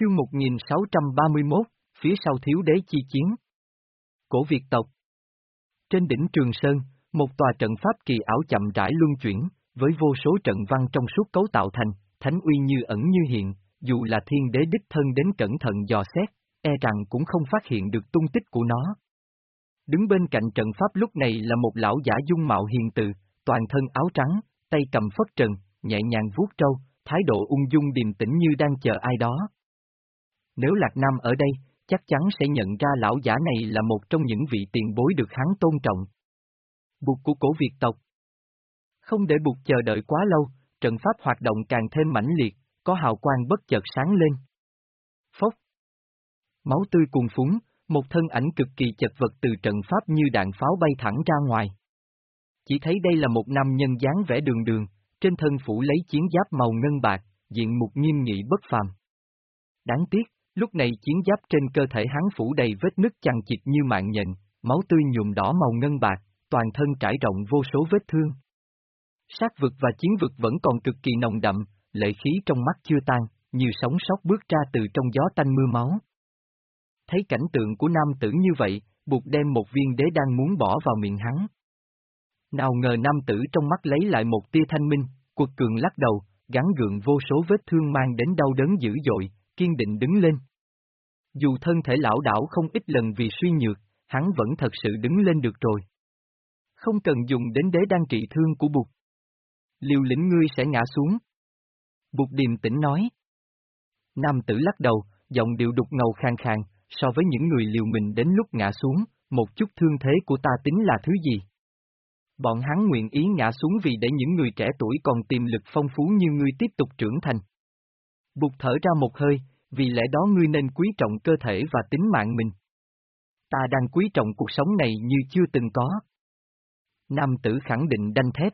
Chương 1631, phía sau thiếu đế chi chiến. Cổ Việt tộc Trên đỉnh Trường Sơn, một tòa trận pháp kỳ ảo chậm rãi luân chuyển, với vô số trận văn trong suốt cấu tạo thành, thánh uy như ẩn như hiện, dù là thiên đế đích thân đến cẩn thận dò xét, e rằng cũng không phát hiện được tung tích của nó. Đứng bên cạnh trận pháp lúc này là một lão giả dung mạo hiền từ, toàn thân áo trắng, tay cầm phất trần, nhẹ nhàng vuốt trâu, thái độ ung dung điềm tĩnh như đang chờ ai đó. Nếu Lạc Nam ở đây, chắc chắn sẽ nhận ra lão giả này là một trong những vị tiền bối được hắn tôn trọng. Bụt của cổ Việt tộc Không để bụt chờ đợi quá lâu, trận pháp hoạt động càng thêm mãnh liệt, có hào quang bất chợt sáng lên. Phốc Máu tươi cuồn phúng, một thân ảnh cực kỳ chật vật từ trận pháp như đạn pháo bay thẳng ra ngoài. Chỉ thấy đây là một nam nhân dáng vẻ đường đường, trên thân phủ lấy chiến giáp màu ngân bạc, diện mục nghiêm nghị bất phàm. Đáng tiếc, lúc này chiến giáp trên cơ thể hắn phủ đầy vết nứt chằng chịt như mạng nhện, máu tươi nhuộm đỏ màu ngân bạc, toàn thân trải rộng vô số vết thương. Sát vực và chiến vực vẫn còn cực kỳ nồng đậm, lệ khí trong mắt chưa tan, như sóng sóc bước ra từ trong gió tanh mưa máu. Thấy cảnh tượng của nam tử như vậy, buộc đem một viên đế đang muốn bỏ vào miệng hắn. Nào ngờ nam tử trong mắt lấy lại một tia thanh minh, cuộc cường lắc đầu, gắn gượng vô số vết thương mang đến đau đớn dữ dội, kiên định đứng lên. Dù thân thể lão đảo không ít lần vì suy nhược, hắn vẫn thật sự đứng lên được rồi. Không cần dùng đến đế đăng trị thương của Bụt. Liều lĩnh ngươi sẽ ngã xuống. Bụt điềm tĩnh nói. Nam tử lắc đầu, giọng điệu đục ngầu khang khang, so với những người liều mình đến lúc ngã xuống, một chút thương thế của ta tính là thứ gì? Bọn hắn nguyện ý ngã xuống vì để những người trẻ tuổi còn tiềm lực phong phú như ngươi tiếp tục trưởng thành. Bụt thở ra một hơi, vì lẽ đó ngươi nên quý trọng cơ thể và tính mạng mình. Ta đang quý trọng cuộc sống này như chưa từng có. Nam tử khẳng định đanh thép.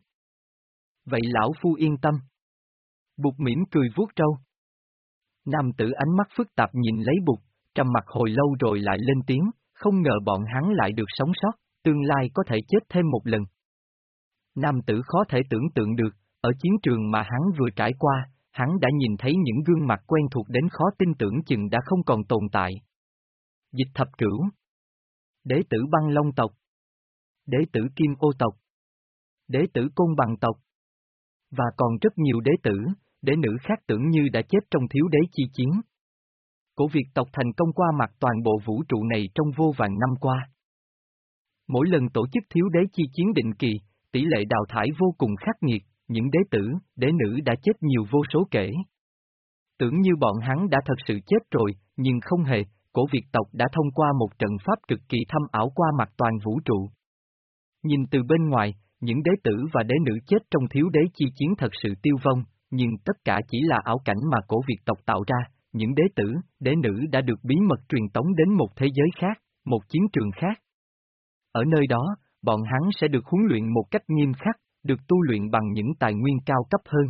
Vậy lão phu yên tâm. Bụt mỉm cười vuốt trâu. Nam tử ánh mắt phức tạp nhìn lấy bụt, trầm mặt hồi lâu rồi lại lên tiếng, không ngờ bọn hắn lại được sống sót, tương lai có thể chết thêm một lần. Nam tử khó thể tưởng tượng được, ở chiến trường mà hắn vừa trải qua, hắn đã nhìn thấy những gương mặt quen thuộc đến khó tin tưởng chừng đã không còn tồn tại. Dịch thập cửu Đế tử băng long tộc Đế tử kim ô tộc Đế tử côn bằng tộc Và còn rất nhiều đế tử, đế nữ khác tưởng như đã chết trong thiếu đế chi chiến. Cổ Việt tộc thành công qua mặt toàn bộ vũ trụ này trong vô vàng năm qua. Mỗi lần tổ chức thiếu đế chi chiến định kỳ, tỷ lệ đào thải vô cùng khắc nghiệt, những đế tử, đế nữ đã chết nhiều vô số kể. Tưởng như bọn hắn đã thật sự chết rồi, nhưng không hề, cổ Việt tộc đã thông qua một trận pháp cực kỳ thâm ảo qua mặt toàn vũ trụ. Nhìn từ bên ngoài, những đế tử và đế nữ chết trong thiếu đế chi chiến thật sự tiêu vong, nhưng tất cả chỉ là ảo cảnh mà cổ Việt tộc tạo ra, những đế tử, đế nữ đã được bí mật truyền tống đến một thế giới khác, một chiến trường khác. Ở nơi đó, bọn hắn sẽ được huấn luyện một cách nghiêm khắc, được tu luyện bằng những tài nguyên cao cấp hơn.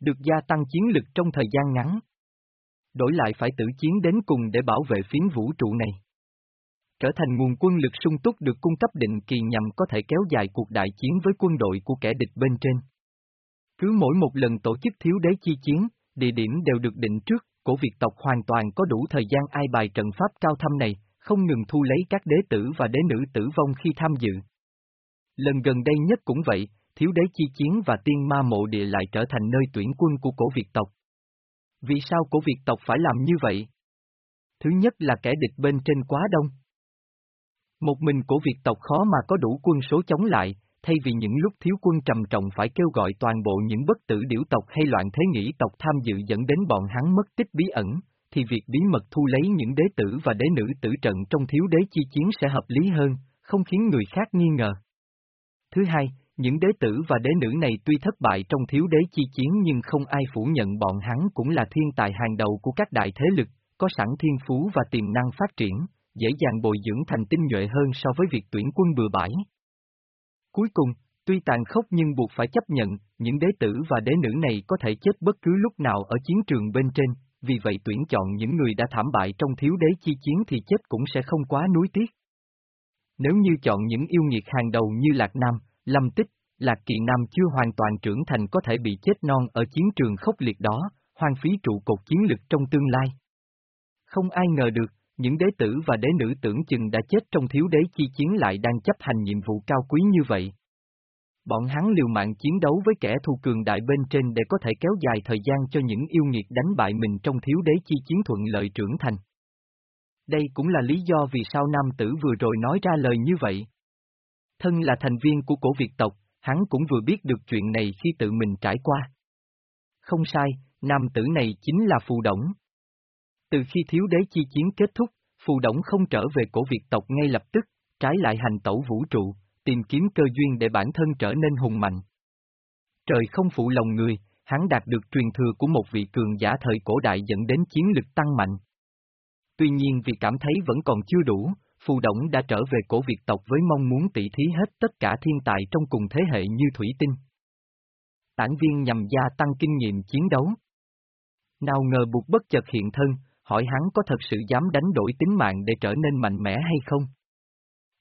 Được gia tăng chiến lực trong thời gian ngắn. Đổi lại phải tử chiến đến cùng để bảo vệ phiến vũ trụ này. Trở thành nguồn quân lực sung túc được cung cấp định kỳ nhằm có thể kéo dài cuộc đại chiến với quân đội của kẻ địch bên trên. Cứ mỗi một lần tổ chức thiếu đế chi chiến, địa điểm đều được định trước, cổ Việt tộc hoàn toàn có đủ thời gian ai bài trận pháp cao thâm này, không ngừng thu lấy các đế tử và đế nữ tử vong khi tham dự. Lần gần đây nhất cũng vậy, thiếu đế chi chiến và tiên ma mộ địa lại trở thành nơi tuyển quân của cổ Việt tộc. Vì sao cổ Việt tộc phải làm như vậy? Thứ nhất là kẻ địch bên trên quá đông. Một mình cổ Việt tộc khó mà có đủ quân số chống lại, thay vì những lúc thiếu quân trầm trọng phải kêu gọi toàn bộ những bất tử điểu tộc hay loạn thế nghĩ tộc tham dự dẫn đến bọn hắn mất tích bí ẩn, thì việc bí mật thu lấy những đế tử và đế nữ tử trận trong thiếu đế chi chiến sẽ hợp lý hơn, không khiến người khác nghi ngờ. Thứ hai, những đế tử và đế nữ này tuy thất bại trong thiếu đế chi chiến nhưng không ai phủ nhận bọn hắn cũng là thiên tài hàng đầu của các đại thế lực, có sẵn thiên phú và tiềm năng phát triển, dễ dàng bồi dưỡng thành tinh nhuệ hơn so với việc tuyển quân bừa bãi. Cuối cùng, tuy tàn khốc nhưng buộc phải chấp nhận, những đế tử và đế nữ này có thể chết bất cứ lúc nào ở chiến trường bên trên, vì vậy tuyển chọn những người đã thảm bại trong thiếu đế chi chiến thì chết cũng sẽ không quá nuối tiếc. Nếu như chọn những yêu nghiệt hàng đầu như Lạc Nam, Lâm Tích, Lạc Kỳ Nam chưa hoàn toàn trưởng thành có thể bị chết non ở chiến trường khốc liệt đó, hoang phí trụ cột chiến lực trong tương lai. Không ai ngờ được, những đế tử và đế nữ tưởng chừng đã chết trong thiếu đế chi chiến lại đang chấp hành nhiệm vụ cao quý như vậy. Bọn hắn liều mạng chiến đấu với kẻ thù cường đại bên trên để có thể kéo dài thời gian cho những yêu nghiệt đánh bại mình trong thiếu đế chi chiến thuận lợi trưởng thành. Đây cũng là lý do vì sao nam tử vừa rồi nói ra lời như vậy. Thân là thành viên của cổ Việt tộc, hắn cũng vừa biết được chuyện này khi tự mình trải qua. Không sai, nam tử này chính là Phù Đổng. Từ khi thiếu đế chi chiến kết thúc, Phù Đổng không trở về cổ Việt tộc ngay lập tức, trái lại hành tẩu vũ trụ, tìm kiếm cơ duyên để bản thân trở nên hùng mạnh. Trời không phụ lòng người, hắn đạt được truyền thừa của một vị cường giả thời cổ đại dẫn đến chiến lực tăng mạnh. Tuy nhiên vì cảm thấy vẫn còn chưa đủ, Phù Động đã trở về cổ Việt tộc với mong muốn tỷ thí hết tất cả thiên tài trong cùng thế hệ như thủy tinh. Tản viên nhằm gia tăng kinh nghiệm chiến đấu. Nào ngờ buộc bất chợt hiện thân, hỏi hắn có thật sự dám đánh đổi tính mạng để trở nên mạnh mẽ hay không?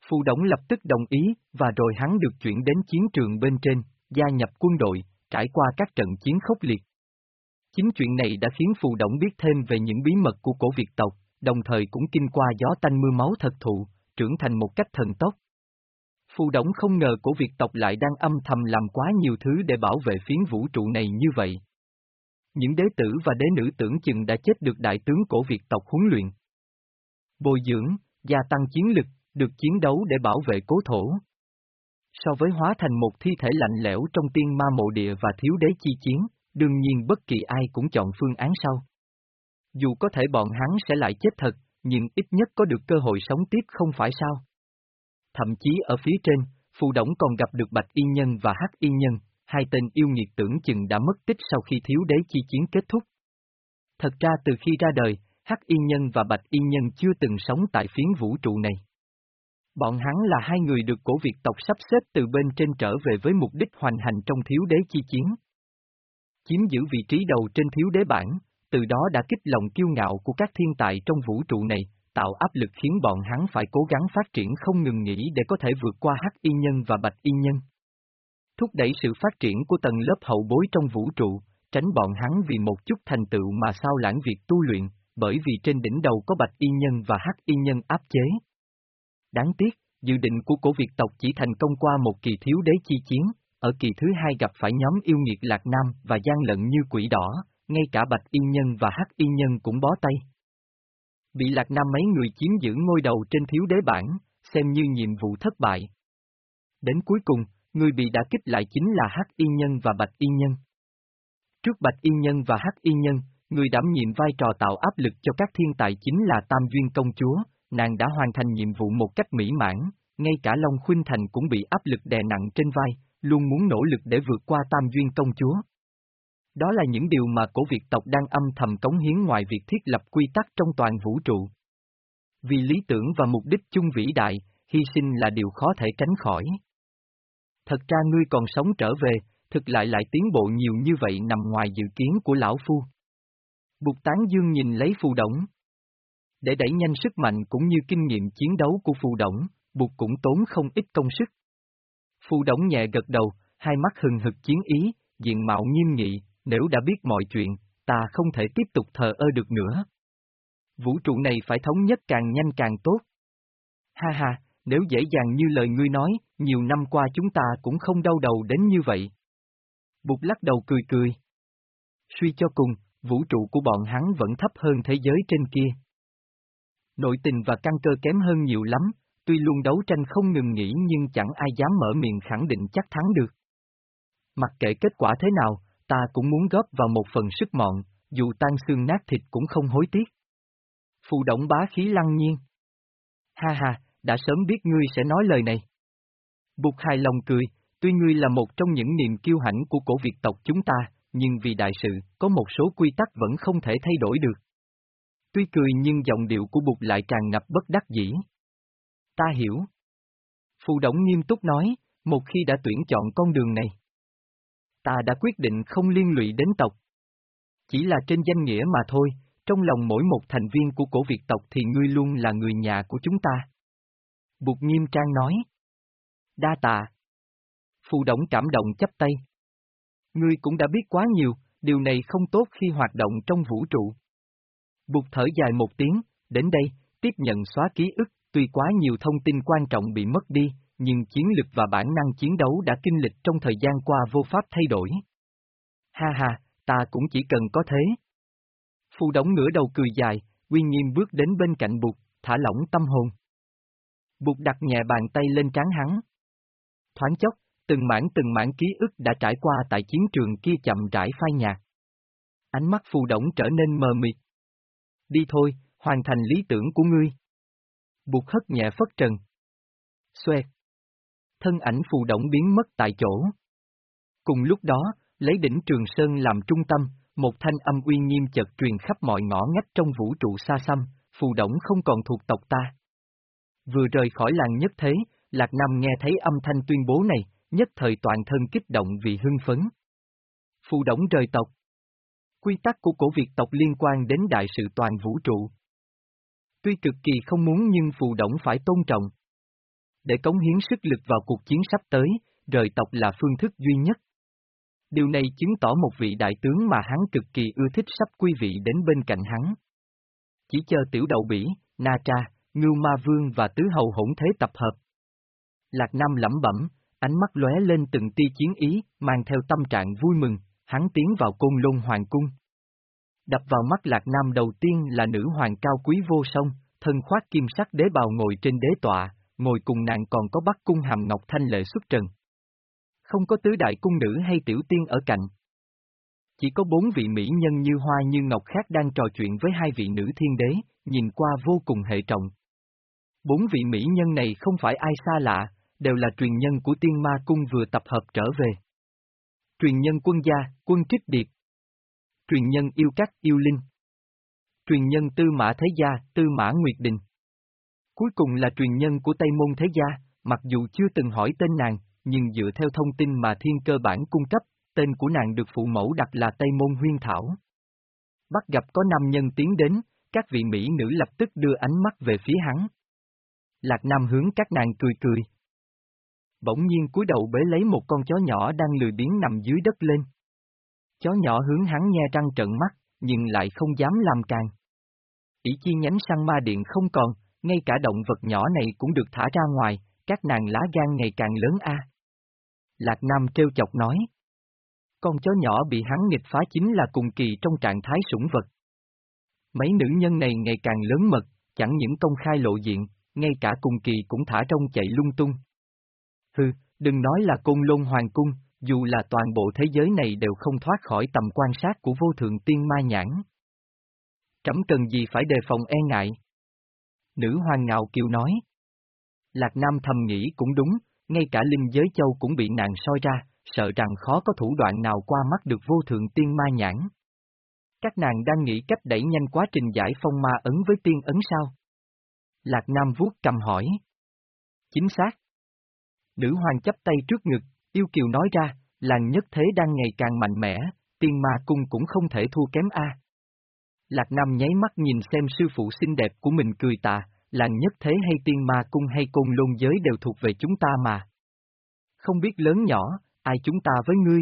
Phù Đổng lập tức đồng ý, và rồi hắn được chuyển đến chiến trường bên trên, gia nhập quân đội, trải qua các trận chiến khốc liệt. Chính chuyện này đã khiến Phù Đổng biết thêm về những bí mật của cổ Việt tộc, đồng thời cũng kinh qua gió tanh mưa máu thật thụ, trưởng thành một cách thần tốc. Phu Đổng không ngờ cổ Việt tộc lại đang âm thầm làm quá nhiều thứ để bảo vệ phiến vũ trụ này như vậy. Những đế tử và đế nữ tưởng chừng đã chết được đại tướng cổ Việt tộc huấn luyện. Bồi dưỡng, gia tăng chiến lực, được chiến đấu để bảo vệ cố thổ. So với hóa thành một thi thể lạnh lẽo trong tiên ma mộ địa và thiếu đế chi chiến, đương nhiên bất kỳ ai cũng chọn phương án sau. Dù có thể bọn hắn sẽ lại chết thật, nhưng ít nhất có được cơ hội sống tiếp không phải sao. Thậm chí ở phía trên, Phù Đổng còn gặp được Bạch Y Nhân và Hắc Y Nhân, hai tên yêu nghiệt tưởng chừng đã mất tích sau khi thiếu đế chi chiến kết thúc. Thật ra từ khi ra đời, Hắc Y Nhân và Bạch Y Nhân chưa từng sống tại phiến vũ trụ này. Bọn hắn là hai người được cổ Việt tộc sắp xếp từ bên trên trở về với mục đích hoành hành trong thiếu đế chi chiến. Chiếm giữ vị trí đầu trên thiếu đế bản, từ đó đã kích lòng kiêu ngạo của các thiên tài trong vũ trụ này, tạo áp lực khiến bọn hắn phải cố gắng phát triển không ngừng nghỉ để có thể vượt qua hắc y nhân và bạch y nhân. Thúc đẩy sự phát triển của tầng lớp hậu bối trong vũ trụ, tránh bọn hắn vì một chút thành tựu mà sao lãng việc tu luyện, bởi vì trên đỉnh đầu có bạch y nhân và hắc y nhân áp chế. Đáng tiếc, dự định của cổ Việt tộc chỉ thành công qua một kỳ thiếu đế chi chiến, ở kỳ thứ hai gặp phải nhóm yêu nghiệt Lạc Nam và gian lận như quỷ đỏ, ngay cả Bạch Y Nhân và Hắc Y Nhân cũng bó tay. Bị Lạc Nam mấy người chiếm giữ ngôi đầu trên thiếu đế bản, xem như nhiệm vụ thất bại. Đến cuối cùng, người bị đã kích lại chính là Hắc Y Nhân và Bạch Y Nhân. Trước Bạch Y Nhân và Hắc Y Nhân, người đảm nhiệm vai trò tạo áp lực cho các thiên tài chính là Tam Duyên Công Chúa, nàng đã hoàn thành nhiệm vụ một cách mỹ mãn, ngay cả Long Khuynh Thành cũng bị áp lực đè nặng trên vai, luôn muốn nỗ lực để vượt qua Tam Duyên Công Chúa. Đó là những điều mà cổ Việt tộc đang âm thầm cống hiến ngoài việc thiết lập quy tắc trong toàn vũ trụ. Vì lý tưởng và mục đích chung vĩ đại, hy sinh là điều khó thể tránh khỏi. Thật ra ngươi còn sống trở về, thực lại lại tiến bộ nhiều như vậy nằm ngoài dự kiến của lão phu. Bục tán dương nhìn lấy phù động. Để đẩy nhanh sức mạnh cũng như kinh nghiệm chiến đấu của phù động, bục cũng tốn không ít công sức. Phù động nhẹ gật đầu, hai mắt hừng hực chiến ý, diện mạo nghiêm nghị, nếu đã biết mọi chuyện, ta không thể tiếp tục thờ ơ được nữa. Vũ trụ này phải thống nhất càng nhanh càng tốt. Ha ha, nếu dễ dàng như lời ngươi nói, nhiều năm qua chúng ta cũng không đau đầu đến như vậy. Bụt lắc đầu cười cười. Suy cho cùng, vũ trụ của bọn hắn vẫn thấp hơn thế giới trên kia. Nội tình và căn cơ kém hơn nhiều lắm, tuy luôn đấu tranh không ngừng nghỉ nhưng chẳng ai dám mở miệng khẳng định chắc thắng được. Mặc kệ kết quả thế nào, ta cũng muốn góp vào một phần sức mọn, dù tan xương nát thịt cũng không hối tiếc. Phù động bá khí lăng nhiên. Ha ha, đã sớm biết ngươi sẽ nói lời này. Bụt hài lòng cười, tuy ngươi là một trong những niềm kiêu hãnh của cổ Việt tộc chúng ta, nhưng vì đại sự, có một số quy tắc vẫn không thể thay đổi được. Tuy cười nhưng giọng điệu của Bụt lại tràn ngập bất đắc dĩ. Ta hiểu. Phù động nghiêm túc nói, một khi đã tuyển chọn con đường này ta đã quyết định không liên lụy đến tộc. Chỉ là trên danh nghĩa mà thôi, trong lòng mỗi một thành viên của cổ Việt tộc thì ngươi luôn là người nhà của chúng ta. Bụt nghiêm trang nói. Đa tạ. Phù động cảm động chấp tay. Ngươi cũng đã biết quá nhiều, Điều này không tốt khi hoạt động trong vũ trụ. Bụt thở dài một tiếng, đến đây, tiếp nhận xóa ký ức, tuy quá nhiều thông tin quan trọng bị mất đi, nhưng chiến lực và bản năng chiến đấu đã kinh lịch trong thời gian qua vô pháp thay đổi. Ha ha, ta cũng chỉ cần có thế. Phu đóng ngửa đầu cười dài, uy nghiêm bước đến bên cạnh Bụt, thả lỏng tâm hồn. Bụt đặt nhẹ bàn tay lên trán hắn. Thoáng chốc, từng mảng từng mảng ký ức đã trải qua tại chiến trường kia chậm rãi phai nhạt. Ánh mắt phù động trở nên mờ mịt. Đi thôi, hoàn thành lý tưởng của ngươi. Bụt hất nhẹ phất trần. Xoẹt. Thân ảnh phù động biến mất tại chỗ. Cùng lúc đó, lấy đỉnh Trường Sơn làm trung tâm, một thanh âm uy nghiêm chợt truyền khắp mọi ngõ ngách trong vũ trụ xa xăm, phù động không còn thuộc tộc ta. Vừa rời khỏi làng nhất thế, Lạc Nam nghe thấy âm thanh tuyên bố này, nhất thời toàn thân kích động vì hưng phấn. Phù động rời tộc. Quy tắc của cổ Việt tộc liên quan đến đại sự toàn vũ trụ. Tuy cực kỳ không muốn nhưng phù động phải tôn trọng. Để cống hiến sức lực vào cuộc chiến sắp tới, rời tộc là phương thức duy nhất. Điều này chứng tỏ một vị đại tướng mà hắn cực kỳ ưa thích sắp quy vị đến bên cạnh hắn. Chỉ chờ tiểu đậu bỉ, Na Tra, Ngưu Ma Vương và Tứ Hầu hỗn thế tập hợp. Lạc Nam lẩm bẩm, ánh mắt lóe lên từng tia chiến ý, mang theo tâm trạng vui mừng, hắn tiến vào côn lôn hoàng cung. Đập vào mắt Lạc Nam đầu tiên là nữ hoàng cao quý vô song, thân khoác kim sắc đế bào ngồi trên đế tọa, ngồi cùng nàng còn có bắc cung hàm ngọc thanh lệ xuất trần. Không có tứ đại cung nữ hay tiểu tiên ở cạnh. Chỉ có bốn vị mỹ nhân như hoa như ngọc khác đang trò chuyện với hai vị nữ thiên đế, nhìn qua vô cùng hệ trọng. Bốn vị mỹ nhân này không phải ai xa lạ, đều là truyền nhân của tiên ma cung vừa tập hợp trở về. Truyền nhân quân gia, quân trích điệp. Truyền nhân yêu các yêu linh. Truyền nhân tư mã thế gia, tư mã nguyệt đình. Cuối cùng là truyền nhân của Tây Môn Thế Gia, mặc dù chưa từng hỏi tên nàng, nhưng dựa theo thông tin mà thiên cơ bản cung cấp, tên của nàng được phụ mẫu đặt là Tây Môn Huyên Thảo. Bắt gặp có nam nhân tiến đến, các vị mỹ nữ lập tức đưa ánh mắt về phía hắn. Lạc Nam hướng các nàng cười cười. Bỗng nhiên cúi đầu bế lấy một con chó nhỏ đang lười biếng nằm dưới đất lên. Chó nhỏ hướng hắn nghe răng trận mắt, nhưng lại không dám làm càng. Ý chi nhánh sang ma điện không còn, ngay cả động vật nhỏ này cũng được thả ra ngoài, các nàng lá gan ngày càng lớn a. Lạc Nam trêu chọc nói. Con chó nhỏ bị hắn nghịch phá chính là cùng kỳ trong trạng thái sủng vật. Mấy nữ nhân này ngày càng lớn mật, chẳng những công khai lộ diện, ngay cả cùng kỳ cũng thả trong chạy lung tung. Hừ, đừng nói là côn lôn hoàng cung, dù là toàn bộ thế giới này đều không thoát khỏi tầm quan sát của vô thượng tiên ma nhãn. Trẫm cần gì phải đề phòng e ngại. Nữ hoàng ngạo kiều nói. Lạc Nam thầm nghĩ cũng đúng, ngay cả linh giới châu cũng bị nàng soi ra, sợ rằng khó có thủ đoạn nào qua mắt được vô thượng tiên ma nhãn. Các nàng đang nghĩ cách đẩy nhanh quá trình giải phong ma ấn với tiên ấn sao? Lạc Nam vuốt cầm hỏi. Chính xác. Nữ hoàng chấp tay trước ngực, yêu kiều nói ra, làng nhất thế đang ngày càng mạnh mẽ, tiên ma cung cũng không thể thua kém a. Lạc Nam nháy mắt nhìn xem sư phụ xinh đẹp của mình cười tạ, làng nhất thế hay tiên ma cung hay côn lôn giới đều thuộc về chúng ta mà. Không biết lớn nhỏ, ai chúng ta với ngươi?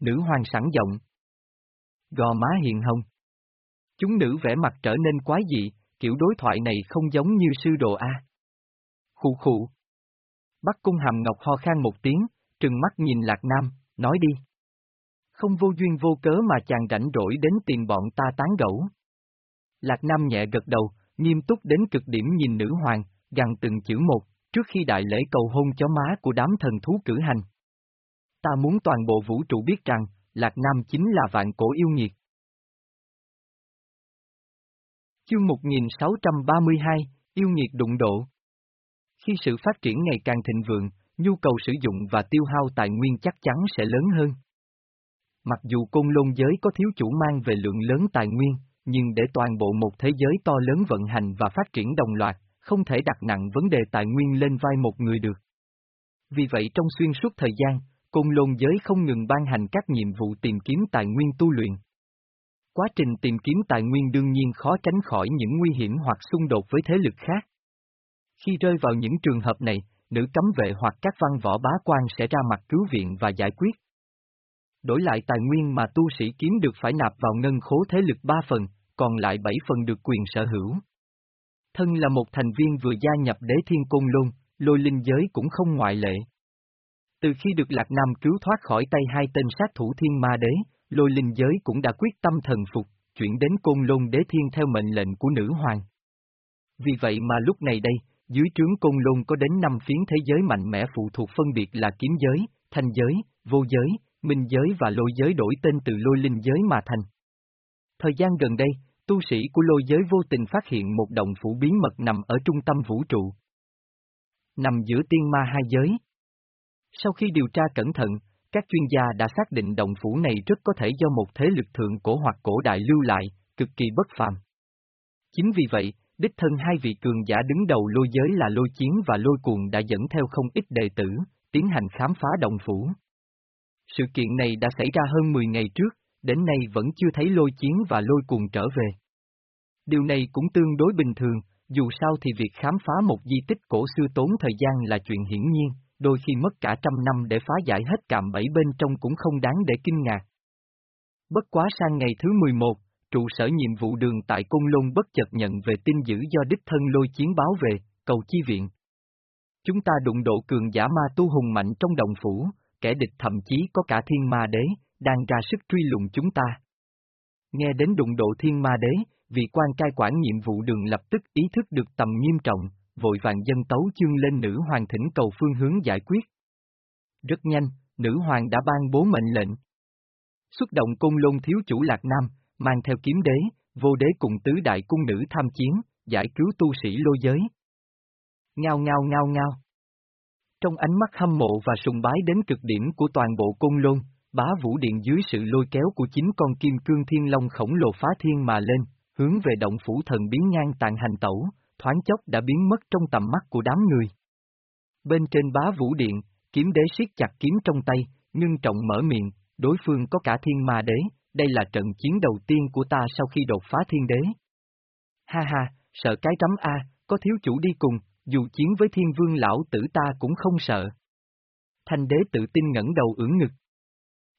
Nữ hoàng sẵn giọng. Gò má hiện hồng. Chúng nữ vẻ mặt trở nên quái dị, kiểu đối thoại này không giống như sư đồ A. Khụ khụ. Bắc cung hàm ngọc ho khan một tiếng, trừng mắt nhìn Lạc Nam, nói đi. Không vô duyên vô cớ mà chàng rảnh rỗi đến tìm bọn ta tán gẫu. Lạc Nam nhẹ gật đầu, nghiêm túc đến cực điểm nhìn nữ hoàng, gằn từng chữ một, trước khi đại lễ cầu hôn chó má của đám thần thú cử hành. Ta muốn toàn bộ vũ trụ biết rằng, Lạc Nam chính là vạn cổ yêu nghiệt. Chương 1632, Yêu nghiệt đụng độ Khi sự phát triển ngày càng thịnh vượng, nhu cầu sử dụng và tiêu hao tài nguyên chắc chắn sẽ lớn hơn. Mặc dù côn lôn giới có thiếu chủ mang về lượng lớn tài nguyên, nhưng để toàn bộ một thế giới to lớn vận hành và phát triển đồng loạt, không thể đặt nặng vấn đề tài nguyên lên vai một người được. Vì vậy trong xuyên suốt thời gian, Côn Lôn giới không ngừng ban hành các nhiệm vụ tìm kiếm tài nguyên tu luyện. Quá trình tìm kiếm tài nguyên đương nhiên khó tránh khỏi những nguy hiểm hoặc xung đột với thế lực khác. Khi rơi vào những trường hợp này, nữ cấm vệ hoặc các văn võ bá quan sẽ ra mặt cứu viện và giải quyết đổi lại tài nguyên mà tu sĩ kiếm được phải nạp vào ngân khố thế lực 3 phần, còn lại 7 phần được quyền sở hữu. Thân là một thành viên vừa gia nhập đế thiên côn lôn, lôi linh giới cũng không ngoại lệ. Từ khi được Lạc Nam cứu thoát khỏi tay hai tên sát thủ thiên ma đế, lôi linh giới cũng đã quyết tâm thần phục, chuyển đến côn lôn đế thiên theo mệnh lệnh của nữ hoàng. Vì vậy mà lúc này đây, dưới trướng côn lôn có đến năm phiến thế giới mạnh mẽ phụ thuộc phân biệt là kiếm giới, thanh giới, vô giới, minh giới và lôi giới đổi tên từ lôi linh giới mà thành. Thời gian gần đây, tu sĩ của lôi giới vô tình phát hiện một động phủ bí mật nằm ở trung tâm vũ trụ. Nằm giữa tiên ma hai giới. Sau khi điều tra cẩn thận, các chuyên gia đã xác định động phủ này rất có thể do một thế lực thượng cổ hoặc cổ đại lưu lại, cực kỳ bất phàm. Chính vì vậy, đích thân hai vị cường giả đứng đầu lôi giới là lôi chiến và lôi cuồng đã dẫn theo không ít đệ tử, tiến hành khám phá động phủ. Sự kiện này đã xảy ra hơn 10 ngày trước, đến nay vẫn chưa thấy lôi chiến và lôi cuồng trở về. Điều này cũng tương đối bình thường, dù sao thì việc khám phá một di tích cổ xưa tốn thời gian là chuyện hiển nhiên, đôi khi mất cả trăm năm để phá giải hết cạm bẫy bên trong cũng không đáng để kinh ngạc. Bất quá sang ngày thứ 11, trụ sở nhiệm vụ đường tại Côn Lôn bất chợt nhận về tin dữ do đích thân lôi chiến báo về, cầu chi viện. Chúng ta đụng độ cường giả ma tu hùng mạnh trong đồng phủ, kẻ địch thậm chí có cả thiên ma đế, đang ra sức truy lùng chúng ta. Nghe đến đụng độ thiên ma đế, vị quan cai quản nhiệm vụ đường lập tức ý thức được tầm nghiêm trọng, vội vàng dân tấu chương lên nữ hoàng thỉnh cầu phương hướng giải quyết. Rất nhanh, nữ hoàng đã ban bố mệnh lệnh. Xuất động cung lôn thiếu chủ Lạc Nam, mang theo kiếm đế, vô đế cùng tứ đại cung nữ tham chiến, giải cứu tu sĩ lôi giới. Ngao ngao ngao ngao. Trong ánh mắt hâm mộ và sùng bái đến cực điểm của toàn bộ cung lôn, bá vũ điện dưới sự lôi kéo của chính con kim cương thiên long khổng lồ phá thiên mà lên, hướng về động phủ thần biến ngang tàn hành tẩu, thoáng chốc đã biến mất trong tầm mắt của đám người. Bên trên bá vũ điện, kiếm đế siết chặt kiếm trong tay, ngưng trọng mở miệng, đối phương có cả thiên ma đế, đây là trận chiến đầu tiên của ta sau khi đột phá thiên đế. Ha ha, sợ cái rắm A, có thiếu chủ đi cùng, dù chiến với thiên vương lão tử ta cũng không sợ. Thanh đế tự tin ngẩng đầu ưỡn ngực.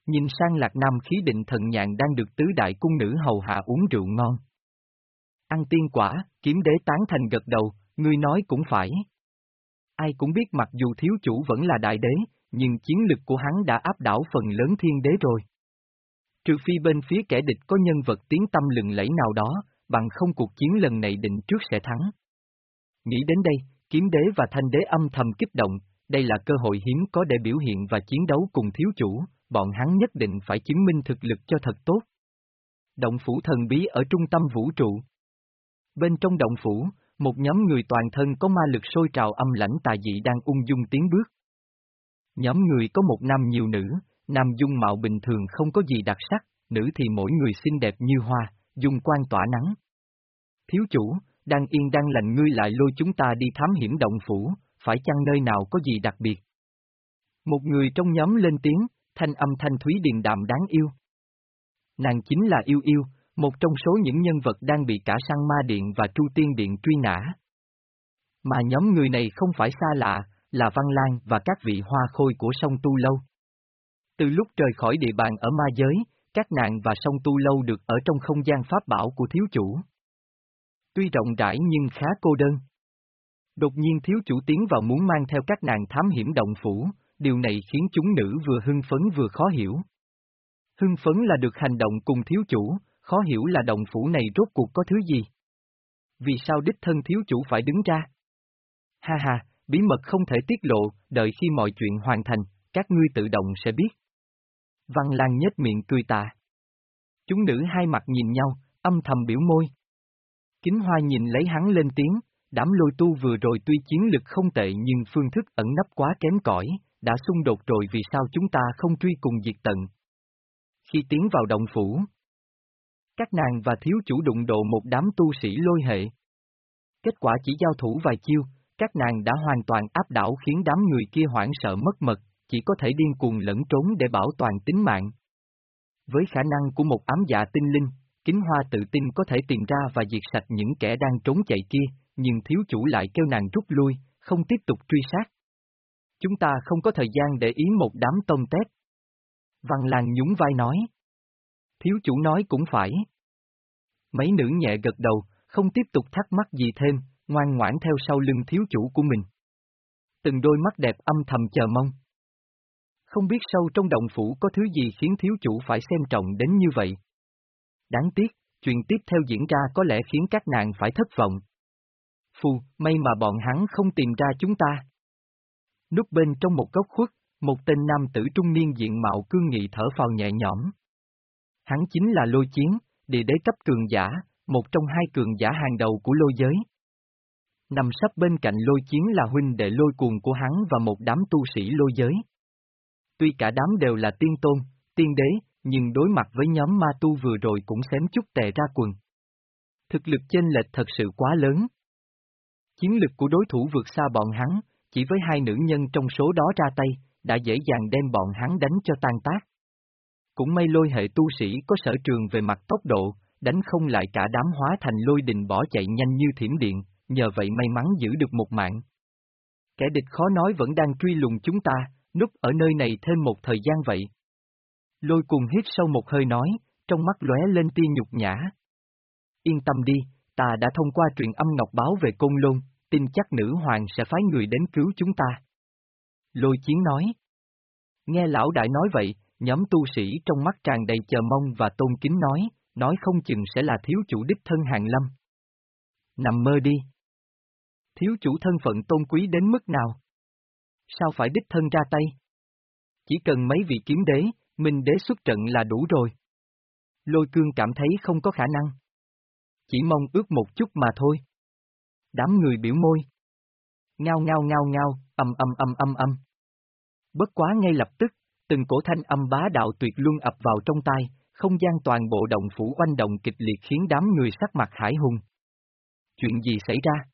Nhìn sang lạc nam khí định thần nhàn đang được tứ đại cung nữ hầu hạ uống rượu ngon. Ăn tiên quả, kiếm đế tán thành gật đầu, ngươi nói cũng phải. Ai cũng biết mặc dù thiếu chủ vẫn là đại đế, nhưng chiến lực của hắn đã áp đảo phần lớn thiên đế rồi. Trừ phi bên phía kẻ địch có nhân vật tiếng tâm lừng lẫy nào đó, bằng không cuộc chiến lần này định trước sẽ thắng. Nghĩ đến đây, kiếm đế và thanh đế âm thầm kích động, đây là cơ hội hiếm có để biểu hiện và chiến đấu cùng thiếu chủ, bọn hắn nhất định phải chứng minh thực lực cho thật tốt. Động phủ thần bí ở trung tâm vũ trụ. Bên trong động phủ, một nhóm người toàn thân có ma lực sôi trào âm lãnh tà dị đang ung dung tiến bước. Nhóm người có một nam nhiều nữ, nam dung mạo bình thường không có gì đặc sắc, nữ thì mỗi người xinh đẹp như hoa, dung quan tỏa nắng. Thiếu chủ, đang yên đang lành ngươi lại lôi chúng ta đi thám hiểm động phủ, phải chăng nơi nào có gì đặc biệt? Một người trong nhóm lên tiếng, thanh âm thanh thúy điềm đạm đáng yêu. Nàng chính là yêu yêu, một trong số những nhân vật đang bị cả sang ma điện và tru tiên điện truy nã. Mà nhóm người này không phải xa lạ, là Văn Lan và các vị hoa khôi của sông Tu Lâu. Từ lúc rời khỏi địa bàn ở ma giới, các nạn và sông Tu Lâu được ở trong không gian pháp bảo của thiếu chủ. Tuy rộng rãi nhưng khá cô đơn. Đột nhiên thiếu chủ tiến vào muốn mang theo các nàng thám hiểm động phủ, điều này khiến chúng nữ vừa hưng phấn vừa khó hiểu. Hưng phấn là được hành động cùng thiếu chủ, khó hiểu là động phủ này rốt cuộc có thứ gì. Vì sao đích thân thiếu chủ phải đứng ra? Ha ha, bí mật không thể tiết lộ, đợi khi mọi chuyện hoàn thành, các ngươi tự động sẽ biết. Văn Lan nhếch miệng cười tà. Chúng nữ hai mặt nhìn nhau, âm thầm biểu môi. Kính Hoa nhìn lấy hắn lên tiếng, đám lôi tu vừa rồi tuy chiến lực không tệ nhưng phương thức ẩn nấp quá kém cỏi, đã xung đột rồi vì sao chúng ta không truy cùng diệt tận. Khi tiến vào động phủ, các nàng và thiếu chủ đụng độ một đám tu sĩ lôi hệ. Kết quả chỉ giao thủ vài chiêu, các nàng đã hoàn toàn áp đảo khiến đám người kia hoảng sợ mất mật, chỉ có thể điên cuồng lẫn trốn để bảo toàn tính mạng. Với khả năng của một ám dạ tinh linh, Kính Hoa tự tin có thể tìm ra và diệt sạch những kẻ đang trốn chạy kia, nhưng thiếu chủ lại kêu nàng rút lui, không tiếp tục truy sát. Chúng ta không có thời gian để ý một đám tôm tép. Văn Lan nhún vai nói. Thiếu chủ nói cũng phải. Mấy nữ nhẹ gật đầu, không tiếp tục thắc mắc gì thêm, ngoan ngoãn theo sau lưng thiếu chủ của mình. Từng đôi mắt đẹp âm thầm chờ mong. Không biết sâu trong động phủ có thứ gì khiến thiếu chủ phải xem trọng đến như vậy. Đáng tiếc, chuyện tiếp theo diễn ra có lẽ khiến các nàng phải thất vọng. Phù, may mà bọn hắn không tìm ra chúng ta. Núp bên trong một góc khuất, một tên nam tử trung niên diện mạo cương nghị thở phào nhẹ nhõm. Hắn chính là lôi chiến, địa đế cấp cường giả, một trong hai cường giả hàng đầu của lôi giới. Nằm sắp bên cạnh lôi chiến là huynh đệ lôi cuồng của hắn và một đám tu sĩ lôi giới. Tuy cả đám đều là tiên tôn, tiên đế, nhưng đối mặt với nhóm ma tu vừa rồi cũng xém chút tè ra quần. Thực lực chênh lệch thật sự quá lớn. Chiến lực của đối thủ vượt xa bọn hắn, chỉ với hai nữ nhân trong số đó ra tay, đã dễ dàng đem bọn hắn đánh cho tan tác. Cũng may lôi hệ tu sĩ có sở trường về mặt tốc độ, đánh không lại cả đám hóa thành lôi đình bỏ chạy nhanh như thiểm điện, nhờ vậy may mắn giữ được một mạng. Kẻ địch khó nói vẫn đang truy lùng chúng ta, núp ở nơi này thêm một thời gian vậy. Lôi cùng hít sâu một hơi nói, trong mắt lóe lên tia nhục nhã. Yên tâm đi, ta đã thông qua truyền âm ngọc báo về côn lôn, tin chắc nữ hoàng sẽ phái người đến cứu chúng ta. Lôi chiến nói. Nghe lão đại nói vậy, nhóm tu sĩ trong mắt tràn đầy chờ mong và tôn kính nói, nói không chừng sẽ là thiếu chủ đích thân hàng lâm. Nằm mơ đi. Thiếu chủ thân phận tôn quý đến mức nào? Sao phải đích thân ra tay? Chỉ cần mấy vị kiếm đế, minh đế xuất trận là đủ rồi. Lôi cương cảm thấy không có khả năng. Chỉ mong ước một chút mà thôi. Đám người biểu môi. Ngao ngao ngao ngao, âm âm âm âm âm. Bất quá ngay lập tức, từng cổ thanh âm bá đạo tuyệt luân ập vào trong tai, không gian toàn bộ động phủ oanh động kịch liệt khiến đám người sắc mặt hải hùng. Chuyện gì xảy ra?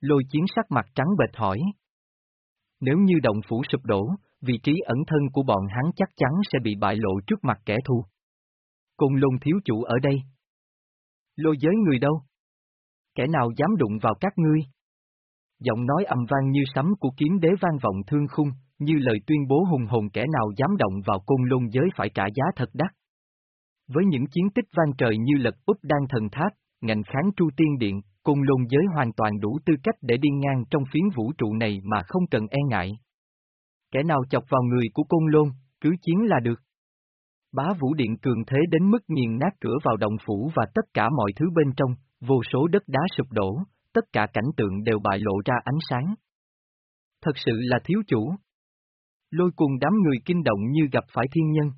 Lôi chiến sắc mặt trắng bệch hỏi. Nếu như động phủ sụp đổ, vị trí ẩn thân của bọn hắn chắc chắn sẽ bị bại lộ trước mặt kẻ thù. Cùng lôn thiếu chủ ở đây. Lôi giới người đâu? Kẻ nào dám đụng vào các ngươi? Giọng nói ầm vang như sấm của kiếm đế vang vọng thương khung, như lời tuyên bố hùng hồn kẻ nào dám động vào côn lôn giới phải trả giá thật đắt. Với những chiến tích vang trời như lật úp đan thần tháp, ngành kháng tru tiên điện, côn lôn giới hoàn toàn đủ tư cách để đi ngang trong phiến vũ trụ này mà không cần e ngại. Kẻ nào chọc vào người của côn lôn, cứ chiến là được. Bá vũ điện cường thế đến mức nghiền nát cửa vào đồng phủ và tất cả mọi thứ bên trong, vô số đất đá sụp đổ, tất cả cảnh tượng đều bại lộ ra ánh sáng. Thật sự là thiếu chủ. Lôi cùng đám người kinh động như gặp phải thiên nhân.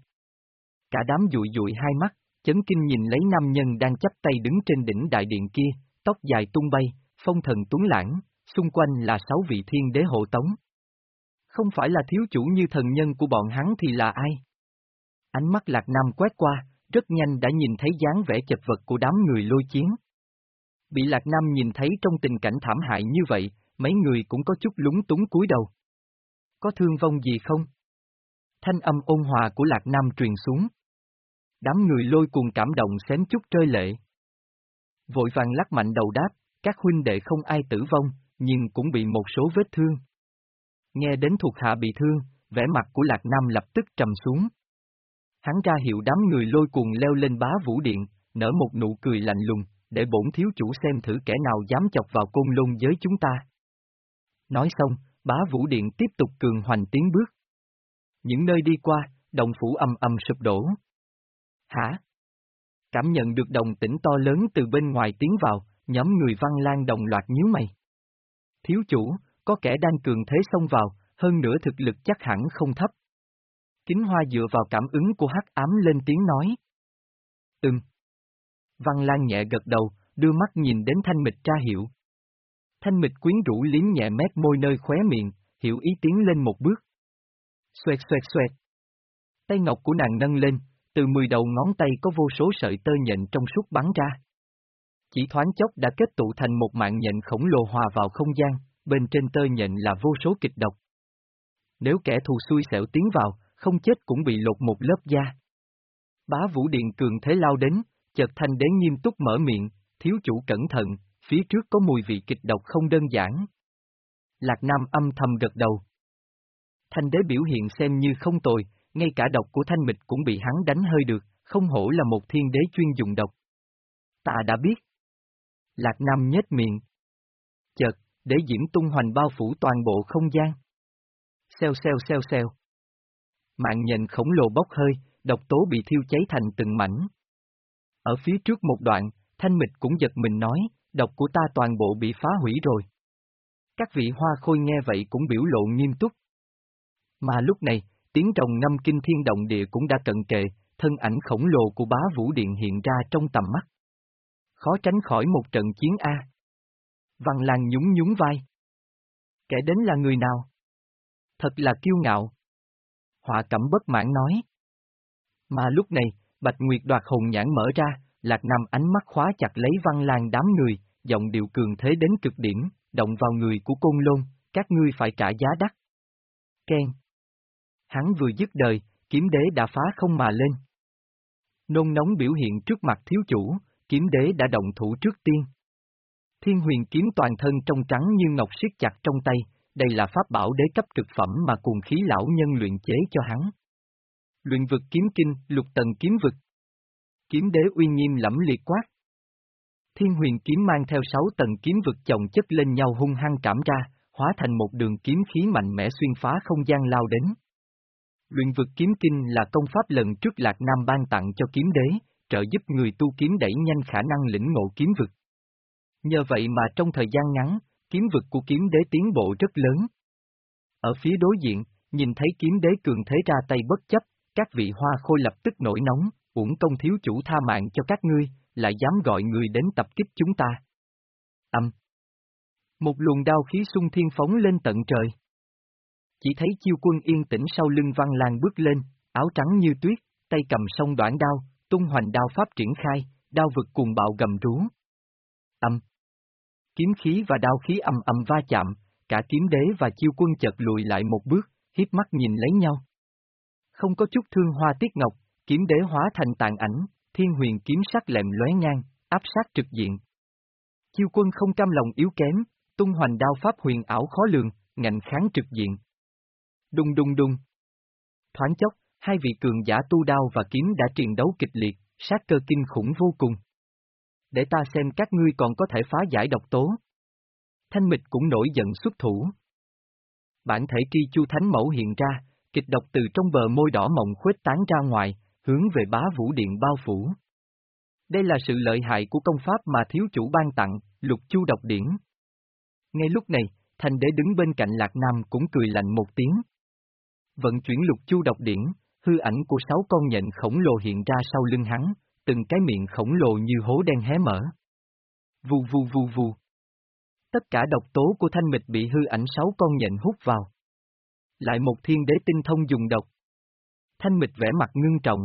Cả đám dụi dụi hai mắt, chấn kinh nhìn lấy nam nhân đang chấp tay đứng trên đỉnh đại điện kia, tóc dài tung bay, phong thần tuấn lãng, xung quanh là sáu vị thiên đế hộ tống. Không phải là thiếu chủ như thần nhân của bọn hắn thì là ai? Ánh mắt lạc nam quét qua, rất nhanh đã nhìn thấy dáng vẻ chật vật của đám người lôi chiến. Bị lạc nam nhìn thấy trong tình cảnh thảm hại như vậy, mấy người cũng có chút lúng túng cúi đầu. Có thương vong gì không? Thanh âm ôn hòa của lạc nam truyền xuống. Đám người lôi cuồng cảm động xém chút rơi lệ. Vội vàng lắc mạnh đầu đáp, các huynh đệ không ai tử vong, nhưng cũng bị một số vết thương. Nghe đến thuộc hạ bị thương, vẻ mặt của Lạc Nam lập tức trầm xuống. Hắn ra hiệu đám người lôi cuồng leo lên bá vũ điện, nở một nụ cười lạnh lùng, để bổn thiếu chủ xem thử kẻ nào dám chọc vào côn lôn giới chúng ta. Nói xong, bá vũ điện tiếp tục cường hoành tiến bước. Những nơi đi qua, đồng phủ âm âm sụp đổ. Hả? Cảm nhận được đồng tĩnh to lớn từ bên ngoài tiến vào, nhóm người văn lan đồng loạt nhíu mày. Thiếu chủ, có kẻ đang cường thế xông vào, hơn nữa thực lực chắc hẳn không thấp. Kính hoa dựa vào cảm ứng của hắc ám lên tiếng nói. Ừm. Văn Lan nhẹ gật đầu, đưa mắt nhìn đến thanh mịch tra hiệu. Thanh mịch quyến rũ liếm nhẹ mép môi nơi khóe miệng, hiểu ý tiến lên một bước. Xoẹt xoẹt xoẹt. Tay ngọc của nàng nâng lên, từ mười đầu ngón tay có vô số sợi tơ nhện trong suốt bắn ra. Chỉ thoáng chốc đã kết tụ thành một mạng nhện khổng lồ hòa vào không gian, bên trên tơ nhện là vô số kịch độc. Nếu kẻ thù xui xẻo tiến vào, không chết cũng bị lột một lớp da. Bá Vũ Điện cường thế lao đến, chợt thanh đế nghiêm túc mở miệng, thiếu chủ cẩn thận, phía trước có mùi vị kịch độc không đơn giản. Lạc Nam âm thầm gật đầu. Thanh đế biểu hiện xem như không tồi, ngay cả độc của thanh mịch cũng bị hắn đánh hơi được, không hổ là một thiên đế chuyên dùng độc. Ta đã biết. Lạc Nam nhếch miệng. Chợt, để diễm tung hoành bao phủ toàn bộ không gian. Xeo xeo xeo xeo. Mạng nhện khổng lồ bốc hơi, độc tố bị thiêu cháy thành từng mảnh. Ở phía trước một đoạn, thanh mịch cũng giật mình nói, độc của ta toàn bộ bị phá hủy rồi. Các vị hoa khôi nghe vậy cũng biểu lộ nghiêm túc. Mà lúc này, tiếng rồng ngâm kinh thiên động địa cũng đã cận kề, thân ảnh khổng lồ của bá vũ điện hiện ra trong tầm mắt. Khó tránh khỏi một trận chiến A. Văn Lan nhún nhún vai. Kẻ đến là người nào? Thật là kiêu ngạo. Họa cẩm bất mãn nói. Mà lúc này, Bạch Nguyệt đoạt hồn nhãn mở ra, Lạc Nam ánh mắt khóa chặt lấy Văn Lan đám người, giọng điệu cường thế đến cực điểm, động vào người của côn lôn, các ngươi phải trả giá đắt. Ken. Hắn vừa dứt đời, kiếm đế đã phá không mà lên. Nôn nóng biểu hiện trước mặt thiếu chủ, kiếm đế đã động thủ trước tiên. Thiên huyền kiếm toàn thân trong trắng như ngọc siết chặt trong tay, đây là pháp bảo đế cấp cực phẩm mà cùng khí lão nhân luyện chế cho hắn. Luyện vực kiếm kinh, lục tầng kiếm vực. Kiếm đế uy nghiêm lẫm liệt quát. Thiên huyền kiếm mang theo sáu tầng kiếm vực chồng chất lên nhau hung hăng trảm ra, hóa thành một đường kiếm khí mạnh mẽ xuyên phá không gian lao đến. Luyện vực kiếm kinh là công pháp lần trước Lạc Nam ban tặng cho kiếm đế, trợ giúp người tu kiếm đẩy nhanh khả năng lĩnh ngộ kiếm vực. Nhờ vậy mà trong thời gian ngắn, kiếm vực của kiếm đế tiến bộ rất lớn. Ở phía đối diện, nhìn thấy kiếm đế cường thế ra tay bất chấp, các vị hoa khôi lập tức nổi nóng, uổng công thiếu chủ tha mạng cho các ngươi, lại dám gọi người đến tập kích chúng ta. Âm. Một luồng đao khí xung thiên phóng lên tận trời. Chỉ thấy chiêu quân yên tĩnh sau lưng văn lan bước lên, áo trắng như tuyết, tay cầm song đoạn đao, tung hoành đao pháp triển khai, đao vực cùng bạo gầm rú. Âm. Kiếm khí và đao khí ầm ầm va chạm, cả kiếm đế và chiêu quân chợt lùi lại một bước, hiếp mắt nhìn lấy nhau. Không có chút thương hoa tiết ngọc, kiếm đế hóa thành tàn ảnh, thiên huyền kiếm sắc lẹm lóe ngang, áp sát trực diện. Chiêu quân không cam lòng yếu kém, tung hoành đao pháp huyền ảo khó lường, ngạnh kháng trực diện. Đùng đùng đùng. Thoáng chốc, hai vị cường giả tu đao và kiếm đã triền đấu kịch liệt, sát cơ kinh khủng vô cùng. Để ta xem các ngươi còn có thể phá giải độc tố. Thanh mịch cũng nổi giận xuất thủ. Bản thể tri chu thánh mẫu hiện ra, kịch độc từ trong bờ môi đỏ mộng khuếch tán ra ngoài, hướng về bá vũ điện bao phủ. Đây là sự lợi hại của công pháp mà thiếu chủ ban tặng, lục chu độc điển. Ngay lúc này, thanh đế đứng bên cạnh lạc nam cũng cười lạnh một tiếng. Vận chuyển lục chu độc điển, hư ảnh của sáu con nhện khổng lồ hiện ra sau lưng hắn, từng cái miệng khổng lồ như hố đen hé mở. Vù vù vù vù. Tất cả độc tố của thanh mịch bị hư ảnh sáu con nhện hút vào. Lại một thiên đế tinh thông dùng độc. Thanh mịch vẽ mặt ngưng trọng.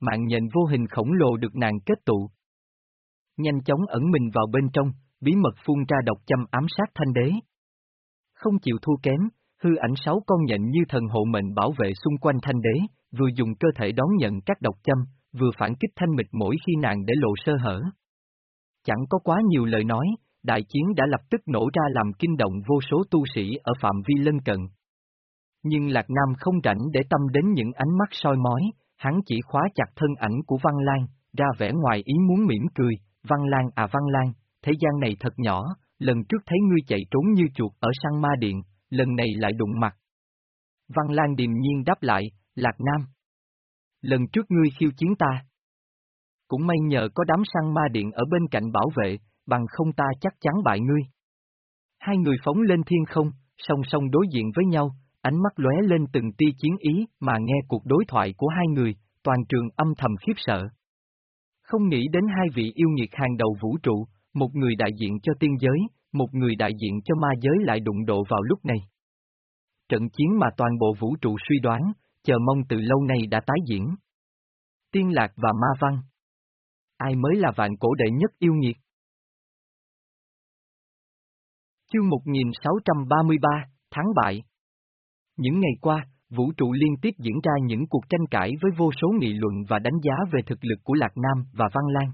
Mạng nhện vô hình khổng lồ được nàng kết tụ. Nhanh chóng ẩn mình vào bên trong, bí mật phun ra độc châm ám sát thanh đế. Không chịu thua kém, hư ảnh sáu con nhện như thần hộ mệnh bảo vệ xung quanh thanh đế, vừa dùng cơ thể đón nhận các độc châm, vừa phản kích thanh mịch mỗi khi nàng để lộ sơ hở. Chẳng có quá nhiều lời nói, đại chiến đã lập tức nổ ra làm kinh động vô số tu sĩ ở phạm vi lân cận. Nhưng Lạc Nam không rảnh để tâm đến những ánh mắt soi mói, hắn chỉ khóa chặt thân ảnh của Văn Lan, ra vẻ ngoài ý muốn mỉm cười, Văn Lan à Văn Lan, thế gian này thật nhỏ, lần trước thấy ngươi chạy trốn như chuột ở sang ma điện, lần này lại đụng mặt. Văn Lan điềm nhiên đáp lại, Lạc Nam. Lần trước ngươi khiêu chiến ta. Cũng may nhờ có đám săn ma điện ở bên cạnh bảo vệ, bằng không ta chắc chắn bại ngươi. Hai người phóng lên thiên không, song song đối diện với nhau, ánh mắt lóe lên từng tia chiến ý mà nghe cuộc đối thoại của hai người, toàn trường âm thầm khiếp sợ. Không nghĩ đến hai vị yêu nghiệt hàng đầu vũ trụ, một người đại diện cho tiên giới, một người đại diện cho ma giới lại đụng độ vào lúc này. Trận chiến mà toàn bộ vũ trụ suy đoán, chờ mong từ lâu nay đã tái diễn. Tiên lạc và ma văn. Ai mới là vạn cổ đệ nhất yêu nghiệt? Chương 1633, tháng bại. Những ngày qua, vũ trụ liên tiếp diễn ra những cuộc tranh cãi với vô số nghị luận và đánh giá về thực lực của Lạc Nam và Văn Lan.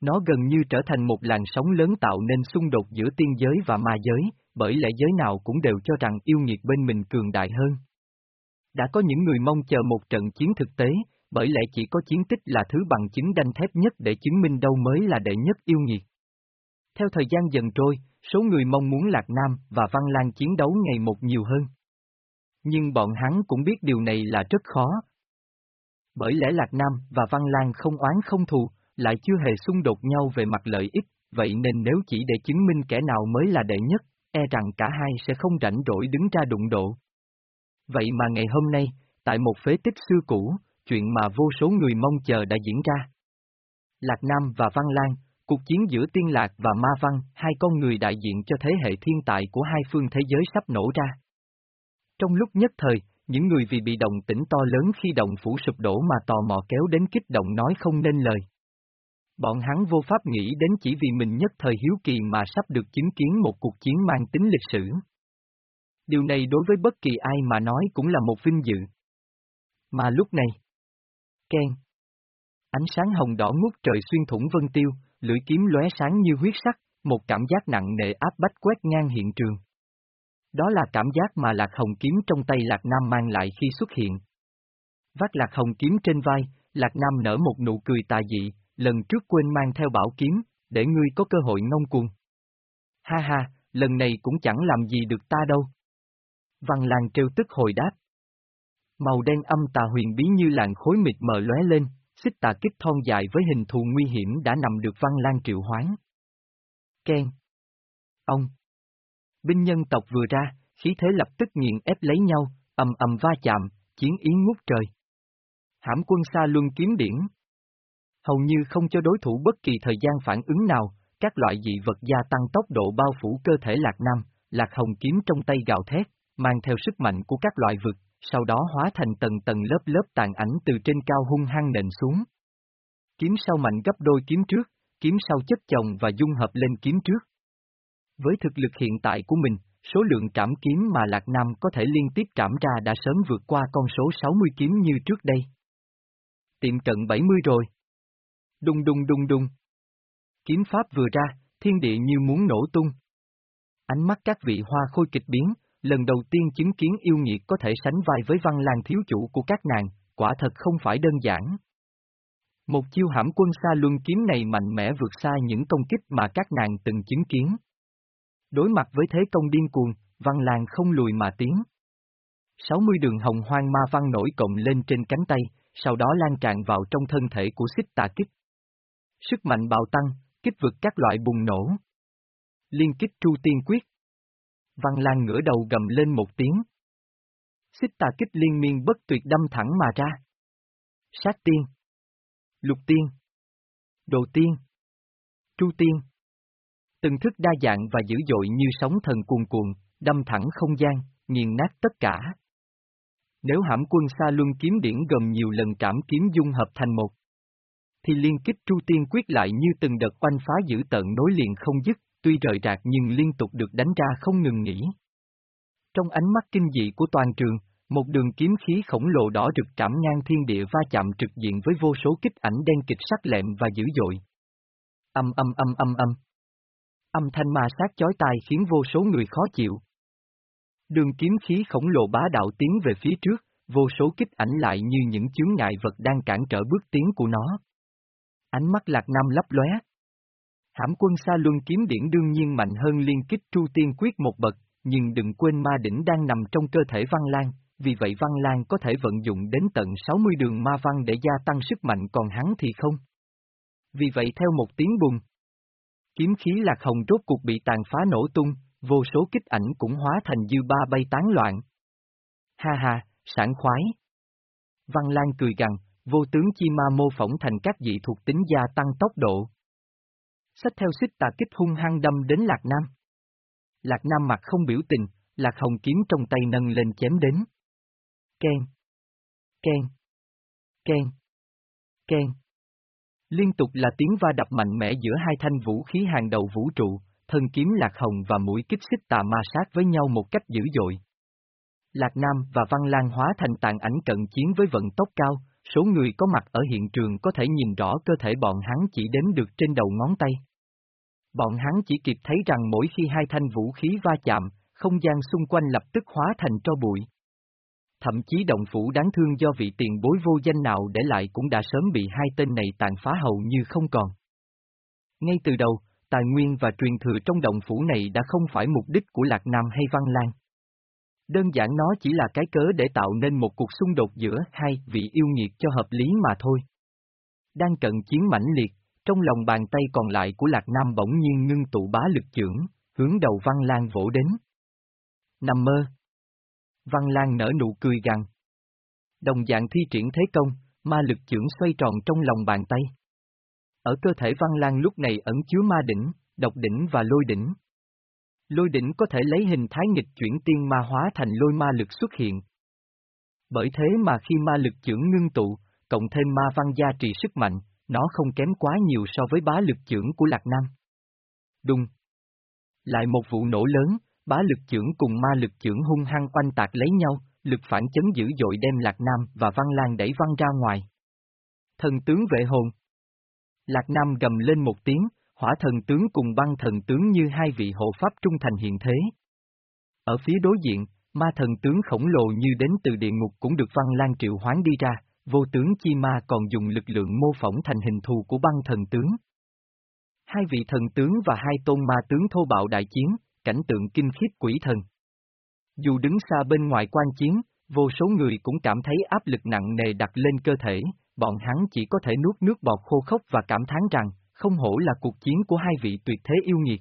Nó gần như trở thành một làn sóng lớn tạo nên xung đột giữa tiên giới và ma giới, bởi lẽ giới nào cũng đều cho rằng yêu nghiệt bên mình cường đại hơn. Đã có những người mong chờ một trận chiến thực tế, bởi lẽ chỉ có chiến tích là thứ bằng chứng đanh thép nhất để chứng minh đâu mới là đệ nhất yêu nghiệt. Theo thời gian dần trôi, số người mong muốn Lạc Nam và Văn Lan chiến đấu ngày một nhiều hơn. Nhưng bọn hắn cũng biết điều này là rất khó. Bởi lẽ Lạc Nam và Văn Lan không oán không thù, lại chưa hề xung đột nhau về mặt lợi ích, vậy nên nếu chỉ để chứng minh kẻ nào mới là đệ nhất, e rằng cả hai sẽ không rảnh rỗi đứng ra đụng độ. Vậy mà ngày hôm nay, tại một phế tích xưa cũ, chuyện mà vô số người mong chờ đã diễn ra. Lạc Nam và Văn Lan, cuộc chiến giữa Tiên Lạc và Ma Văn, hai con người đại diện cho thế hệ thiên tài của hai phương thế giới sắp nổ ra. Trong lúc nhất thời, những người vì bị động tĩnh to lớn khi động phủ sụp đổ mà tò mò kéo đến kích động nói không nên lời. Bọn hắn vô pháp nghĩ đến chỉ vì mình nhất thời hiếu kỳ mà sắp được chứng kiến một cuộc chiến mang tính lịch sử. Điều này đối với bất kỳ ai mà nói cũng là một vinh dự. Mà lúc này, Ken. Ánh sáng hồng đỏ ngút trời xuyên thủng vân tiêu, lưỡi kiếm lóe sáng như huyết sắc, một cảm giác nặng nề áp bách quét ngang hiện trường. Đó là cảm giác mà Lạc Hồng kiếm trong tay Lạc Nam mang lại khi xuất hiện. Vác Lạc Hồng kiếm trên vai, Lạc Nam nở một nụ cười tà dị, lần trước quên mang theo bảo kiếm, để ngươi có cơ hội ngông cuồng. Ha ha, lần này cũng chẳng làm gì được ta đâu. Văn Lan trêu tức hồi đáp. Màu đen âm tà huyền bí như làn khối mịt mờ lóe lên, xích tà kích thon dài với hình thù nguy hiểm đã nằm được Văn Lan triệu hoán. Ken. Ông. Binh nhân tộc vừa ra, khí thế lập tức nghiền ép lấy nhau, ầm ầm va chạm, chiến ý ngút trời. Hãm quân xa luân kiếm điển. Hầu như không cho đối thủ bất kỳ thời gian phản ứng nào, các loại dị vật gia tăng tốc độ bao phủ cơ thể Lạc Nam, Lạc Hồng kiếm trong tay gào thét, mang theo sức mạnh của các loại vực, sau đó hóa thành tầng tầng lớp lớp tàn ảnh từ trên cao hung hăng nện xuống. Kiếm sau mạnh gấp đôi kiếm trước, kiếm sau chất chồng và dung hợp lên kiếm trước. Với thực lực hiện tại của mình, số lượng trảm kiếm mà Lạc Nam có thể liên tiếp trảm ra đã sớm vượt qua con số 60 kiếm như trước đây. Tiệm cận 70 rồi. Đùng đùng đùng đùng. Kiếm pháp vừa ra, thiên địa như muốn nổ tung. Ánh mắt các vị hoa khôi kịch biến, lần đầu tiên chứng kiến yêu nghiệt có thể sánh vai với văn lang thiếu chủ của các nàng, quả thật không phải đơn giản. Một chiêu hãm quân xa luân kiếm này mạnh mẽ vượt xa những công kích mà các nàng từng chứng kiến. Đối mặt với thế công điên cuồng, văn làng không lùi mà tiến. 60 đường hồng hoang ma văn nổi cộng lên trên cánh tay, sau đó lan tràn vào trong thân thể của xích tà kích. Sức mạnh bạo tăng, kích vực các loại bùng nổ. Liên kích tru tiên quyết. Văn Lan ngửa đầu gầm lên một tiếng. Xích tà kích liên miên bất tuyệt đâm thẳng mà ra. Sát tiên. Lục tiên. Đồ tiên. Tru tiên. Từng thức đa dạng và dữ dội như sóng thần cuồn cuộn, đâm thẳng không gian, nghiền nát tất cả. Nếu hãm quân xa luân kiếm điển gồm nhiều lần trảm kiếm dung hợp thành một, thì liên kích tru tiên quyết lại như từng đợt oanh phá dữ tận nối liền không dứt, tuy rời rạc nhưng liên tục được đánh ra không ngừng nghỉ. Trong ánh mắt kinh dị của toàn trường, một đường kiếm khí khổng lồ đỏ rực trảm ngang thiên địa va chạm trực diện với vô số kích ảnh đen kịch sắc lẹm và dữ dội. Âm âm âm âm âm. Âm thanh ma sát chói tai khiến vô số người khó chịu. Đường kiếm khí khổng lồ bá đạo tiến về phía trước, vô số kích ảnh lại như những chướng ngại vật đang cản trở bước tiến của nó. Ánh mắt lạc nam lấp lóe, Hãm quân xa luân kiếm điển đương nhiên mạnh hơn liên kích tru tiên quyết một bậc, nhưng đừng quên ma đỉnh đang nằm trong cơ thể Văn Lan, vì vậy Văn Lan có thể vận dụng đến tận 60 đường ma văn để gia tăng sức mạnh còn hắn thì không. Vì vậy theo một tiếng bùng, kiếm khí lạc hồng rốt cuộc bị tàn phá nổ tung, vô số kích ảnh cũng hóa thành dư ba bay tán loạn. Ha ha, sản khoái. Văn Lan cười gằn, vô tướng chi ma mô phỏng thành các dị thuộc tính gia tăng tốc độ. Sách theo xích tà kích hung hăng đâm đến Lạc Nam. Lạc Nam mặt không biểu tình, Lạc Hồng kiếm trong tay nâng lên chém đến. Ken. Ken. Ken. Ken. Liên tục là tiếng va đập mạnh mẽ giữa hai thanh vũ khí hàng đầu vũ trụ, thân kiếm Lạc Hồng và mũi kích xích tà ma sát với nhau một cách dữ dội. Lạc Nam và Văn Lan hóa thành tàn ảnh cận chiến với vận tốc cao, số người có mặt ở hiện trường có thể nhìn rõ cơ thể bọn hắn chỉ đếm được trên đầu ngón tay. Bọn hắn chỉ kịp thấy rằng mỗi khi hai thanh vũ khí va chạm, không gian xung quanh lập tức hóa thành tro bụi. thậm chí động phủ đáng thương do vị tiền bối vô danh nào để lại cũng đã sớm bị hai tên này tàn phá hầu như không còn. Ngay từ đầu, tài nguyên và truyền thừa trong động phủ này đã không phải mục đích của Lạc Nam hay Văn Lan. Đơn giản nó chỉ là cái cớ để tạo nên một cuộc xung đột giữa hai vị yêu nghiệt cho hợp lý mà thôi. Đang cận chiến mãnh liệt, trong lòng bàn tay còn lại của Lạc Nam bỗng nhiên ngưng tụ bá lực trưởng, hướng đầu Văn Lan vỗ đến. Nằm mơ. Văn Lan nở nụ cười gằn. Đồng dạng thi triển thế công, ma lực trưởng xoay tròn trong lòng bàn tay. Ở cơ thể Văn Lan lúc này ẩn chứa ma đỉnh, độc đỉnh và lôi đỉnh. Lôi đỉnh có thể lấy hình thái nghịch chuyển tiên ma hóa thành lôi ma lực xuất hiện. Bởi thế mà khi ma lực trưởng ngưng tụ, cộng thêm ma văn gia trì sức mạnh, nó không kém quá nhiều so với bá lực trưởng của Lạc Nam. Đùng. Lại một vụ nổ lớn, bá lực trưởng cùng ma lực trưởng hung hăng oanh tạc lấy nhau, lực phản chấn dữ dội đem Lạc Nam và Văn Lan đẩy văng ra ngoài. Thần tướng vệ hồn. Lạc Nam gầm lên một tiếng, hỏa thần tướng cùng băng thần tướng như hai vị hộ pháp trung thành hiện thế. Ở phía đối diện, ma thần tướng khổng lồ như đến từ địa ngục cũng được Văn Lan triệu hoán đi ra, vô tướng chi ma còn dùng lực lượng mô phỏng thành hình thù của băng thần tướng. Hai vị thần tướng và hai tôn ma tướng thô bạo đại chiến, cảnh tượng kinh khiếp quỷ thần. Dù đứng xa bên ngoài quan chiến, vô số người cũng cảm thấy áp lực nặng nề đặt lên cơ thể, bọn hắn chỉ có thể nuốt nước bọt khô khốc và cảm thán rằng, không hổ là cuộc chiến của hai vị tuyệt thế yêu nghiệt.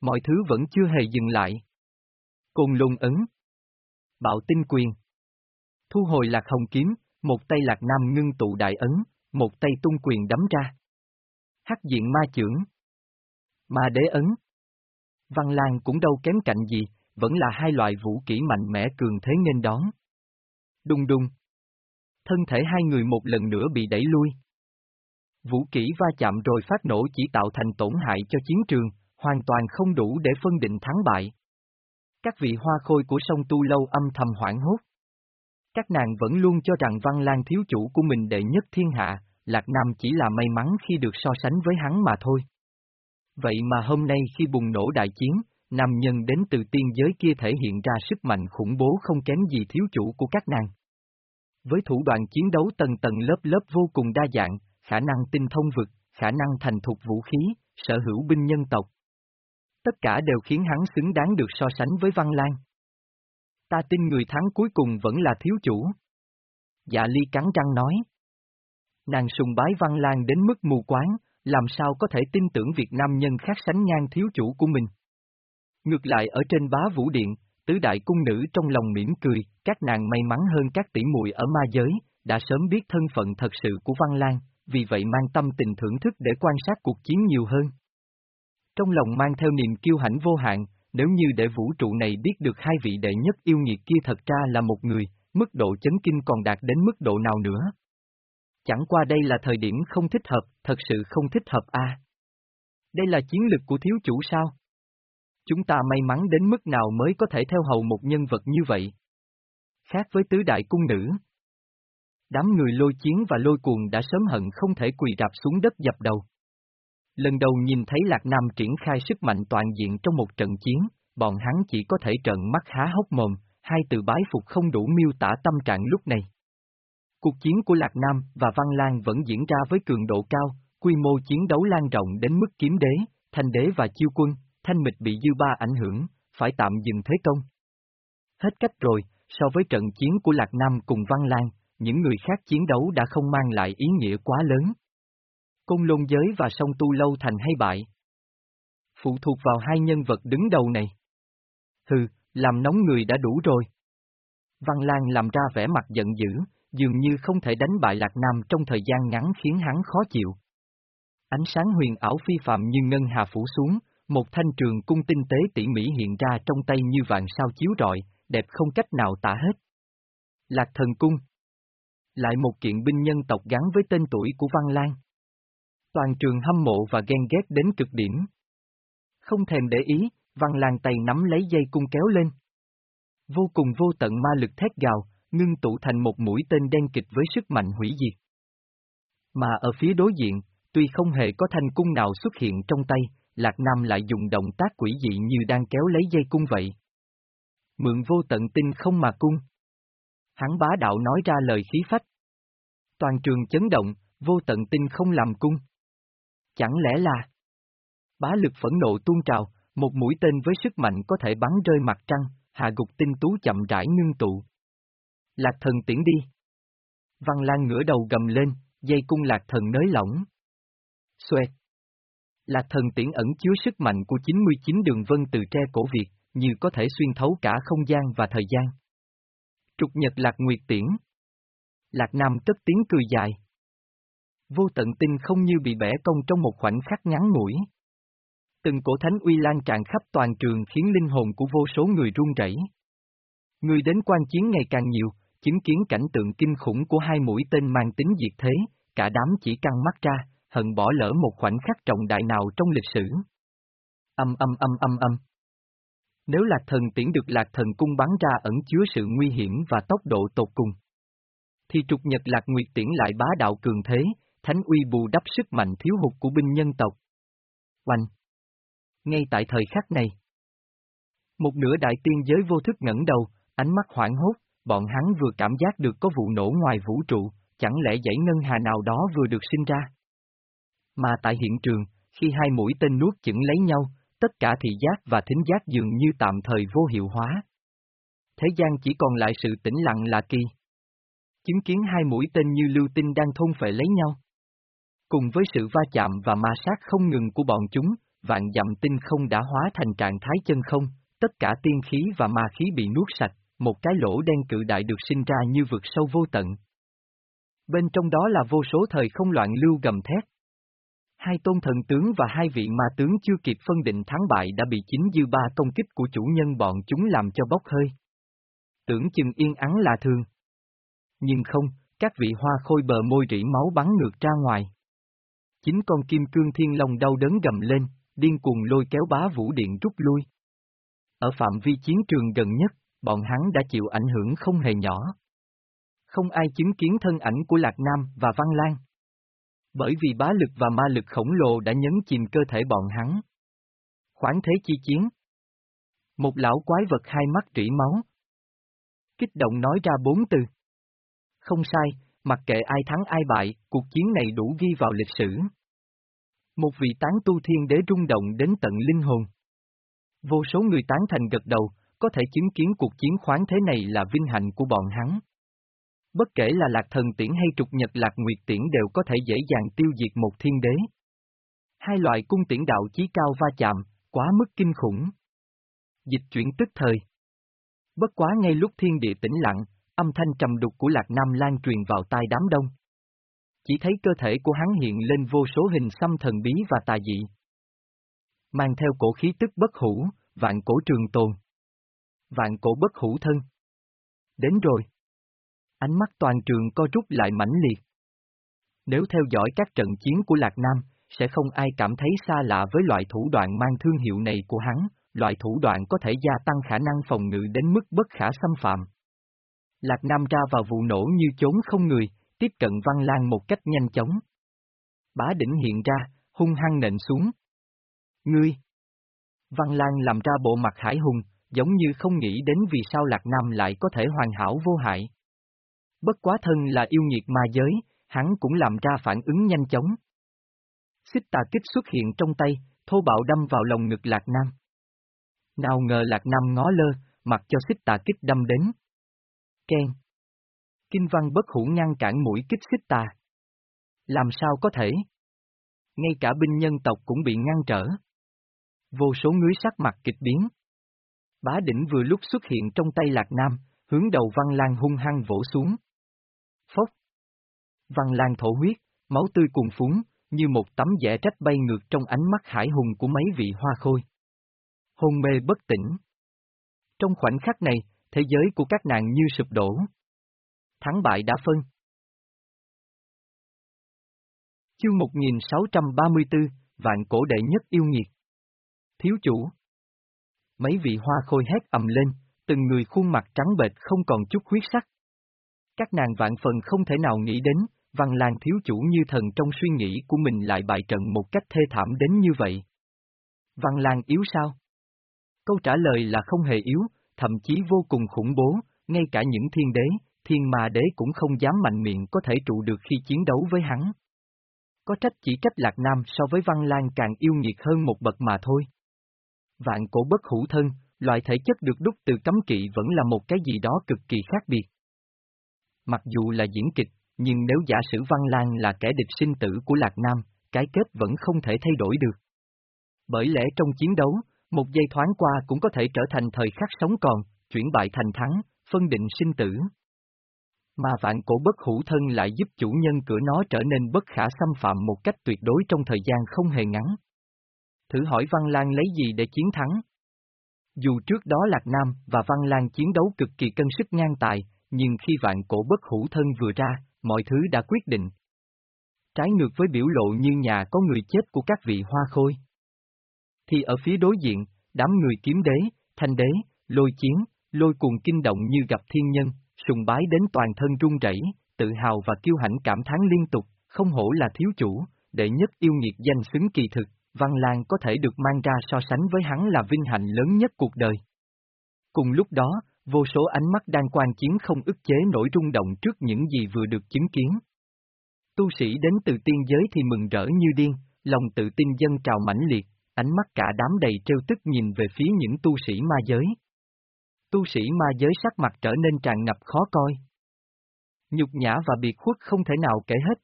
Mọi thứ vẫn chưa hề dừng lại. Côn lôn ấn. Bạo tinh quyền. Thu hồi lạc hồng kiếm, một tay lạc nam ngưng tụ đại ấn, một tay tung quyền đấm ra. Hắc diện ma trưởng. Ma đế ấn. Văn Lan cũng đâu kém cạnh gì, vẫn là hai loại vũ kỹ mạnh mẽ cường thế nên đón. Đung đung. Thân thể hai người một lần nữa bị đẩy lui. Vũ kỹ va chạm rồi phát nổ chỉ tạo thành tổn hại cho chiến trường, hoàn toàn không đủ để phân định thắng bại. Các vị hoa khôi của sông Tu Lâu âm thầm hoảng hốt. Các nàng vẫn luôn cho rằng Văn Lan thiếu chủ của mình đệ nhất thiên hạ, Lạc Nam chỉ là may mắn khi được so sánh với hắn mà thôi. Vậy mà hôm nay khi bùng nổ đại chiến, nam nhân đến từ tiên giới kia thể hiện ra sức mạnh khủng bố không kém gì thiếu chủ của các nàng. Với thủ đoạn chiến đấu tầng tầng lớp lớp vô cùng đa dạng, khả năng tinh thông vực, khả năng thành thục vũ khí, sở hữu binh nhân tộc. Tất cả đều khiến hắn xứng đáng được so sánh với Văn Lan. Ta tin người thắng cuối cùng vẫn là thiếu chủ. Dạ ly cắn răng nói. Nàng sùng bái Văn Lan đến mức mù quáng, làm sao có thể tin tưởng việc nam nhân khác sánh ngang thiếu chủ của mình. Ngược lại ở trên bá vũ điện, tứ đại cung nữ trong lòng mỉm cười, các nàng may mắn hơn các tỷ muội ở ma giới, đã sớm biết thân phận thật sự của Văn Lan, vì vậy mang tâm tình thưởng thức để quan sát cuộc chiến nhiều hơn. Trong lòng mang theo niềm kiêu hãnh vô hạn, nếu như để vũ trụ này biết được hai vị đệ nhất yêu nghiệt kia thật ra là một người, mức độ chấn kinh còn đạt đến mức độ nào nữa. Chẳng qua đây là thời điểm không thích hợp, thật sự không thích hợp a. Đây là chiến lực của thiếu chủ sao? Chúng ta may mắn đến mức nào mới có thể theo hầu một nhân vật như vậy? Khác với tứ đại cung nữ. Đám người lôi chiến và lôi cuồng đã sớm hận không thể quỳ rạp xuống đất dập đầu. Lần đầu nhìn thấy Lạc Nam triển khai sức mạnh toàn diện trong một trận chiến, bọn hắn chỉ có thể trợn mắt há hốc mồm, hai từ bái phục không đủ miêu tả tâm trạng lúc này. Cuộc chiến của Lạc Nam và Văn Lan vẫn diễn ra với cường độ cao, quy mô chiến đấu lan rộng đến mức kiếm đế, thanh đế và chiêu quân, thanh mịch bị dư ba ảnh hưởng, phải tạm dừng thế công. Hết cách rồi, so với trận chiến của Lạc Nam cùng Văn Lan, những người khác chiến đấu đã không mang lại ý nghĩa quá lớn. Côn lôn giới và sông Tu Lâu thành hay bại. Phụ thuộc vào hai nhân vật đứng đầu này. Hừ, làm nóng người đã đủ rồi. Văn Lan làm ra vẻ mặt giận dữ, dường như không thể đánh bại Lạc Nam trong thời gian ngắn khiến hắn khó chịu. Ánh sáng huyền ảo phi phạm như ngân hà phủ xuống, một thanh trường cung tinh tế tỉ mỉ hiện ra trong tay như vạn sao chiếu rọi, đẹp không cách nào tả hết. Lạc thần cung lại một kiện binh nhân tộc gắn với tên tuổi của Văn Lan. Toàn trường hâm mộ và ghen ghét đến cực điểm. Không thèm để ý, Văn Lan tay nắm lấy dây cung kéo lên. Vô cùng vô tận ma lực thét gào, ngưng tụ thành một mũi tên đen kịch với sức mạnh hủy diệt. Mà ở phía đối diện, tuy không hề có thanh cung nào xuất hiện trong tay, Lạc Nam lại dùng động tác quỷ dị như đang kéo lấy dây cung vậy. Mượn vô tận tinh không mà cung. Hắn bá đạo nói ra lời khí phách. Toàn trường chấn động, vô tận tinh không làm cung. Chẳng lẽ là... Bá lực phẫn nộ tuôn trào, một mũi tên với sức mạnh có thể bắn rơi mặt trăng, hạ gục tinh tú chậm rãi ngưng tụ. Lạc thần tiễn đi. Văn Lan ngửa đầu gầm lên, dây cung lạc thần nới lỏng. Xoẹt. Lạc thần tiễn ẩn chứa sức mạnh của 99 đường vân từ tre cổ Việt, như có thể xuyên thấu cả không gian và thời gian. Trục nhật lạc nguyệt tiễn. Lạc Nam tất tiếng cười dài. Vô tận tinh không như bị bẻ cong trong một khoảnh khắc ngắn ngủi. Từng cổ thánh uy lan tràn khắp toàn trường khiến linh hồn của vô số người run rẩy. Người đến quan chiến ngày càng nhiều, chứng kiến cảnh tượng kinh khủng của hai mũi tên mang tính diệt thế, cả đám chỉ căng mắt ra, hận bỏ lỡ một khoảnh khắc trọng đại nào trong lịch sử. Âm âm âm âm âm. Nếu lạc thần tiễn được lạc thần cung bắn ra ẩn chứa sự nguy hiểm và tốc độ tột cùng, thì trục nhật lạc nguyệt tiễn lại bá đạo cường thế, thánh uy bù đắp sức mạnh thiếu hụt của binh nhân tộc. Oanh! Ngay tại thời khắc này, một nửa đại tiên giới vô thức ngẩng đầu, ánh mắt hoảng hốt, bọn hắn vừa cảm giác được có vụ nổ ngoài vũ trụ, chẳng lẽ dãy ngân hà nào đó vừa được sinh ra. Mà tại hiện trường, khi hai mũi tên nuốt chửng lấy nhau, tất cả thị giác và thính giác dường như tạm thời vô hiệu hóa. Thế gian chỉ còn lại sự tĩnh lặng là kỳ. Chứng kiến hai mũi tên như lưu tinh đang thôn phệ lấy nhau. Cùng với sự va chạm và ma sát không ngừng của bọn chúng, vạn dặm tinh không đã hóa thành trạng thái chân không, tất cả tiên khí và ma khí bị nuốt sạch, một cái lỗ đen cự đại được sinh ra như vực sâu vô tận. Bên trong đó là vô số thời không loạn lưu gầm thét. Hai tôn thần tướng và hai vị ma tướng chưa kịp phân định thắng bại đã bị chính dư ba công kích của chủ nhân bọn chúng làm cho bốc hơi. Tưởng chừng yên ắng là thường. Nhưng không, các vị hoa khôi bờ môi rỉ máu bắn ngược ra ngoài. Chính con kim cương thiên long đau đớn gầm lên, điên cuồng lôi kéo bá vũ điện rút lui. Ở phạm vi chiến trường gần nhất, bọn hắn đã chịu ảnh hưởng không hề nhỏ. Không ai chứng kiến thân ảnh của Lạc Nam và Văn Lan. Bởi vì bá lực và ma lực khổng lồ đã nhấn chìm cơ thể bọn hắn. Khoáng thế chi chiến. Một lão quái vật hai mắt trĩ máu. Kích động nói ra bốn từ. Không sai, mặc kệ ai thắng ai bại, cuộc chiến này đủ ghi vào lịch sử. Một vị tán tu thiên đế rung động đến tận linh hồn. Vô số người tán thành gật đầu, có thể chứng kiến cuộc chiến khoáng thế này là vinh hạnh của bọn hắn. Bất kể là lạc thần tiễn hay trục nhật lạc nguyệt tiễn đều có thể dễ dàng tiêu diệt một thiên đế. Hai loại cung tiễn đạo chí cao va chạm, quá mức kinh khủng. Dịch chuyển tức thời. Bất quá ngay lúc thiên địa tĩnh lặng, âm thanh trầm đục của Lạc Nam lan truyền vào tai đám đông. Chỉ thấy cơ thể của hắn hiện lên vô số hình xăm thần bí và tà dị. Mang theo cổ khí tức bất hủ, vạn cổ trường tồn. Vạn cổ bất hủ thân. Đến rồi. Ánh mắt toàn trường co rút lại mãnh liệt. Nếu theo dõi các trận chiến của Lạc Nam, sẽ không ai cảm thấy xa lạ với loại thủ đoạn mang thương hiệu này của hắn, loại thủ đoạn có thể gia tăng khả năng phòng ngự đến mức bất khả xâm phạm. Lạc Nam ra vào vụ nổ như chốn không người, tiếp cận Văn Lan một cách nhanh chóng. Bá đỉnh hiện ra, hung hăng nện xuống. Ngươi! Văn Lan làm ra bộ mặt hải hùng, giống như không nghĩ đến vì sao Lạc Nam lại có thể hoàn hảo vô hại. Bất quá thân là yêu nghiệt ma giới, hắn cũng làm ra phản ứng nhanh chóng. Xích tà kích xuất hiện trong tay, thô bạo đâm vào lòng ngực Lạc Nam. Nào ngờ Lạc Nam ngó lơ, mặc cho xích tà kích đâm đến. Ken. Kinh văn bất hủ ngăn cản mũi kích xích tà. Làm sao có thể? Ngay cả binh nhân tộc cũng bị ngăn trở. Vô số ngưới sắc mặt kịch biến. Bá đỉnh vừa lúc xuất hiện trong tay Lạc Nam, hướng đầu Văn Lan hung hăng vỗ xuống. Phốc. Văn Lan thổ huyết, máu tươi cuồn phúng, như một tấm vẽ trách bay ngược trong ánh mắt hải hùng của mấy vị hoa khôi. Hôn mê bất tỉnh. Trong khoảnh khắc này, thế giới của các nàng như sụp đổ. Thắng bại đã phân. Chương 1634, Vạn cổ đệ nhất yêu nghiệt. Thiếu chủ. Mấy vị hoa khôi hét ầm lên, từng người khuôn mặt trắng bệch không còn chút huyết sắc. Các nàng vạn phần không thể nào nghĩ đến, Văn làng thiếu chủ như thần trong suy nghĩ của mình lại bại trận một cách thê thảm đến như vậy. Văn làng yếu sao? Câu trả lời là không hề yếu, thậm chí vô cùng khủng bố, ngay cả những thiên đế, thiên mà đế cũng không dám mạnh miệng có thể trụ được khi chiến đấu với hắn. Có trách chỉ trách Lạc Nam so với Văn Lan càng yêu nghiệt hơn một bậc mà thôi. Vạn cổ bất hữu thân, loại thể chất được đúc từ cấm kỵ vẫn là một cái gì đó cực kỳ khác biệt. Mặc dù là diễn kịch, nhưng nếu giả sử Văn Lan là kẻ địch sinh tử của Lạc Nam, cái kết vẫn không thể thay đổi được. Bởi lẽ trong chiến đấu, một giây thoáng qua cũng có thể trở thành thời khắc sống còn, chuyển bại thành thắng, phân định sinh tử. Mà vạn cổ bất hữu thân lại giúp chủ nhân cửa nó trở nên bất khả xâm phạm một cách tuyệt đối trong thời gian không hề ngắn. Thử hỏi Văn Lan lấy gì để chiến thắng? Dù trước đó Lạc Nam và Văn Lan chiến đấu cực kỳ cân sức ngang tài, nhưng khi vạn cổ bất hữu thân vừa ra, mọi thứ đã quyết định. Trái ngược với biểu lộ như nhà có người chết của các vị hoa khôi. Thì ở phía đối diện, đám người kiếm đế, thanh đế, lôi chiến, lôi cuồng kinh động như gặp thiên nhân, sùng bái đến toàn thân run rẩy, tự hào và kiêu hãnh cảm thán liên tục, không hổ là thiếu chủ, đệ nhất yêu nghiệt danh xứng kỳ thực, Văn Lan có thể được mang ra so sánh với hắn là vinh hạnh lớn nhất cuộc đời. Cùng lúc đó, vô số ánh mắt đang quan chiến không ức chế nổi rung động trước những gì vừa được chứng kiến. Tu sĩ đến từ tiên giới thì mừng rỡ như điên, lòng tự tin dân trào mãnh liệt, ánh mắt cả đám đầy trêu tức nhìn về phía những tu sĩ ma giới. Tu sĩ ma giới sắc mặt trở nên tràn ngập khó coi. Nhục nhã và biệt khuất không thể nào kể hết.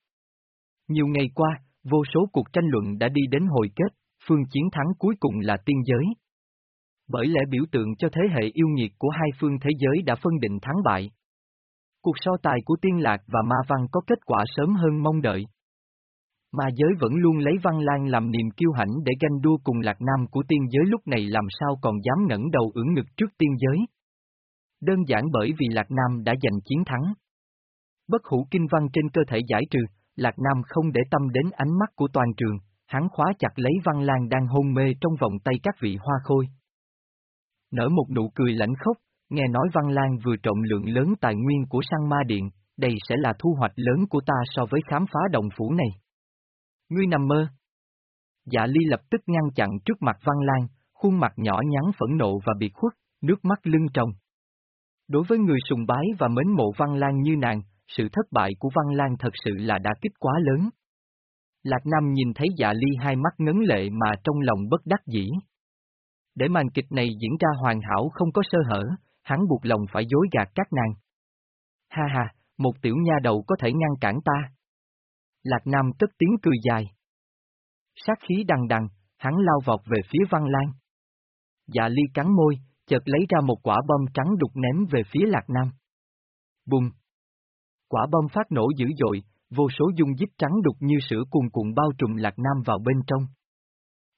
Nhiều ngày qua, vô số cuộc tranh luận đã đi đến hồi kết, phương chiến thắng cuối cùng là tiên giới. Bởi lẽ biểu tượng cho thế hệ yêu nhiệt của hai phương thế giới đã phân định thắng bại. Cuộc so tài của tiên lạc và ma văn có kết quả sớm hơn mong đợi. Ma giới vẫn luôn lấy Văn Lan làm niềm kiêu hãnh để ganh đua cùng Lạc Nam của tiên giới lúc này làm sao còn dám ngẩng đầu ưỡn ngực trước tiên giới. Đơn giản bởi vì Lạc Nam đã giành chiến thắng. Bất hủ kinh văn trên cơ thể giải trừ, Lạc Nam không để tâm đến ánh mắt của toàn trường, hắn khóa chặt lấy Văn Lan đang hôn mê trong vòng tay các vị hoa khôi. Nở một nụ cười lãnh khốc, nghe nói Văn Lan vừa trộm lượng lớn tài nguyên của sang ma điện, đây sẽ là thu hoạch lớn của ta so với khám phá đồng phủ này. Ngươi nằm mơ. Dạ ly lập tức ngăn chặn trước mặt Văn Lan, khuôn mặt nhỏ nhắn phẫn nộ và biệt khuất, nước mắt lưng tròng. Đối với người sùng bái và mến mộ Văn Lan như nàng, sự thất bại của Văn Lan thật sự là đã kích quá lớn. Lạc Nam nhìn thấy dạ ly hai mắt ngấn lệ mà trong lòng bất đắc dĩ. Để màn kịch này diễn ra hoàn hảo không có sơ hở, hắn buộc lòng phải dối gạt các nàng. Ha ha, một tiểu nha đầu có thể ngăn cản ta. Lạc Nam cất tiếng cười dài. Sát khí đằng đằng, hắn lao vọt về phía Văn Lan. Dạ ly cắn môi, chợt lấy ra một quả bom trắng đục ném về phía Lạc Nam. Bùng! Quả bom phát nổ dữ dội, vô số dung díp trắng đục như sữa cuồn cuộn bao trùm Lạc Nam vào bên trong.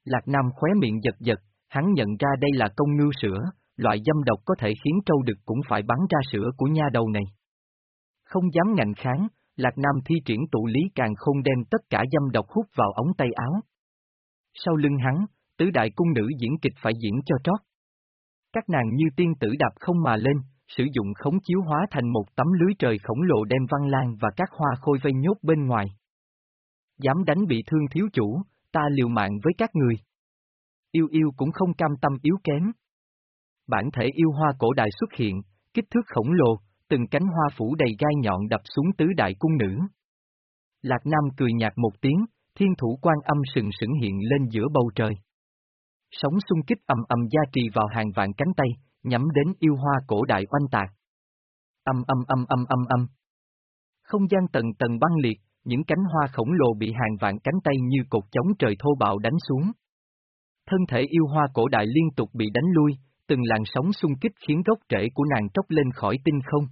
Lạc Nam khóe miệng giật giật, hắn nhận ra đây là công ngưu sữa, loại dâm độc có thể khiến trâu đực cũng phải bắn ra sữa của nha đầu này. Không dám ngạnh kháng, Lạc Nam thi triển tụ lý càng không đem tất cả dâm độc hút vào ống tay áo. Sau lưng hắn, tứ đại cung nữ diễn kịch phải diễn cho trót. Các nàng như tiên tử đạp không mà lên, sử dụng khống chiếu hóa thành một tấm lưới trời khổng lồ đem văn lan và các hoa khôi vây nhốt bên ngoài. Dám đánh bị thương thiếu chủ, ta liều mạng với các người. Yêu yêu cũng không cam tâm yếu kém. Bản thể yêu hoa cổ đại xuất hiện, kích thước khổng lồ, từng cánh hoa phủ đầy gai nhọn đập xuống tứ đại cung nữ. Lạc Nam cười nhạt một tiếng, thiên thủ quan âm sừng sững hiện lên giữa bầu trời. Sóng xung kích ầm ầm gia trì vào hàng vạn cánh tay, nhắm đến yêu hoa cổ đại oanh tạc. Âm âm âm âm âm âm. Không gian tầng tầng băng liệt, những cánh hoa khổng lồ bị hàng vạn cánh tay như cột chống trời thô bạo đánh xuống. Thân thể yêu hoa cổ đại liên tục bị đánh lui, từng làn sóng xung kích khiến gốc rễ của nàng tróc lên khỏi tinh không.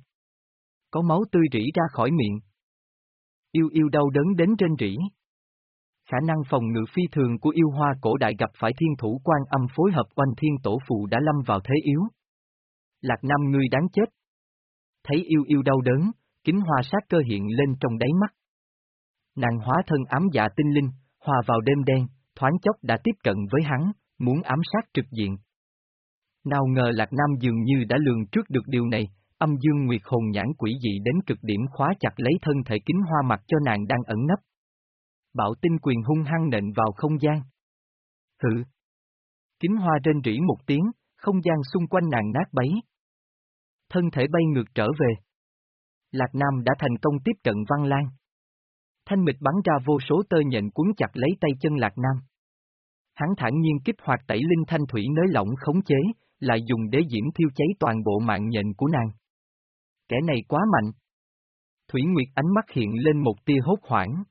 Có máu tươi rỉ ra khỏi miệng. Yêu yêu đau đớn đến trên rỉ. Khả năng phòng ngự phi thường của yêu hoa cổ đại gặp phải thiên thủ quan âm phối hợp oanh thiên tổ phù đã lâm vào thế yếu. Lạc Nam ngươi đáng chết. Thấy yêu yêu đau đớn, kính hoa sát cơ hiện lên trong đáy mắt. Nàng hóa thân ám dạ tinh linh, hòa vào đêm đen, thoáng chốc đã tiếp cận với hắn, muốn ám sát trực diện. Nào ngờ Lạc Nam dường như đã lường trước được điều này, âm dương nguyệt hồn nhãn quỷ dị đến cực điểm khóa chặt lấy thân thể kính hoa mặt cho nàng đang ẩn nấp. Bạo tinh quyền hung hăng nện vào không gian. Hự! Kính hoa trên rỉ một tiếng, không gian xung quanh nàng nát bấy. Thân thể bay ngược trở về. Lạc Nam đã thành công tiếp cận Văn Lan. Thanh mịch bắn ra vô số tơ nhện cuốn chặt lấy tay chân Lạc Nam. Hắn thản nhiên kích hoạt tẩy linh thanh thủy nới lỏng khống chế, lại dùng đế diễm thiêu cháy toàn bộ mạng nhện của nàng. Kẻ này quá mạnh. Thủy Nguyệt ánh mắt hiện lên một tia hốt hoảng.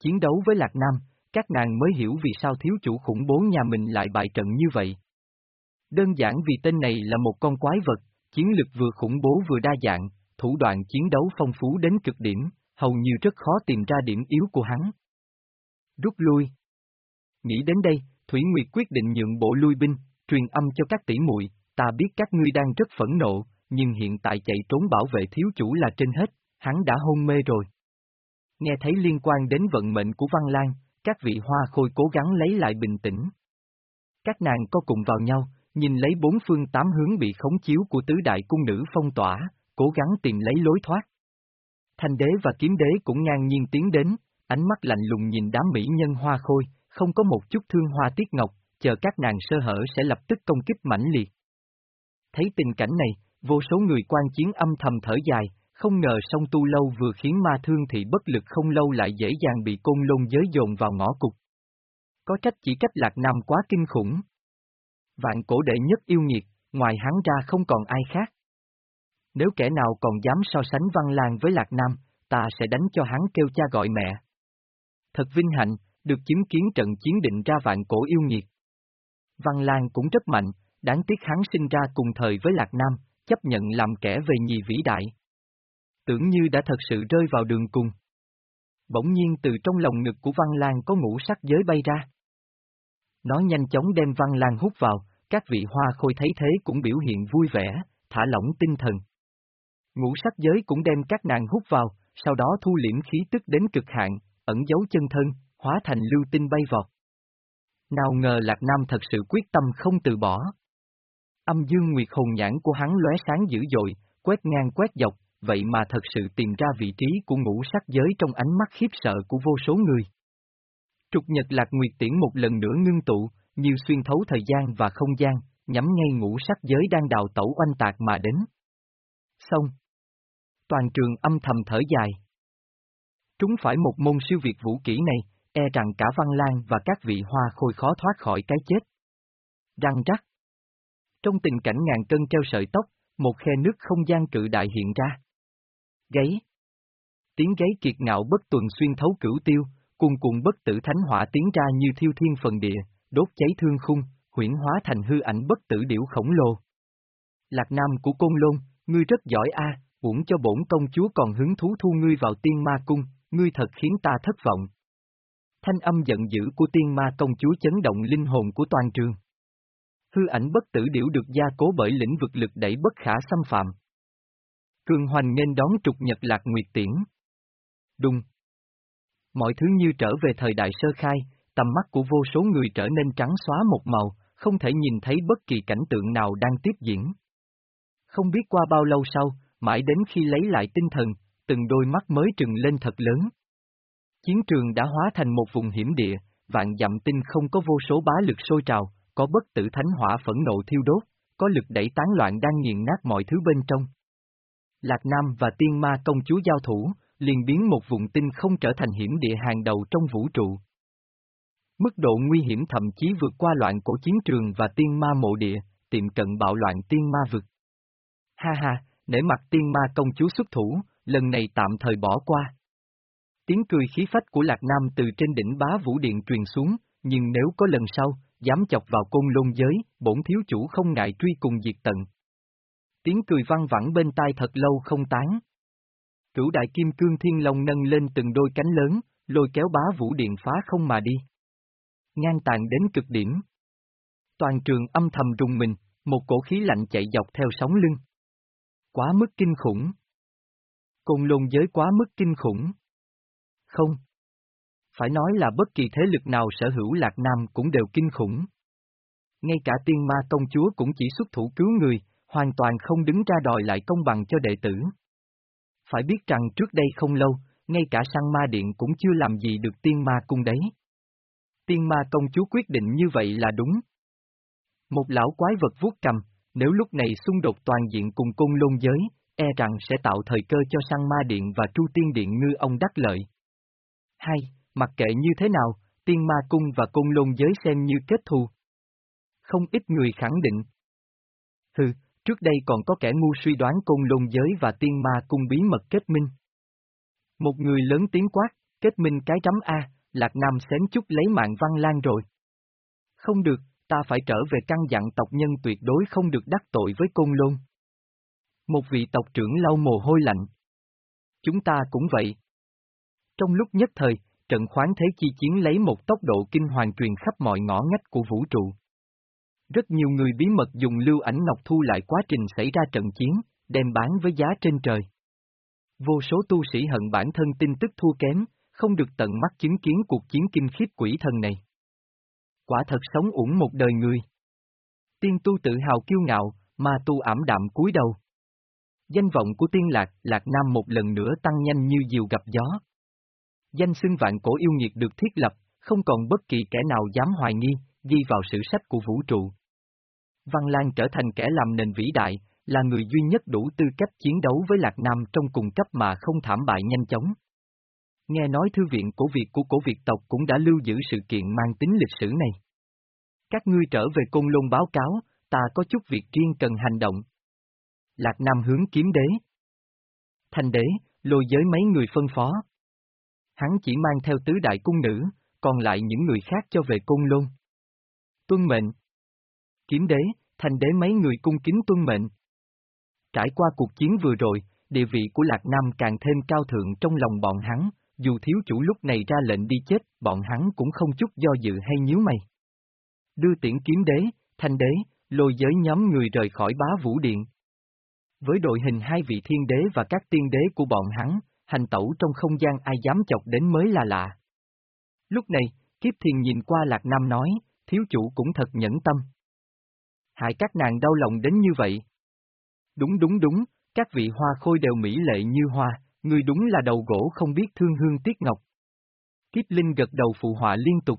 Chiến đấu với Lạc Nam, các nàng mới hiểu vì sao thiếu chủ khủng bố nhà mình lại bại trận như vậy. Đơn giản vì tên này là một con quái vật, chiến lực vừa khủng bố vừa đa dạng, thủ đoạn chiến đấu phong phú đến cực điểm, hầu như rất khó tìm ra điểm yếu của hắn. Rút lui. Nghĩ đến đây, Thủy Nguyệt quyết định nhượng bộ lui binh, truyền âm cho các tỷ muội, ta biết các ngươi đang rất phẫn nộ, nhưng hiện tại chạy trốn bảo vệ thiếu chủ là trên hết, hắn đã hôn mê rồi. Nghe thấy liên quan đến vận mệnh của Văn Lan, các vị hoa khôi cố gắng lấy lại bình tĩnh. Các nàng có cùng vào nhau, nhìn lấy bốn phương tám hướng bị khống chiếu của tứ đại cung nữ phong tỏa, cố gắng tìm lấy lối thoát. Thanh đế và kiếm đế cũng ngang nhiên tiến đến, ánh mắt lạnh lùng nhìn đám mỹ nhân hoa khôi, không có một chút thương hoa tiết ngọc, chờ các nàng sơ hở sẽ lập tức công kích mãnh liệt. Thấy tình cảnh này, vô số người quan chiến âm thầm thở dài, không ngờ song tu lâu vừa khiến ma thương thị bất lực không lâu lại dễ dàng bị côn lôn giới dồn vào ngõ cục. Có trách chỉ cách lạc nam quá kinh khủng. Vạn cổ đệ nhất yêu nghiệt, ngoài hắn ra không còn ai khác. Nếu kẻ nào còn dám so sánh Văn Lan với Lạc Nam, ta sẽ đánh cho hắn kêu cha gọi mẹ. Thật vinh hạnh, được chứng kiến trận chiến định ra vạn cổ yêu nghiệt. Văn Lan cũng rất mạnh, đáng tiếc hắn sinh ra cùng thời với Lạc Nam, chấp nhận làm kẻ về nhì vĩ đại. Tưởng như đã thật sự rơi vào đường cùng. Bỗng nhiên từ trong lòng ngực của Văn Lan có ngũ sắc giới bay ra. Nó nhanh chóng đem Văn Lan hút vào, các vị hoa khôi thấy thế cũng biểu hiện vui vẻ, thả lỏng tinh thần. Ngũ sắc giới cũng đem các nàng hút vào, sau đó thu liễm khí tức đến cực hạn, ẩn giấu chân thân, hóa thành lưu tinh bay vọt. Nào ngờ Lạc Nam thật sự quyết tâm không từ bỏ. Âm dương nguyệt hồn nhãn của hắn lóe sáng dữ dội, quét ngang quét dọc, vậy mà thật sự tìm ra vị trí của ngũ sắc giới trong ánh mắt khiếp sợ của vô số người. Trục nhật Lạc Nguyệt tiễn một lần nữa ngưng tụ, như xuyên thấu thời gian và không gian, nhắm ngay ngũ sắc giới đang đào tẩu oanh tạc mà đến. Xong. Toàn trường âm thầm thở dài. Trúng phải một môn siêu việt vũ kỹ này, e rằng cả Văn Lan và các vị hoa khôi khó thoát khỏi cái chết. Răng rắc. Trong tình cảnh ngàn cân treo sợi tóc, một khe nước không gian cự đại hiện ra. Gáy. Tiếng gáy kiệt ngạo bất tuần xuyên thấu cửu tiêu, cuồn cuộn bất tử thánh hỏa tiến ra như thiêu thiên phần địa, đốt cháy thương khung, huyển hóa thành hư ảnh bất tử điểu khổng lồ. Lạc Nam của Côn Lôn, ngươi rất giỏi a, à, uổng cho bổn công chúa còn hứng thú thu ngươi vào tiên ma cung, ngươi thật khiến ta thất vọng. Thanh âm giận dữ của tiên ma công chúa chấn động linh hồn của toàn trường. Hư ảnh bất tử điểu được gia cố bởi lĩnh vực lực đẩy bất khả xâm phạm. Cường hoành nên đón trục nhật lạc nguyệt tiễn. Đùng. Mọi thứ như trở về thời đại sơ khai, tầm mắt của vô số người trở nên trắng xóa một màu, không thể nhìn thấy bất kỳ cảnh tượng nào đang tiếp diễn. Không biết qua bao lâu sau, mãi đến khi lấy lại tinh thần, từng đôi mắt mới trừng lên thật lớn. Chiến trường đã hóa thành một vùng hiểm địa, vạn dặm tinh không có vô số bá lực sôi trào, có bất tử thánh hỏa phẫn nộ thiêu đốt, có lực đẩy tán loạn đang nghiền nát mọi thứ bên trong. Lạc Nam và tiên ma công chúa giao thủ, liền biến một vùng tinh không trở thành hiểm địa hàng đầu trong vũ trụ. Mức độ nguy hiểm thậm chí vượt qua loạn cổ chiến trường và tiên ma mộ địa, tiệm cận bạo loạn tiên ma vực. Ha ha, nể mặt tiên ma công chúa xuất thủ, lần này tạm thời bỏ qua. Tiếng cười khí phách của Lạc Nam từ trên đỉnh bá vũ điện truyền xuống, nhưng nếu có lần sau, dám chọc vào côn lôn giới, bổn thiếu chủ không ngại truy cùng diệt tận. Tiếng cười văng vẳng bên tai thật lâu không tán. Cửu đại kim cương thiên long nâng lên từng đôi cánh lớn, lôi kéo bá vũ điện phá không mà đi. Ngang tàn đến cực điểm. Toàn trường âm thầm rùng mình, một cổ khí lạnh chạy dọc theo sóng lưng. Quá mức kinh khủng. Côn lôn giới quá mức kinh khủng. Không. Phải nói là bất kỳ thế lực nào sở hữu Lạc Nam cũng đều kinh khủng. Ngay cả tiên ma công chúa cũng chỉ xuất thủ cứu người, hoàn toàn không đứng ra đòi lại công bằng cho đệ tử. Phải biết rằng trước đây không lâu, ngay cả sang ma điện cũng chưa làm gì được tiên ma cung đấy. Tiên ma công chúa quyết định như vậy là đúng. Một lão quái vật vuốt cầm, nếu lúc này xung đột toàn diện cùng côn lôn giới, e rằng sẽ tạo thời cơ cho sang ma điện và tru tiên điện ngư ông đắc lợi. Hay, mặc kệ như thế nào, tiên ma cung và cung lôn giới xem như kết thù. Không ít người khẳng định. Hừ, trước đây còn có kẻ ngu suy đoán cung lôn giới và tiên ma cung bí mật kết minh. Một người lớn tiếng quát, kết minh cái chấm A, Lạc Nam xém chút lấy mạng văn lan rồi. Không được, ta phải trở về căn dặn tộc nhân tuyệt đối không được đắc tội với côn lôn. Một vị tộc trưởng lau mồ hôi lạnh. Chúng ta cũng vậy. Trong lúc nhất thời, trận khoáng thế chi chiến lấy một tốc độ kinh hoàng truyền khắp mọi ngõ ngách của vũ trụ. Rất nhiều người bí mật dùng lưu ảnh ngọc thu lại quá trình xảy ra trận chiến, đem bán với giá trên trời. Vô số tu sĩ hận bản thân tin tức thua kém, không được tận mắt chứng kiến cuộc chiến kinh khiếp quỷ thần này. Quả thật sống uổng một đời người. Tiên tu tự hào kiêu ngạo, mà tu ảm đạm cúi đầu. Danh vọng của tiên lạc, lạc nam một lần nữa tăng nhanh như diều gặp gió. Danh xưng vạn cổ yêu nghiệt được thiết lập, không còn bất kỳ kẻ nào dám hoài nghi, ghi vào sử sách của vũ trụ. Văn Lan trở thành kẻ làm nền vĩ đại, là người duy nhất đủ tư cách chiến đấu với Lạc Nam trong cùng cấp mà không thảm bại nhanh chóng. Nghe nói thư viện cổ Việt của cổ Việt tộc cũng đã lưu giữ sự kiện mang tính lịch sử này. Các ngươi trở về Côn Lôn báo cáo, ta có chút việc riêng cần hành động. Lạc Nam hướng kiếm đế. Thành đế, lôi giới mấy người phân phó. Hắn chỉ mang theo tứ đại cung nữ, còn lại những người khác cho về Côn Lôn. Tuân mệnh. Kiếm đế, thành đế mấy người cung kính tuân mệnh. Trải qua cuộc chiến vừa rồi, địa vị của Lạc Nam càng thêm cao thượng trong lòng bọn hắn, dù thiếu chủ lúc này ra lệnh đi chết, bọn hắn cũng không chút do dự hay nhíu mày. Đưa tiễn kiếm đế, thanh đế, lôi giới nhóm người rời khỏi bá vũ điện. Với đội hình hai vị thiên đế và các tiên đế của bọn hắn, hành tẩu trong không gian ai dám chọc đến mới là lạ. Lúc này, kiếp thiền nhìn qua Lạc Nam nói, thiếu chủ cũng thật nhẫn tâm. Hại các nàng đau lòng đến như vậy. Đúng đúng đúng, các vị hoa khôi đều mỹ lệ như hoa, người đúng là đầu gỗ không biết thương hương tiếc ngọc. Kiếp Linh gật đầu phụ họa liên tục.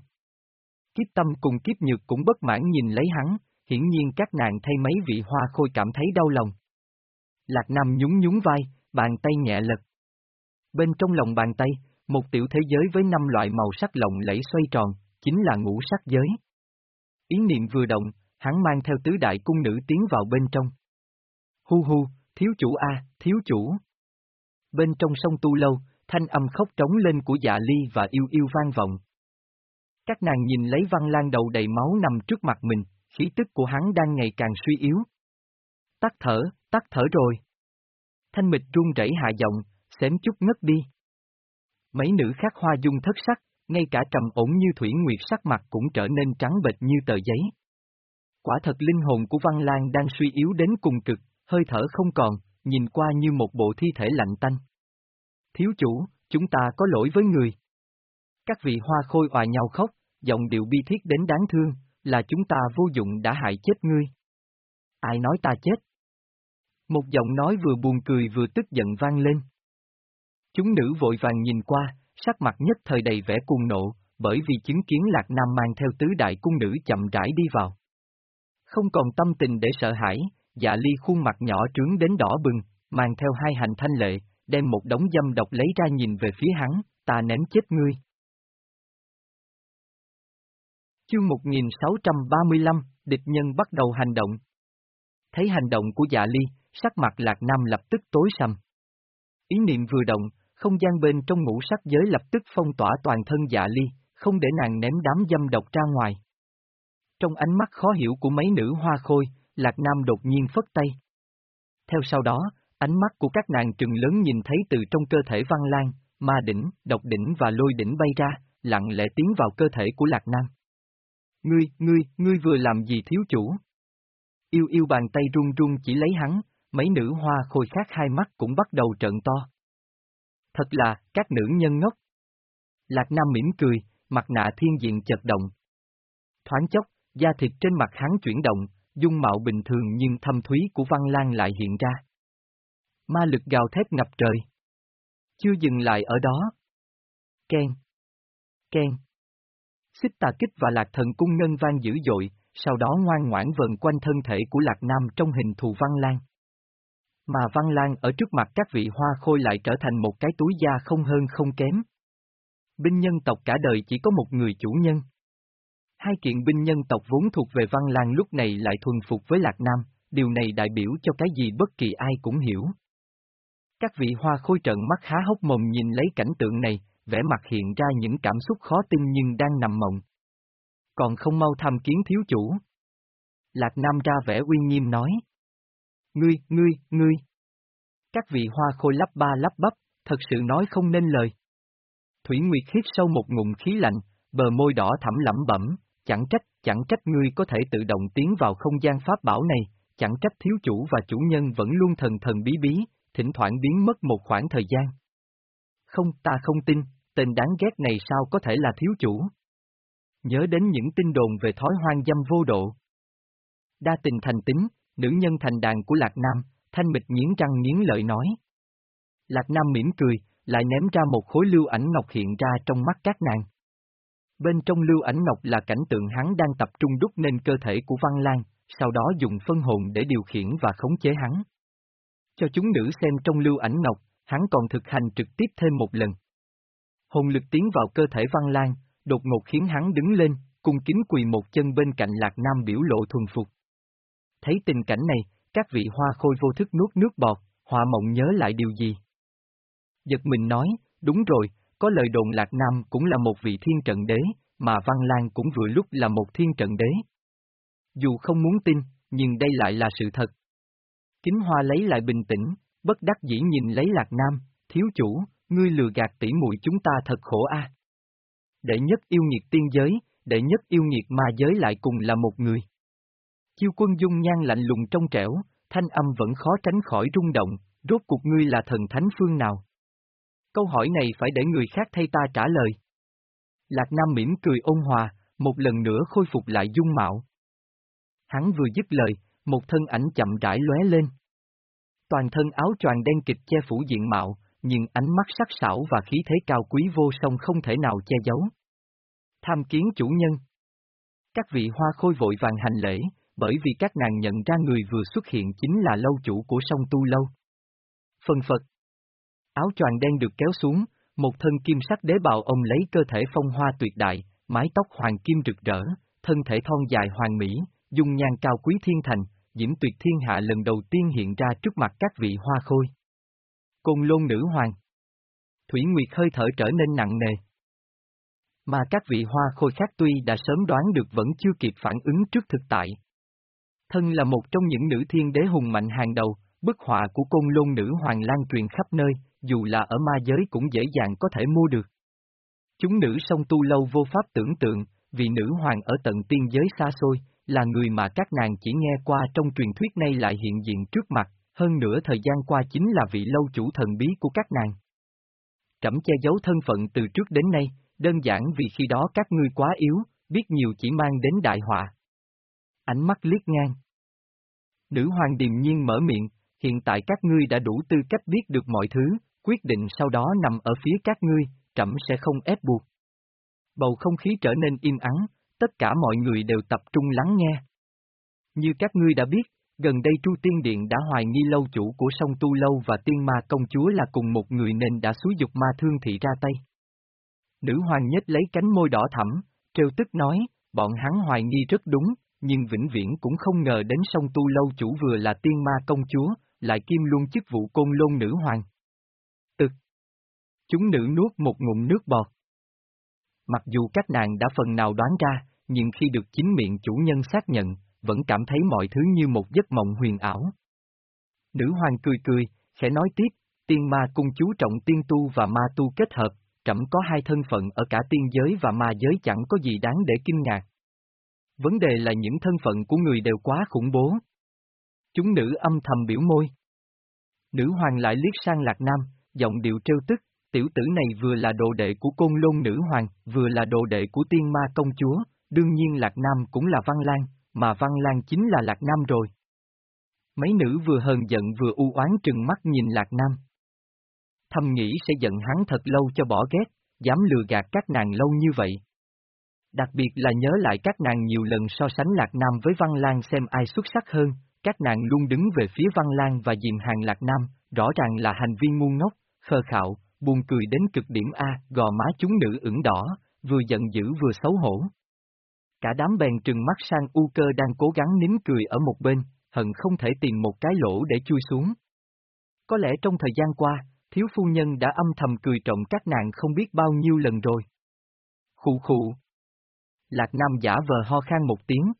Kiếp Tâm cùng Kiếp Nhược cũng bất mãn nhìn lấy hắn, hiển nhiên các nàng thay mấy vị hoa khôi cảm thấy đau lòng. Lạc Nam nhún nhún vai, bàn tay nhẹ lật. Bên trong lòng bàn tay, một tiểu thế giới với năm loại màu sắc lộng lẫy xoay tròn, chính là ngũ sắc giới. Ý niệm vừa động, hắn mang theo tứ đại cung nữ tiến vào bên trong. Hu hu, thiếu chủ A, thiếu chủ. Bên trong sông tu lâu, thanh âm khóc trống lên của dạ ly và yêu yêu vang vọng. Các nàng nhìn lấy văn lan đầu đầy máu nằm trước mặt mình, khí tức của hắn đang ngày càng suy yếu. Tắt thở, tắt thở rồi. Thanh mịch run rẩy hạ giọng, xém chút ngất đi. Mấy nữ khác hoa dung thất sắc, ngay cả trầm ổn như thủy nguyệt sắc mặt cũng trở nên trắng bệch như tờ giấy. Quả thật linh hồn của Văn Lan đang suy yếu đến cùng cực, hơi thở không còn, nhìn qua như một bộ thi thể lạnh tanh. Thiếu chủ, chúng ta có lỗi với người. Các vị hoa khôi hòa nhau khóc, giọng điệu bi thiết đến đáng thương, là chúng ta vô dụng đã hại chết ngươi. Ai nói ta chết? Một giọng nói vừa buồn cười vừa tức giận vang lên. Chúng nữ vội vàng nhìn qua, sắc mặt nhất thời đầy vẻ cuồng nộ, bởi vì chứng kiến Lạc Nam mang theo tứ đại cung nữ chậm rãi đi vào. Không còn tâm tình để sợ hãi, dạ ly khuôn mặt nhỏ trướng đến đỏ bừng, mang theo hai hành thanh lệ, đem một đống dâm độc lấy ra nhìn về phía hắn, ta ném chết ngươi. Chương 1635, địch nhân bắt đầu hành động. Thấy hành động của dạ ly, sắc mặt lạc nam lập tức tối sầm. Ý niệm vừa động, không gian bên trong ngũ sắc giới lập tức phong tỏa toàn thân dạ ly, không để nàng ném đám dâm độc ra ngoài. Trong ánh mắt khó hiểu của mấy nữ hoa khôi, Lạc Nam đột nhiên phất tay. Theo sau đó, ánh mắt của các nàng trừng lớn nhìn thấy từ trong cơ thể Văn Lan, ma đỉnh, độc đỉnh và lôi đỉnh bay ra, lặng lẽ tiến vào cơ thể của Lạc Nam. Ngươi, ngươi, ngươi vừa làm gì thiếu chủ? Yêu yêu bàn tay run run chỉ lấy hắn, mấy nữ hoa khôi khác hai mắt cũng bắt đầu trợn to. Thật là, các nữ nhân ngốc. Lạc Nam mỉm cười, mặt nạ thiên diện chật động. Thoáng chốc, da thịt trên mặt hắn chuyển động, dung mạo bình thường nhưng thâm thúy của Văn Lan lại hiện ra. Ma lực gào thét ngập trời. Chưa dừng lại ở đó. Ken. Ken. Xích tà kích và lạc thần cung ngân vang dữ dội, sau đó ngoan ngoãn vần quanh thân thể của lạc nam trong hình thù Văn Lan. Mà Văn Lan ở trước mặt các vị hoa khôi lại trở thành một cái túi da không hơn không kém. Binh nhân tộc cả đời chỉ có một người chủ nhân. Hai kiện binh nhân tộc vốn thuộc về Văn Lan lúc này lại thuần phục với Lạc Nam, điều này đại biểu cho cái gì bất kỳ ai cũng hiểu. Các vị hoa khôi trận mắt há hốc mồm nhìn lấy cảnh tượng này, vẻ mặt hiện ra những cảm xúc khó tin nhưng đang nằm mộng. Còn không mau tham kiến thiếu chủ. Lạc Nam ra vẻ uy nghiêm nói. Ngươi, ngươi, ngươi. Các vị hoa khôi lắp ba lắp bắp, thật sự nói không nên lời. Thủy Nguyệt hít sâu một ngụm khí lạnh, bờ môi đỏ thẳm lẩm bẩm, chẳng trách, chẳng trách ngươi có thể tự động tiến vào không gian pháp bảo này, chẳng trách thiếu chủ và chủ nhân vẫn luôn thần thần bí bí, thỉnh thoảng biến mất một khoảng thời gian. Không, ta không tin, tên đáng ghét này sao có thể là thiếu chủ? Nhớ đến những tin đồn về thói hoang dâm vô độ. Đa tình thành tính, nữ nhân thành đàn của Lạc Nam, thanh mịch nghiến răng nghiến lợi nói. Lạc Nam mỉm cười, lại ném ra một khối lưu ảnh ngọc hiện ra trong mắt các nàng. Bên trong lưu ảnh ngọc là cảnh tượng hắn đang tập trung đúc nên cơ thể của Văn Lan, sau đó dùng phân hồn để điều khiển và khống chế hắn. Cho chúng nữ xem trong lưu ảnh ngọc, hắn còn thực hành trực tiếp thêm một lần. Hồn lực tiến vào cơ thể Văn Lan, đột ngột khiến hắn đứng lên, cung kính quỳ một chân bên cạnh Lạc Nam biểu lộ thuần phục. Thấy tình cảnh này, các vị hoa khôi vô thức nuốt nước bọt, họa mộng nhớ lại điều gì? Giật mình nói, đúng rồi, có lời đồn Lạc Nam cũng là một vị thiên trận đế, mà Văn Lan cũng vừa lúc là một thiên trận đế. Dù không muốn tin, nhưng đây lại là sự thật. Kính Hoa lấy lại bình tĩnh, bất đắc dĩ nhìn lấy Lạc Nam, thiếu chủ, ngươi lừa gạt tỉ muội chúng ta thật khổ a. Đệ nhất yêu nghiệt tiên giới, đệ nhất yêu nghiệt ma giới lại cùng là một người. Chiêu quân dung nhan lạnh lùng trong trẻo, thanh âm vẫn khó tránh khỏi rung động, rốt cuộc ngươi là thần thánh phương nào? Câu hỏi này phải để người khác thay ta trả lời. Lạc Nam mỉm cười ôn hòa, một lần nữa khôi phục lại dung mạo. Hắn vừa dứt lời, một thân ảnh chậm rãi lóe lên. Toàn thân áo choàng đen kịch che phủ diện mạo, nhưng ánh mắt sắc sảo và khí thế cao quý vô song không thể nào che giấu. Tham kiến chủ nhân. Các vị hoa khôi vội vàng hành lễ, bởi vì các nàng nhận ra người vừa xuất hiện chính là lâu chủ của sông Tu Lâu. Phần Phật Áo choàng đen được kéo xuống, một thân kim sắc đế bào ông lấy cơ thể phong hoa tuyệt đại, mái tóc hoàng kim rực rỡ, thân thể thon dài hoàng mỹ, dung nhan cao quý thiên thành, diễm tuyệt thiên hạ lần đầu tiên hiện ra trước mặt các vị hoa khôi. Côn lôn nữ hoàng. Thủy Nguyệt hơi thở trở nên nặng nề. Mà các vị hoa khôi khác tuy đã sớm đoán được vẫn chưa kịp phản ứng trước thực tại. Thân là một trong những nữ thiên đế hùng mạnh hàng đầu, bức họa của côn lôn nữ hoàng lan truyền khắp nơi, dù là ở ma giới cũng dễ dàng có thể mua được. Chúng nữ song tu lâu vô pháp tưởng tượng, vì nữ hoàng ở tận tiên giới xa xôi, là người mà các nàng chỉ nghe qua trong truyền thuyết nay lại hiện diện trước mặt, hơn nữa thời gian qua chính là vị lâu chủ thần bí của các nàng. Trẫm che giấu thân phận từ trước đến nay, đơn giản vì khi đó các ngươi quá yếu, biết nhiều chỉ mang đến đại họa. Ánh mắt liếc ngang. Nữ hoàng điềm nhiên mở miệng, hiện tại các ngươi đã đủ tư cách biết được mọi thứ, quyết định sau đó nằm ở phía các ngươi, trẫm sẽ không ép buộc. Bầu không khí trở nên im ắng, tất cả mọi người đều tập trung lắng nghe. Như các ngươi đã biết, gần đây Tru Tiên Điện đã hoài nghi lâu chủ của sông Tu Lâu và Tiên Ma Công Chúa là cùng một người nên đã xúi dục ma thương thị ra tay. Nữ hoàng nhất lấy cánh môi đỏ thẳm, trêu tức nói, bọn hắn hoài nghi rất đúng, nhưng vĩnh viễn cũng không ngờ đến sông Tu Lâu chủ vừa là Tiên Ma Công Chúa, lại kim luôn chức vụ côn lôn nữ hoàng. Chúng nữ nuốt một ngụm nước bọt. Mặc dù các nàng đã phần nào đoán ra, nhưng khi được chính miệng chủ nhân xác nhận, vẫn cảm thấy mọi thứ như một giấc mộng huyền ảo. Nữ hoàng cười cười, sẽ nói tiếp, tiên ma cung chú trọng tiên tu và ma tu kết hợp, trẫm có hai thân phận ở cả tiên giới và ma giới chẳng có gì đáng để kinh ngạc. Vấn đề là những thân phận của người đều quá khủng bố. Chúng nữ âm thầm biểu môi. Nữ hoàng lại liếc sang Lạc Nam, giọng điệu trêu tức, tiểu tử này vừa là đồ đệ của côn lôn nữ hoàng, vừa là đồ đệ của tiên ma công chúa, đương nhiên Lạc Nam cũng là Văn Lan, mà Văn Lan chính là Lạc Nam rồi. Mấy nữ vừa hờn giận vừa u oán trừng mắt nhìn Lạc Nam. Thầm nghĩ sẽ giận hắn thật lâu cho bỏ ghét, dám lừa gạt các nàng lâu như vậy. Đặc biệt là nhớ lại các nàng nhiều lần so sánh Lạc Nam với Văn Lan xem ai xuất sắc hơn, các nàng luôn đứng về phía Văn Lan và dìm Hàng Lạc Nam, rõ ràng là hành vi ngu ngốc, khờ khạo, buồn cười đến cực điểm A, gò má chúng nữ ửng đỏ, vừa giận dữ vừa xấu hổ. Cả đám bèn trừng mắt sang U cơ đang cố gắng nín cười ở một bên, hận không thể tìm một cái lỗ để chui xuống. Có lẽ trong thời gian qua, thiếu phu nhân đã âm thầm cười trọng các nàng không biết bao nhiêu lần rồi. Khụ khụ. Lạc Nam giả vờ ho khan một tiếng.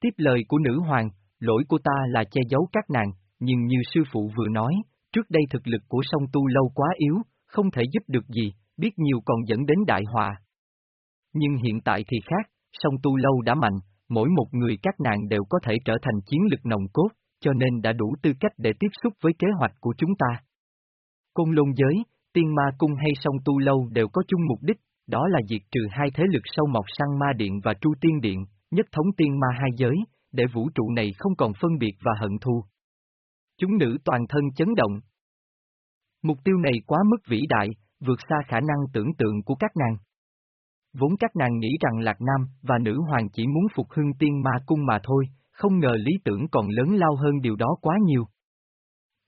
Tiếp lời của nữ hoàng, lỗi của ta là che giấu các nàng, nhưng như sư phụ vừa nói, trước đây thực lực của song tu lâu quá yếu, không thể giúp được gì, biết nhiều còn dẫn đến đại họa. Nhưng hiện tại thì khác, song tu lâu đã mạnh, mỗi một người các nàng đều có thể trở thành chiến lực nồng cốt, cho nên đã đủ tư cách để tiếp xúc với kế hoạch của chúng ta. Côn lôn giới, tiên ma cung hay song tu lâu đều có chung mục đích, đó là diệt trừ hai thế lực sâu mọc sang ma điện và tru tiên điện, nhất thống tiên ma hai giới, để vũ trụ này không còn phân biệt và hận thù. Chúng nữ toàn thân chấn động. Mục tiêu này quá mức vĩ đại, vượt xa khả năng tưởng tượng của các nàng. Vốn các nàng nghĩ rằng Lạc Nam và nữ hoàng chỉ muốn phục hưng tiên ma cung mà thôi, không ngờ lý tưởng còn lớn lao hơn điều đó quá nhiều.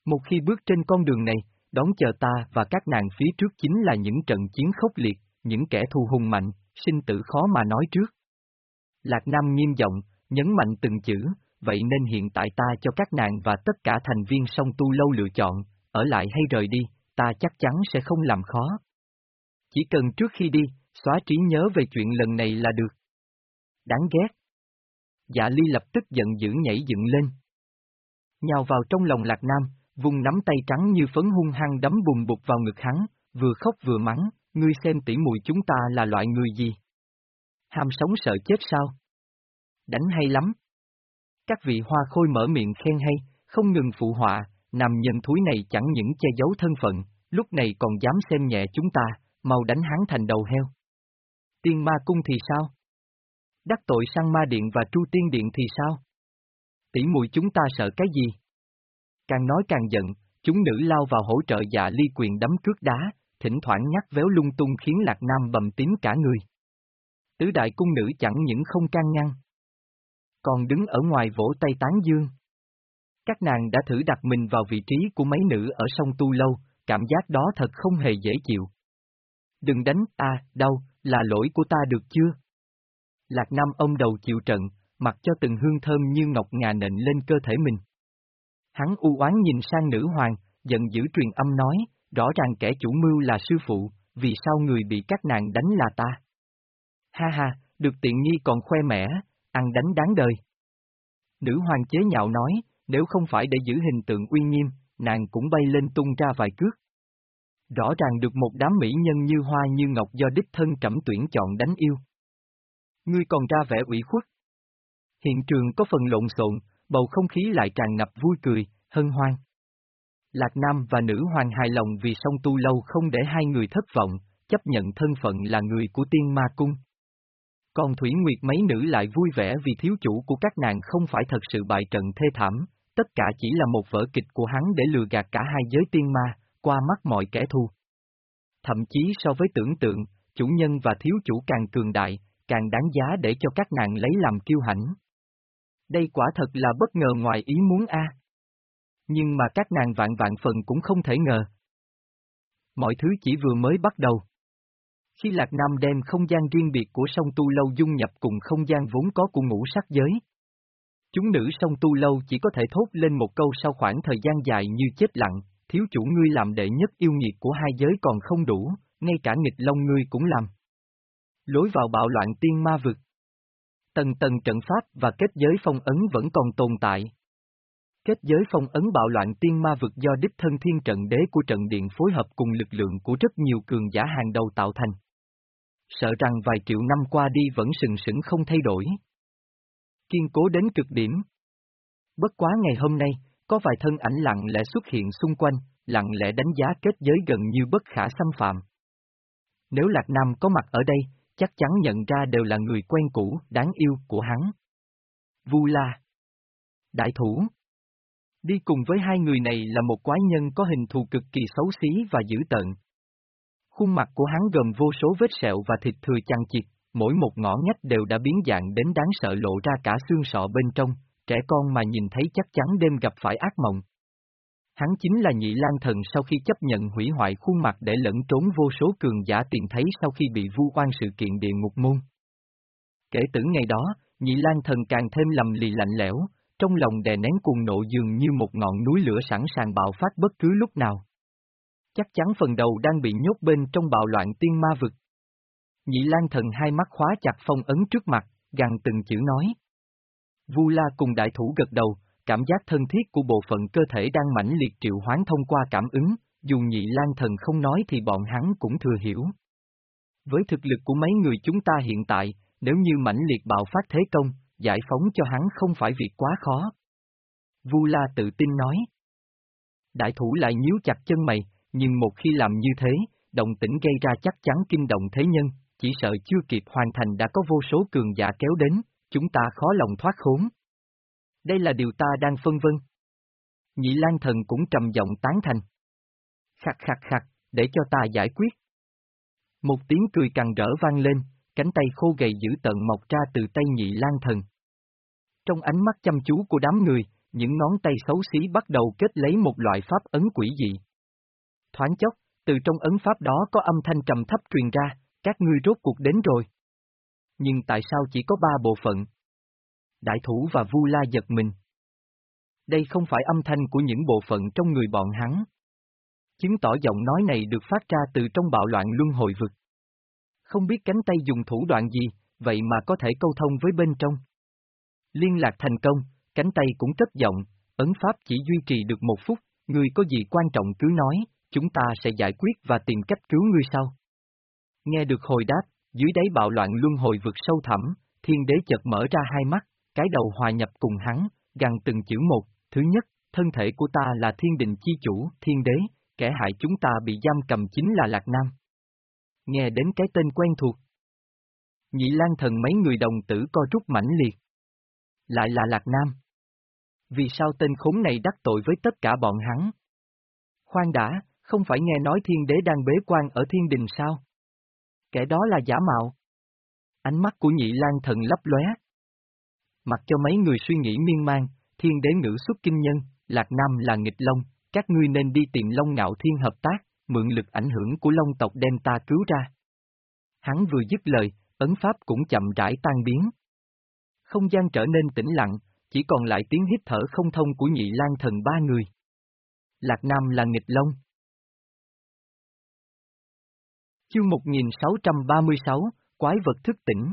Một khi bước trên con đường này, đón chờ ta và các nàng phía trước chính là những trận chiến khốc liệt, những kẻ thù hùng mạnh, sinh tử khó mà nói trước. Lạc Nam nghiêm giọng, nhấn mạnh từng chữ, vậy nên hiện tại ta cho các nàng và tất cả thành viên song tu lâu lựa chọn, ở lại hay rời đi, ta chắc chắn sẽ không làm khó. Chỉ cần trước khi đi, xóa trí nhớ về chuyện lần này là được. Đáng ghét. Dạ ly lập tức giận dữ nhảy dựng lên. Nhào vào trong lòng lạc nam, vùng nắm tay trắng như phấn hung hăng đấm bùng bục vào ngực hắn, vừa khóc vừa mắng, ngươi xem tỉ mùi chúng ta là loại người gì. Ham sống sợ chết sao? Đánh hay lắm. Các vị hoa khôi mở miệng khen hay, không ngừng phụ họa, nằm nhân thúi này chẳng những che giấu thân phận, lúc này còn dám xem nhẹ chúng ta, mau đánh hắn thành đầu heo. Tiên ma cung thì sao? Đắc tội sang ma điện và tru tiên điện thì sao? Tỷ mùi chúng ta sợ cái gì? Càng nói càng giận, chúng nữ lao vào hỗ trợ dạ ly quyền đấm cước đá, thỉnh thoảng nhắc véo lung tung khiến Lạc Nam bầm tím cả người. Tứ đại cung nữ chẳng những không can ngăn, còn đứng ở ngoài vỗ tay tán dương. Các nàng đã thử đặt mình vào vị trí của mấy nữ ở sông Tu Lâu, cảm giác đó thật không hề dễ chịu. Đừng đánh ta, đau, là lỗi của ta được chưa? Lạc Nam ông đầu chịu trận, mặc cho từng hương thơm như ngọc ngà nện lên cơ thể mình. Hắn u oán nhìn sang nữ hoàng, giận dữ truyền âm nói, rõ ràng kẻ chủ mưu là sư phụ, vì sao người bị các nàng đánh là ta? Ha ha, được tiện nghi còn khoe mẽ, ăn đánh đáng đời. Nữ hoàng chế nhạo nói, nếu không phải để giữ hình tượng uy nghiêm, nàng cũng bay lên tung ra vài cước. Rõ ràng được một đám mỹ nhân như hoa như ngọc do đích thân trẫm tuyển chọn đánh yêu. Ngươi còn ra vẻ ủy khuất. Hiện trường có phần lộn xộn, bầu không khí lại tràn ngập vui cười, hân hoan. Lạc Nam và nữ hoàng hài lòng vì song tu lâu không để hai người thất vọng, chấp nhận thân phận là người của tiên ma cung. Còn Thủy Nguyệt mấy nữ lại vui vẻ vì thiếu chủ của các nàng không phải thật sự bại trận thê thảm, tất cả chỉ là một vở kịch của hắn để lừa gạt cả hai giới tiên ma, qua mắt mọi kẻ thù. Thậm chí so với tưởng tượng, chủ nhân và thiếu chủ càng cường đại, càng đáng giá để cho các nàng lấy làm kiêu hãnh. Đây quả thật là bất ngờ ngoài ý muốn a. Nhưng mà các nàng vạn vạn phần cũng không thể ngờ. Mọi thứ chỉ vừa mới bắt đầu. Khi Lạc Nam đem không gian riêng biệt của sông Tu Lâu dung nhập cùng không gian vốn có của ngũ sắc giới. Chúng nữ sông Tu Lâu chỉ có thể thốt lên một câu sau khoảng thời gian dài như chết lặng, thiếu chủ ngươi làm đệ nhất yêu nghiệt của hai giới còn không đủ, ngay cả nghịch lông ngươi cũng làm. Lối vào bạo loạn tiên ma vực. Tầng tầng trận pháp và kết giới phong ấn vẫn còn tồn tại. Kết giới phong ấn bạo loạn tiên ma vực do đích thân thiên trận đế của trận điện phối hợp cùng lực lượng của rất nhiều cường giả hàng đầu tạo thành. Sợ rằng vài triệu năm qua đi vẫn sừng sững không thay đổi. Kiên cố đến cực điểm. Bất quá ngày hôm nay, có vài thân ảnh lặng lẽ xuất hiện xung quanh, lặng lẽ đánh giá kết giới gần như bất khả xâm phạm. Nếu Lạc Nam có mặt ở đây, chắc chắn nhận ra đều là người quen cũ, đáng yêu của hắn. Vu La Đại thủ Đi cùng với hai người này là một quái nhân có hình thù cực kỳ xấu xí và dữ tợn. Khuôn mặt của hắn gồm vô số vết sẹo và thịt thừa chằng chịt, mỗi một ngõ ngách đều đã biến dạng đến đáng sợ lộ ra cả xương sọ bên trong, trẻ con mà nhìn thấy chắc chắn đêm gặp phải ác mộng. Hắn chính là nhị lang thần sau khi chấp nhận hủy hoại khuôn mặt để lẫn trốn vô số cường giả tiền thấy sau khi bị vu oan sự kiện địa ngục môn. Kể từ ngày đó, nhị lang thần càng thêm lầm lì lạnh lẽo, trong lòng đè nén cuồng nộ dường như một ngọn núi lửa sẵn sàng bạo phát bất cứ lúc nào. Chắc chắn phần đầu đang bị nhốt bên trong bạo loạn tiên ma vực. Nhị Lan thần hai mắt khóa chặt phong ấn trước mặt, gằn từng chữ nói. Vu La cùng đại thủ gật đầu, cảm giác thân thiết của bộ phận cơ thể đang mãnh liệt triệu hoán thông qua cảm ứng, dù nhị lan thần không nói thì bọn hắn cũng thừa hiểu. Với thực lực của mấy người chúng ta hiện tại, nếu như mãnh liệt bạo phát thế công, giải phóng cho hắn không phải việc quá khó. Vu La tự tin nói. Đại thủ lại nhíu chặt chân mày, nhưng một khi làm như thế, động tĩnh gây ra chắc chắn kinh động thế nhân, chỉ sợ chưa kịp hoàn thành đã có vô số cường giả kéo đến, chúng ta khó lòng thoát khốn. Đây là điều ta đang phân vân. Nhị Lan Thần cũng trầm giọng tán thành. Khặt khặt khặt, để cho ta giải quyết. Một tiếng cười càng rỡ vang lên, cánh tay khô gầy dữ tận mọc ra từ tay Nhị Lan Thần. Trong ánh mắt chăm chú của đám người, những ngón tay xấu xí bắt đầu kết lấy một loại pháp ấn quỷ dị. Thoáng chốc, từ trong ấn pháp đó có âm thanh trầm thấp truyền ra, các ngươi rốt cuộc đến rồi. Nhưng tại sao chỉ có ba bộ phận? Đại thủ và Vu La giật mình. Đây không phải âm thanh của những bộ phận trong người bọn hắn. Chứng tỏ giọng nói này được phát ra từ trong bạo loạn luân hồi vực. Không biết cánh tay dùng thủ đoạn gì, vậy mà có thể câu thông với bên trong. Liên lạc thành công, cánh tay cũng cất giọng, ấn pháp chỉ duy trì được một phút, người có gì quan trọng cứ nói, chúng ta sẽ giải quyết và tìm cách cứu ngươi sau. Nghe được hồi đáp, dưới đáy bạo loạn luân hồi vực sâu thẳm, thiên đế chợt mở ra hai mắt, cái đầu hòa nhập cùng hắn, gằn từng chữ một, thứ nhất, thân thể của ta là thiên đình chi chủ, thiên đế, kẻ hại chúng ta bị giam cầm chính là Lạc Nam. Nghe đến cái tên quen thuộc. Nhị Lan thần mấy người đồng tử co rút mãnh liệt. Lại là Lạc Nam. Vì sao tên khốn này đắc tội với tất cả bọn hắn? Khoan đã, không phải nghe nói thiên đế đang bế quan ở thiên đình sao? Kẻ đó là giả mạo. Ánh mắt của nhị lan thần lấp lóe. Mặc cho mấy người suy nghĩ miên man, thiên đế ngữ xuất kinh nhân, Lạc Nam là nghịch long, các ngươi nên đi tìm Long Ngạo Thiên hợp tác, mượn lực ảnh hưởng của Long tộc đem ta cứu ra. Hắn vừa dứt lời, ấn pháp cũng chậm rãi tan biến. Không gian trở nên tĩnh lặng, chỉ còn lại tiếng hít thở không thông của nhị lan thần ba người. Lạc Nam là nghịch long. Chương 1636, Quái vật thức tỉnh.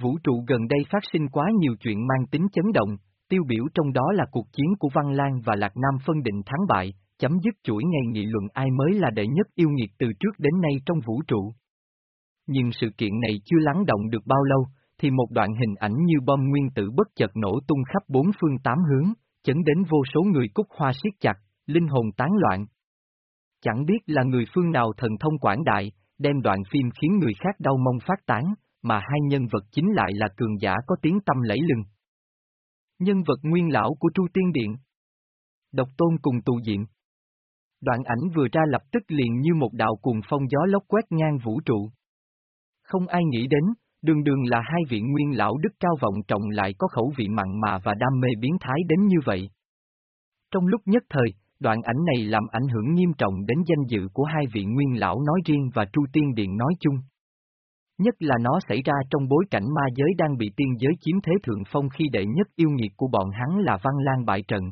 Vũ trụ gần đây phát sinh quá nhiều chuyện mang tính chấn động, tiêu biểu trong đó là cuộc chiến của Văn Lan và Lạc Nam phân định thắng bại, chấm dứt chuỗi ngày nghị luận ai mới là đệ nhất yêu nghiệt từ trước đến nay trong vũ trụ. Nhưng sự kiện này chưa lắng động được bao lâu, thì một đoạn hình ảnh như bom nguyên tử bất chợt nổ tung khắp bốn phương tám hướng, chấn đến vô số người cúc hoa siết chặt, linh hồn tán loạn. Chẳng biết là người phương nào thần thông quảng đại, đem đoạn phim khiến người khác đau mong phát tán, mà hai nhân vật chính lại là cường giả có tiếng tâm lẫy lừng. Nhân vật nguyên lão của Tru Tiên Điện Độc Tôn cùng tù diện Đoạn ảnh vừa ra lập tức liền như một đạo cuồng phong gió lốc quét ngang vũ trụ. Không ai nghĩ đến, đường đường là hai vị nguyên lão đức cao vọng trọng lại có khẩu vị mặn mà và đam mê biến thái đến như vậy. Trong lúc nhất thời, đoạn ảnh này làm ảnh hưởng nghiêm trọng đến danh dự của hai vị nguyên lão nói riêng và Tru Tiên Điện nói chung. Nhất là nó xảy ra trong bối cảnh ma giới đang bị tiên giới chiếm thế thượng phong khi đệ nhất yêu nghiệt của bọn hắn là Văn Lan bại trận.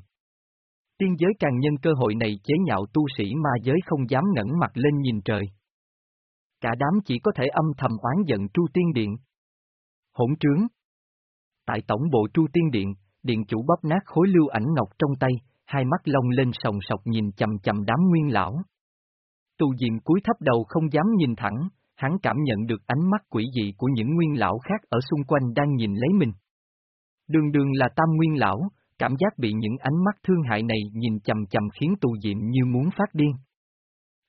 Tiên giới càng nhân cơ hội này chế nhạo tu sĩ ma giới không dám ngẩng mặt lên nhìn trời. Cả đám chỉ có thể âm thầm oán giận Tru Tiên Điện. Hỗn trướng. Tại tổng bộ Tru Tiên Điện, điện chủ bóp nát khối lưu ảnh ngọc trong tay, hai mắt lông lên sòng sọc nhìn chầm chầm đám nguyên lão. Tu Diệm cúi thấp đầu không dám nhìn thẳng, hắn cảm nhận được ánh mắt quỷ dị của những nguyên lão khác ở xung quanh đang nhìn lấy mình. Đường đường là tam nguyên lão, cảm giác bị những ánh mắt thương hại này nhìn chầm chầm khiến tu Diệm như muốn phát điên.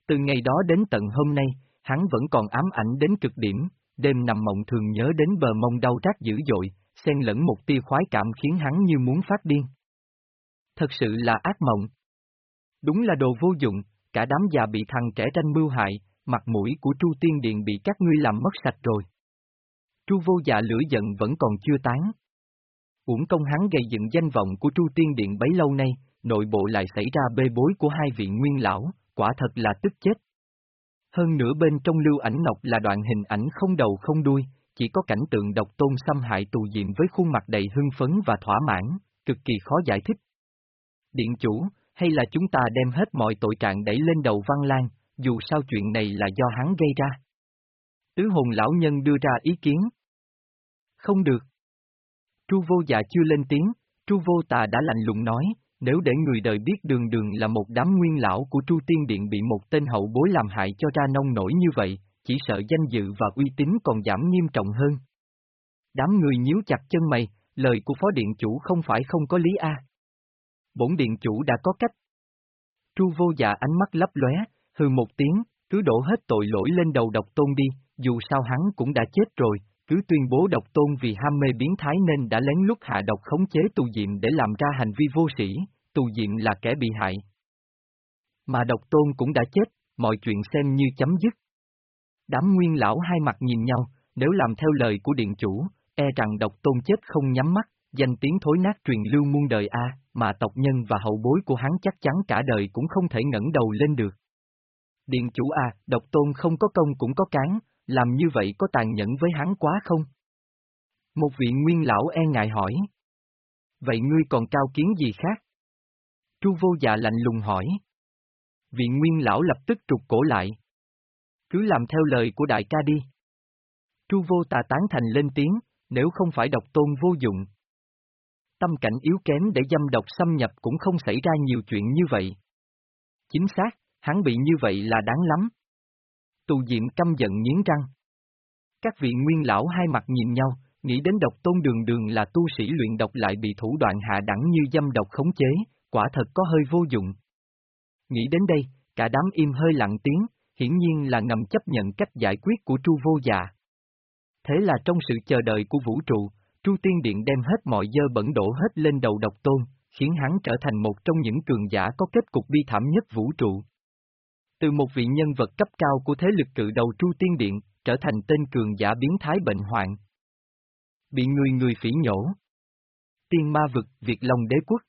Từ ngày đó đến tận hôm nay, hắn vẫn còn ám ảnh đến cực điểm, đêm nằm mộng thường nhớ đến bờ mông đau rát dữ dội, xen lẫn một tia khoái cảm khiến hắn như muốn phát điên. Thật sự là ác mộng. Đúng là đồ vô dụng, cả đám già bị thằng trẻ tranh mưu hại, mặt mũi của Tru Tiên Điện bị các ngươi làm mất sạch rồi. Tru vô dạ lửa giận vẫn còn chưa tán. Uổng công hắn gây dựng danh vọng của Tru Tiên Điện bấy lâu nay, nội bộ lại xảy ra bê bối của hai vị nguyên lão, quả thật là tức chết. Hơn nữa bên trong lưu ảnh ngọc là đoạn hình ảnh không đầu không đuôi, chỉ có cảnh tượng độc tôn xâm hại tù diệm với khuôn mặt đầy hưng phấn và thỏa mãn, cực kỳ khó giải thích. Điện chủ, hay là chúng ta đem hết mọi tội trạng đẩy lên đầu Văn Lan, dù sao chuyện này là do hắn gây ra. Tứ hồn lão nhân đưa ra ý kiến. Không được. chu vô dạ chưa lên tiếng, chu vô tà đã lạnh lùng nói, nếu để người đời biết đường đường là một đám nguyên lão của chu Tiên Điện bị một tên hậu bối làm hại cho ra nông nổi như vậy, chỉ sợ danh dự và uy tín còn giảm nghiêm trọng hơn. Đám người nhíu chặt chân mày, lời của phó điện chủ không phải không có lý a. Bổn điện chủ đã có cách. Tru vô dạ ánh mắt lấp lóe, hừ một tiếng, cứ đổ hết tội lỗi lên đầu độc tôn đi, dù sao hắn cũng đã chết rồi, cứ tuyên bố độc tôn vì ham mê biến thái nên đã lén lút hạ độc khống chế tù diệm để làm ra hành vi vô sĩ, tù diệm là kẻ bị hại. Mà độc tôn cũng đã chết, mọi chuyện xem như chấm dứt. Đám nguyên lão hai mặt nhìn nhau, nếu làm theo lời của điện chủ, e rằng độc tôn chết không nhắm mắt, danh tiếng thối nát truyền lưu muôn đời a, mà tộc nhân và hậu bối của hắn chắc chắn cả đời cũng không thể ngẩng đầu lên được. Điện chủ a, độc tôn không có công cũng có cán, làm như vậy có tàn nhẫn với hắn quá không? Một vị nguyên lão e ngại hỏi. Vậy ngươi còn cao kiến gì khác? Chu vô dạ lạnh lùng hỏi. Vị nguyên lão lập tức trục cổ lại. Cứ làm theo lời của đại ca đi. Chu vô tà tán thành lên tiếng, nếu không phải độc tôn vô dụng. Tâm cảnh yếu kém để dâm độc xâm nhập cũng không xảy ra nhiều chuyện như vậy. Chính xác, hắn bị như vậy là đáng lắm. Tù Diệm căm giận nghiến răng. Các vị nguyên lão hai mặt nhìn nhau, nghĩ đến độc tôn đường đường là tu sĩ luyện độc lại bị thủ đoạn hạ đẳng như dâm độc khống chế, quả thật có hơi vô dụng. Nghĩ đến đây, cả đám im hơi lặng tiếng, hiển nhiên là ngầm chấp nhận cách giải quyết của Tru Vô Dạ. Thế là trong sự chờ đợi của vũ trụ, Chu Tiên Điện đem hết mọi dơ bẩn đổ hết lên đầu độc tôn, khiến hắn trở thành một trong những cường giả có kết cục bi thảm nhất vũ trụ. Từ một vị nhân vật cấp cao của thế lực cự đầu Chu Tiên Điện, trở thành tên cường giả biến thái bệnh hoạn. Bị người người phỉ nhổ. Tiên ma vực, Việt Long đế quốc.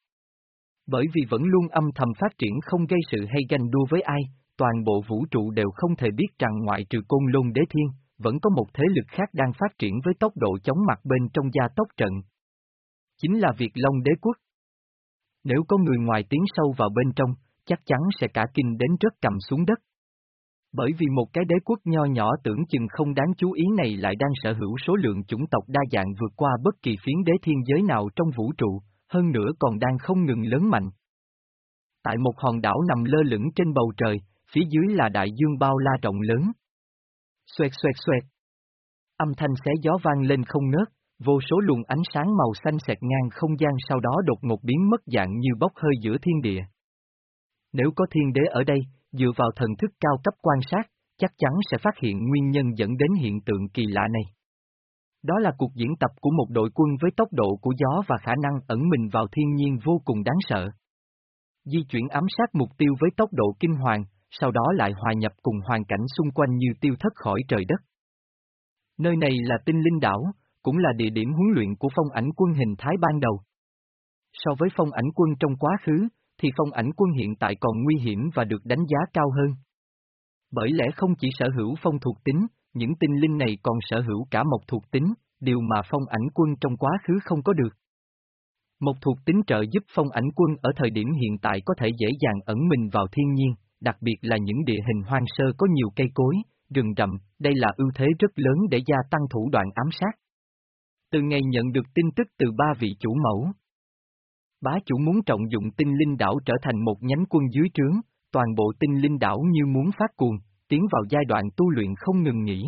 Bởi vì vẫn luôn âm thầm phát triển không gây sự hay ganh đua với ai, toàn bộ vũ trụ đều không thể biết rằng ngoại trừ côn lôn đế thiên, vẫn có một thế lực khác đang phát triển với tốc độ chóng mặt bên trong gia tốc trận. Chính là Việt Long đế quốc. Nếu có người ngoài tiến sâu vào bên trong, chắc chắn sẽ cả kinh đến rất cầm xuống đất. Bởi vì một cái đế quốc nho nhỏ tưởng chừng không đáng chú ý này lại đang sở hữu số lượng chủng tộc đa dạng vượt qua bất kỳ phiến đế thiên giới nào trong vũ trụ, hơn nữa còn đang không ngừng lớn mạnh. Tại một hòn đảo nằm lơ lửng trên bầu trời, phía dưới là đại dương bao la rộng lớn. Xoẹt xoẹt xoẹt. Âm thanh xé gió vang lên không ngớt, vô số luồng ánh sáng màu xanh xẹt ngang không gian sau đó đột ngột biến mất dạng như bốc hơi giữa thiên địa. Nếu có thiên đế ở đây, dựa vào thần thức cao cấp quan sát, chắc chắn sẽ phát hiện nguyên nhân dẫn đến hiện tượng kỳ lạ này. Đó là cuộc diễn tập của một đội quân với tốc độ của gió và khả năng ẩn mình vào thiên nhiên vô cùng đáng sợ. Di chuyển ám sát mục tiêu với tốc độ kinh hoàng, sau đó lại hòa nhập cùng hoàn cảnh xung quanh như tiêu thất khỏi trời đất. Nơi này là tinh linh đảo, cũng là địa điểm huấn luyện của phong ảnh quân hình thái ban đầu. So với phong ảnh quân trong quá khứ, thì phong ảnh quân hiện tại còn nguy hiểm và được đánh giá cao hơn. Bởi lẽ không chỉ sở hữu phong thuộc tính, những tinh linh này còn sở hữu cả một thuộc tính, điều mà phong ảnh quân trong quá khứ không có được. Một thuộc tính trợ giúp phong ảnh quân ở thời điểm hiện tại có thể dễ dàng ẩn mình vào thiên nhiên, đặc biệt là những địa hình hoang sơ có nhiều cây cối, rừng rậm, đây là ưu thế rất lớn để gia tăng thủ đoạn ám sát. Từ ngày nhận được tin tức từ ba vị chủ mẫu, Bá chủ muốn trọng dụng tinh linh đảo trở thành một nhánh quân dưới trướng, toàn bộ tinh linh đảo như muốn phát cuồng, tiến vào giai đoạn tu luyện không ngừng nghỉ.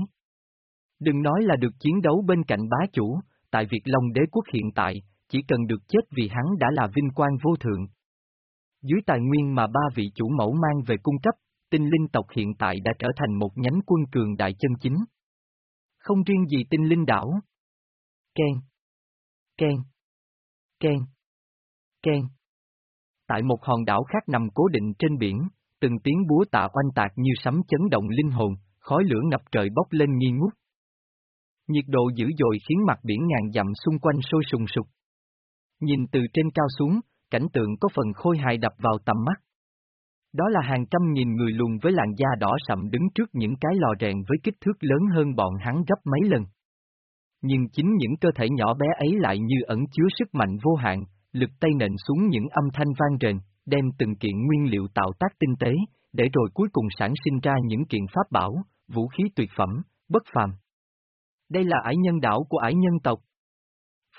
Đừng nói là được chiến đấu bên cạnh bá chủ, tại Việt Long đế quốc hiện tại, chỉ cần được chết vì hắn đã là vinh quang vô thượng. Dưới tài nguyên mà ba vị chủ mẫu mang về cung cấp, tinh linh tộc hiện tại đã trở thành một nhánh quân cường đại chân chính. Không riêng gì tinh linh đảo. Ken. Ken. Ken. Ken. Tại một hòn đảo khác nằm cố định trên biển, từng tiếng búa tạ oanh tạc như sấm chấn động linh hồn, khói lửa ngập trời bốc lên nghi ngút. Nhiệt độ dữ dội khiến mặt biển ngàn dặm xung quanh sôi sùng sục. Nhìn từ trên cao xuống, cảnh tượng có phần khôi hài đập vào tầm mắt. Đó là hàng trăm nghìn người lùn với làn da đỏ sậm đứng trước những cái lò rèn với kích thước lớn hơn bọn hắn gấp mấy lần. Nhưng chính những cơ thể nhỏ bé ấy lại như ẩn chứa sức mạnh vô hạn, lực tay nện xuống những âm thanh vang rền, đem từng kiện nguyên liệu tạo tác tinh tế, để rồi cuối cùng sản sinh ra những kiện pháp bảo, vũ khí tuyệt phẩm, bất phàm. Đây là ải nhân đảo của ải nhân tộc.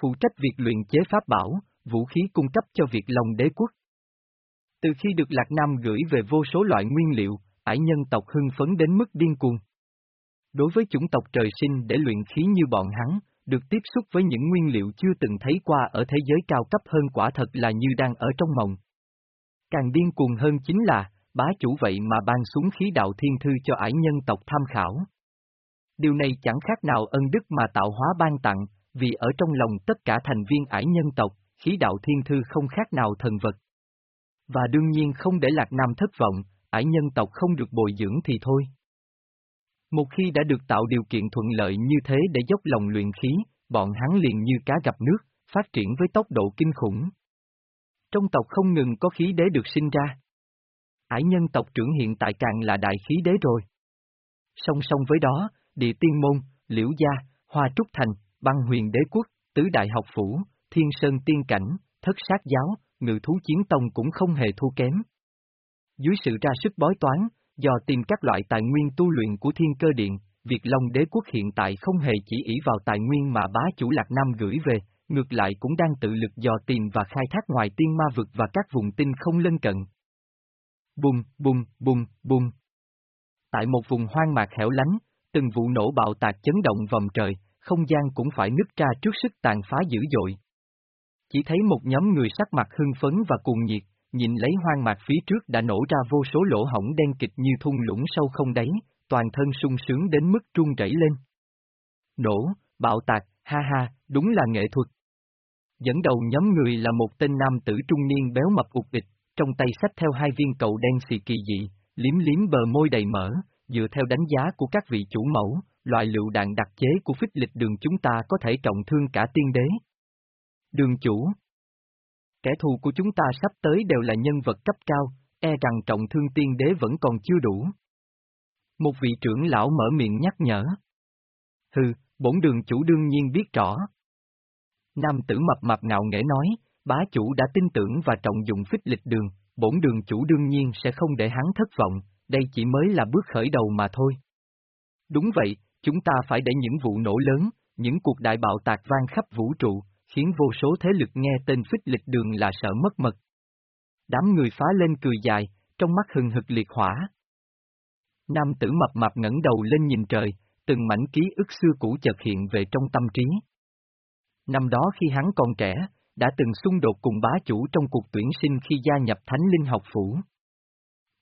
Phụ trách việc luyện chế pháp bảo, vũ khí cung cấp cho việc lòng đế quốc. Từ khi được Lạc Nam gửi về vô số loại nguyên liệu, ải nhân tộc hưng phấn đến mức điên cuồng. Đối với chủng tộc trời sinh để luyện khí như bọn hắn, được tiếp xúc với những nguyên liệu chưa từng thấy qua ở thế giới cao cấp hơn quả thật là như đang ở trong mộng. Càng điên cuồng hơn chính là, bá chủ vậy mà ban xuống khí đạo thiên thư cho ải nhân tộc tham khảo. Điều này chẳng khác nào ân đức mà tạo hóa ban tặng, vì ở trong lòng tất cả thành viên ải nhân tộc, khí đạo thiên thư không khác nào thần vật. Và đương nhiên không để Lạc Nam thất vọng, ải nhân tộc không được bồi dưỡng thì thôi. Một khi đã được tạo điều kiện thuận lợi như thế để dốc lòng luyện khí, bọn hắn liền như cá gặp nước, phát triển với tốc độ kinh khủng. Trong tộc không ngừng có khí đế được sinh ra. Ải nhân tộc trưởng hiện tại càng là đại khí đế rồi. Song song với đó, địa tiên môn, liễu gia, hoa trúc thành, băng huyền đế quốc, tứ đại học phủ, thiên sơn tiên cảnh, thất sát giáo, ngự thú chiến tông cũng không hề thua kém. Dưới sự ra sức bói toán, do tìm các loại tài nguyên tu luyện của thiên cơ điện, Việt Long đế quốc hiện tại không hề chỉ ý vào tài nguyên mà bá chủ Lạc Nam gửi về, ngược lại cũng đang tự lực dò tìm và khai thác ngoài tiên ma vực và các vùng tinh không lân cận. Bùng, bùng, bùng, bùng. Tại một vùng hoang mạc hẻo lánh, từng vụ nổ bạo tạc chấn động vòng trời, không gian cũng phải nứt ra trước sức tàn phá dữ dội. Chỉ thấy một nhóm người sắc mặt hưng phấn và cuồng nhiệt, nhìn lấy hoang mạc phía trước đã nổ ra vô số lỗ hổng đen kịch như thung lũng sâu không đáy, toàn thân sung sướng đến mức trung rẩy lên. Nổ, bạo tạc, ha ha, đúng là nghệ thuật. Dẫn đầu nhóm người là một tên nam tử trung niên béo mập ụt địch, trong tay sách theo hai viên cầu đen xì kỳ dị, liếm liếm bờ môi đầy mỡ, dựa theo đánh giá của các vị chủ mẫu, loại lựu đạn đặc chế của phích lịch đường chúng ta có thể trọng thương cả tiên đế. Đường chủ Kẻ thù của chúng ta sắp tới đều là nhân vật cấp cao, e rằng trọng thương tiên đế vẫn còn chưa đủ. Một vị trưởng lão mở miệng nhắc nhở. Hừ, bổn đường chủ đương nhiên biết rõ. Nam tử mập mập ngạo nghễ nói, bá chủ đã tin tưởng và trọng dụng phích lịch đường, bổn đường chủ đương nhiên sẽ không để hắn thất vọng, đây chỉ mới là bước khởi đầu mà thôi. Đúng vậy, chúng ta phải để những vụ nổ lớn, những cuộc đại bạo tạc vang khắp vũ trụ, khiến vô số thế lực nghe tên phích lịch đường là sợ mất mật. Đám người phá lên cười dài, trong mắt hừng hực liệt hỏa. Nam tử mập mập ngẩng đầu lên nhìn trời, từng mảnh ký ức xưa cũ chợt hiện về trong tâm trí. Năm đó khi hắn còn trẻ, đã từng xung đột cùng bá chủ trong cuộc tuyển sinh khi gia nhập Thánh Linh học phủ.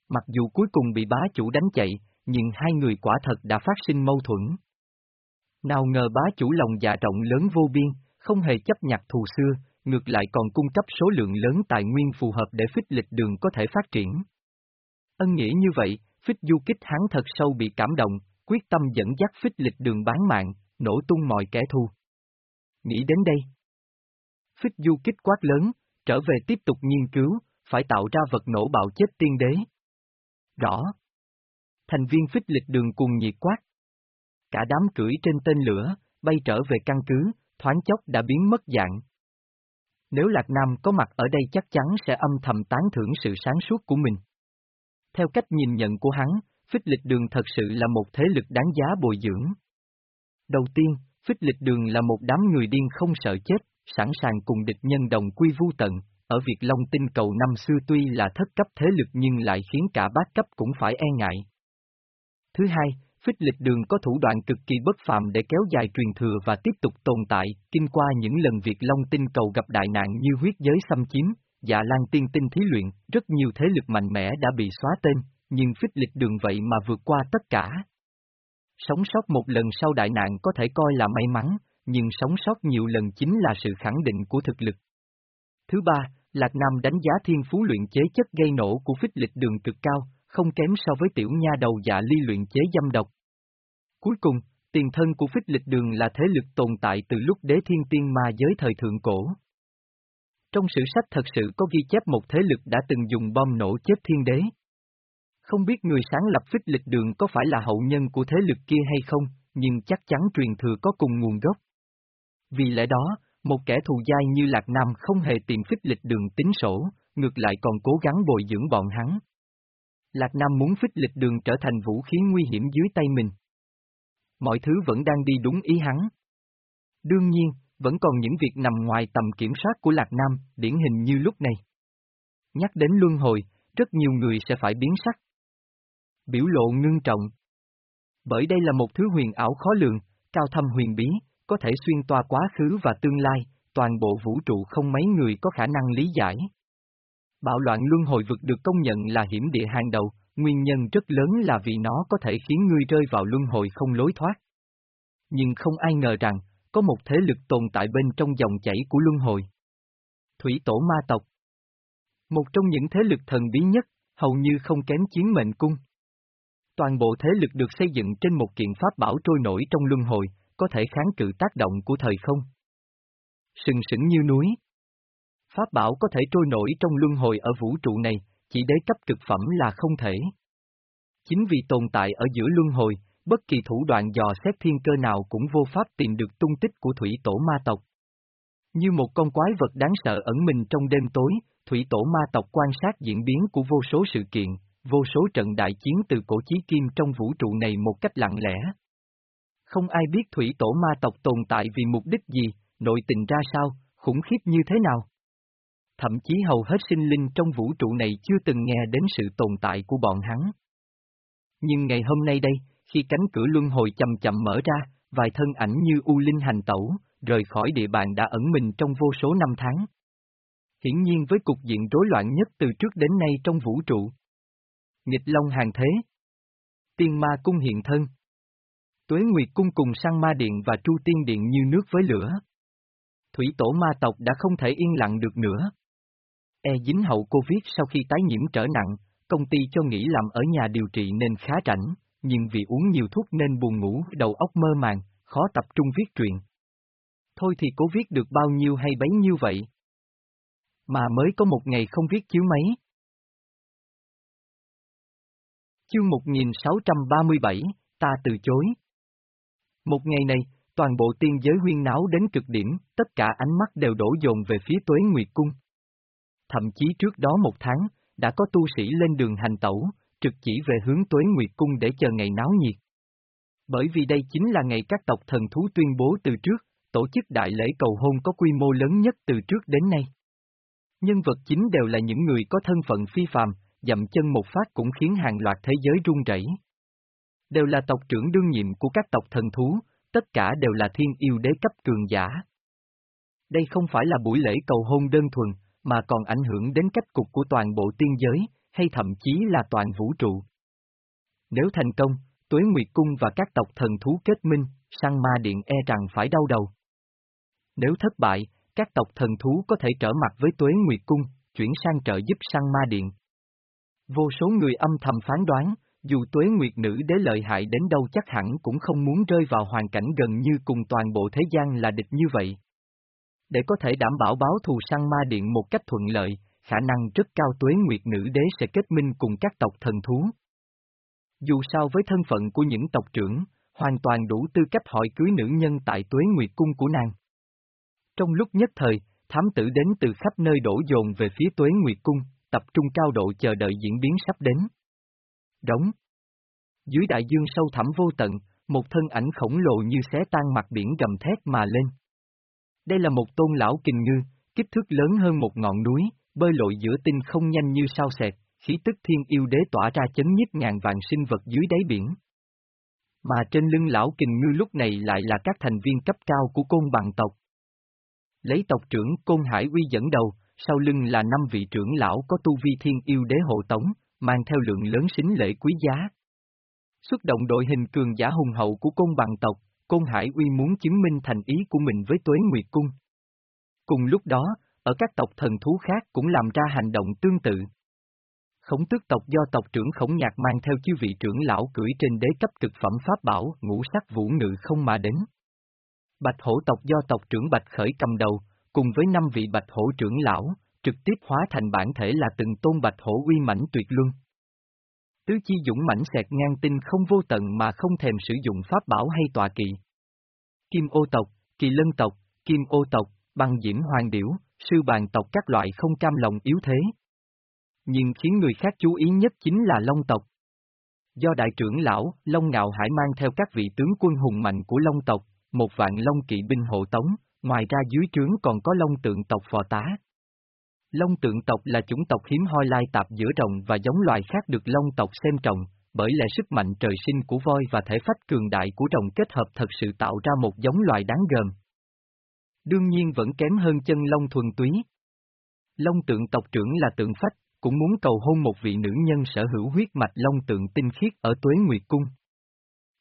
Mặc dù cuối cùng bị bá chủ đánh chạy, nhưng hai người quả thật đã phát sinh mâu thuẫn. Nào ngờ bá chủ lòng dạ rộng lớn vô biên, không hề chấp nhặt thù xưa, ngược lại còn cung cấp số lượng lớn tài nguyên phù hợp để phích lịch đường có thể phát triển. Ân nghĩa như vậy, phích du kích hắn thật sâu bị cảm động, quyết tâm dẫn dắt phích lịch đường bán mạng, nổ tung mọi kẻ thù. Nghĩ đến đây. Phích du kích quát lớn, trở về tiếp tục nghiên cứu, phải tạo ra vật nổ bạo chết tiên đế. Rõ. Thành viên phích lịch đường cùng nhiệt quát. Cả đám cưỡi trên tên lửa, bay trở về căn cứ, thoáng chốc đã biến mất dạng. Nếu Lạc Nam có mặt ở đây chắc chắn sẽ âm thầm tán thưởng sự sáng suốt của mình. Theo cách nhìn nhận của hắn, phích lịch đường thật sự là một thế lực đáng giá bồi dưỡng. Đầu tiên, phích lịch đường là một đám người điên không sợ chết, sẵn sàng cùng địch nhân đồng quy vu tận, ở Việt Long tinh cầu năm xưa tuy là thất cấp thế lực nhưng lại khiến cả bát cấp cũng phải e ngại. Thứ hai, Phích lịch đường có thủ đoạn cực kỳ bất phàm để kéo dài truyền thừa và tiếp tục tồn tại, kinh qua những lần Việt Long tinh cầu gặp đại nạn như huyết giới xâm chiếm, dạ lan tiên tinh thí luyện, rất nhiều thế lực mạnh mẽ đã bị xóa tên, nhưng phích lịch đường vậy mà vượt qua tất cả. Sống sót một lần sau đại nạn có thể coi là may mắn, nhưng sống sót nhiều lần chính là sự khẳng định của thực lực. Thứ ba, Lạc Nam đánh giá thiên phú luyện chế chất gây nổ của phích lịch đường cực cao, không kém so với tiểu nha đầu dạ ly luyện chế dâm độc. Cuối cùng, tiền thân của phích lịch đường là thế lực tồn tại từ lúc đế thiên tiên ma giới thời thượng cổ. Trong sử sách thật sự có ghi chép một thế lực đã từng dùng bom nổ chết thiên đế. Không biết người sáng lập phích lịch đường có phải là hậu nhân của thế lực kia hay không, nhưng chắc chắn truyền thừa có cùng nguồn gốc. Vì lẽ đó, một kẻ thù dai như Lạc Nam không hề tìm phích lịch đường tính sổ, ngược lại còn cố gắng bồi dưỡng bọn hắn. Lạc Nam muốn phích lịch đường trở thành vũ khí nguy hiểm dưới tay mình. Mọi thứ vẫn đang đi đúng ý hắn. Đương nhiên, vẫn còn những việc nằm ngoài tầm kiểm soát của Lạc Nam, điển hình như lúc này. Nhắc đến luân hồi, rất nhiều người sẽ phải biến sắc. Biểu lộ ngưng trọng. Bởi đây là một thứ huyền ảo khó lường, cao thâm huyền bí, có thể xuyên toa quá khứ và tương lai, toàn bộ vũ trụ không mấy người có khả năng lý giải. Bạo loạn luân hồi vực được công nhận là hiểm địa hàng đầu, nguyên nhân rất lớn là vì nó có thể khiến ngươi rơi vào luân hồi không lối thoát. Nhưng không ai ngờ rằng, có một thế lực tồn tại bên trong dòng chảy của luân hồi. Thủy tổ ma tộc Một trong những thế lực thần bí nhất, hầu như không kém chiến mệnh cung. Toàn bộ thế lực được xây dựng trên một kiện pháp bảo trôi nổi trong luân hồi, có thể kháng cự tác động của thời không. Sừng sững như núi. Pháp bảo có thể trôi nổi trong luân hồi ở vũ trụ này, chỉ đế cấp cực phẩm là không thể. Chính vì tồn tại ở giữa luân hồi, bất kỳ thủ đoạn dò xét thiên cơ nào cũng vô pháp tìm được tung tích của thủy tổ ma tộc. Như một con quái vật đáng sợ ẩn mình trong đêm tối, thủy tổ ma tộc quan sát diễn biến của vô số sự kiện, vô số trận đại chiến từ cổ chí kim trong vũ trụ này một cách lặng lẽ. Không ai biết thủy tổ ma tộc tồn tại vì mục đích gì, nội tình ra sao, khủng khiếp như thế nào. Thậm chí hầu hết sinh linh trong vũ trụ này chưa từng nghe đến sự tồn tại của bọn hắn. Nhưng ngày hôm nay đây, khi cánh cửa luân hồi chậm chậm mở ra, vài thân ảnh như U Linh hành tẩu, rời khỏi địa bàn đã ẩn mình trong vô số năm tháng. Hiển nhiên với cục diện rối loạn nhất từ trước đến nay trong vũ trụ. Nghịch Long hàng thế. Tiên ma cung hiện thân. Tuế Nguyệt cung cùng sang ma điện và tru tiên điện như nước với lửa. Thủy tổ ma tộc đã không thể yên lặng được nữa. E dính hậu Covid sau khi tái nhiễm trở nặng, công ty cho nghỉ làm ở nhà điều trị nên khá rảnh, nhưng vì uống nhiều thuốc nên buồn ngủ, đầu óc mơ màng, khó tập trung viết truyện. Thôi thì cố viết được bao nhiêu hay bấy nhiêu vậy. Mà mới có một ngày không viết chiếu mấy. Chương 1637, ta từ chối. Một ngày này, toàn bộ tiên giới huyên náo đến cực điểm, tất cả ánh mắt đều đổ dồn về phía tuế Nguyệt Cung. Thậm chí trước đó một tháng, đã có tu sĩ lên đường hành tẩu, trực chỉ về hướng tuế Nguyệt Cung để chờ ngày náo nhiệt. Bởi vì đây chính là ngày các tộc thần thú tuyên bố từ trước, tổ chức đại lễ cầu hôn có quy mô lớn nhất từ trước đến nay. Nhân vật chính đều là những người có thân phận phi phàm, dậm chân một phát cũng khiến hàng loạt thế giới rung rẩy. Đều là tộc trưởng đương nhiệm của các tộc thần thú, tất cả đều là thiên yêu đế cấp cường giả. Đây không phải là buổi lễ cầu hôn đơn thuần, mà còn ảnh hưởng đến cách cục của toàn bộ tiên giới, hay thậm chí là toàn vũ trụ. Nếu thành công, Tuế Nguyệt Cung và các tộc thần thú kết minh, sang ma điện e rằng phải đau đầu. Nếu thất bại, các tộc thần thú có thể trở mặt với Tuế Nguyệt Cung, chuyển sang trợ giúp sang ma điện. Vô số người âm thầm phán đoán, dù Tuế Nguyệt Nữ đế lợi hại đến đâu chắc hẳn cũng không muốn rơi vào hoàn cảnh gần như cùng toàn bộ thế gian là địch như vậy. Để có thể đảm bảo báo thù sang ma điện một cách thuận lợi, khả năng rất cao tuế nguyệt nữ đế sẽ kết minh cùng các tộc thần thú. Dù sao với thân phận của những tộc trưởng, hoàn toàn đủ tư cách hỏi cưới nữ nhân tại tuế nguyệt cung của nàng. Trong lúc nhất thời, thám tử đến từ khắp nơi đổ dồn về phía tuế nguyệt cung, tập trung cao độ chờ đợi diễn biến sắp đến. Đóng. Dưới đại dương sâu thẳm vô tận, một thân ảnh khổng lồ như xé tan mặt biển gầm thét mà lên. Đây là một tôn lão kình ngư, kích thước lớn hơn một ngọn núi, bơi lội giữa tinh không nhanh như sao sệt. khí tức thiên yêu đế tỏa ra chấn nhiếp ngàn vạn sinh vật dưới đáy biển. Mà trên lưng lão kình ngư lúc này lại là các thành viên cấp cao của côn bằng tộc. Lấy tộc trưởng Côn Hải Uy dẫn đầu, sau lưng là năm vị trưởng lão có tu vi thiên yêu đế hộ tống, mang theo lượng lớn xính lễ quý giá. Xuất động đội hình cường giả hùng hậu của côn bằng tộc, Côn Hải Uy muốn chứng minh thành ý của mình với Tuế Nguyệt Cung. Cùng lúc đó, ở các tộc thần thú khác cũng làm ra hành động tương tự. Khổng tước tộc do tộc trưởng khổng nhạc mang theo chư vị trưởng lão cưỡi trên đế cấp cực phẩm pháp bảo, ngũ sắc vũ ngự không mà đến. Bạch hổ tộc do tộc trưởng Bạch Khởi cầm đầu, cùng với năm vị bạch hổ trưởng lão, trực tiếp hóa thành bản thể là từng tôn bạch hổ uy mãnh tuyệt luân. Tứ chi dũng mãnh xẹt ngang tinh không vô tận mà không thèm sử dụng pháp bảo hay tọa kỵ. Kim ô tộc, kỳ lân tộc, kim ô tộc, băng diễm hoàng điểu, sư bàn tộc các loại không cam lòng yếu thế. Nhưng khiến người khác chú ý nhất chính là Long tộc. Do đại trưởng lão, Long Ngạo Hải mang theo các vị tướng quân hùng mạnh của Long tộc, một vạn Long kỵ binh hộ tống, ngoài ra dưới trướng còn có Long tượng tộc phò tá. Long tượng tộc là chủng tộc hiếm hoi lai tạp giữa rồng và giống loài khác được Long tộc xem trọng, bởi lẽ sức mạnh trời sinh của voi và thể phách cường đại của rồng kết hợp thật sự tạo ra một giống loài đáng gờm. Đương nhiên vẫn kém hơn chân Long thuần túy. Long tượng tộc trưởng là tượng phách, cũng muốn cầu hôn một vị nữ nhân sở hữu huyết mạch long tượng tinh khiết ở Tuế Nguyệt Cung.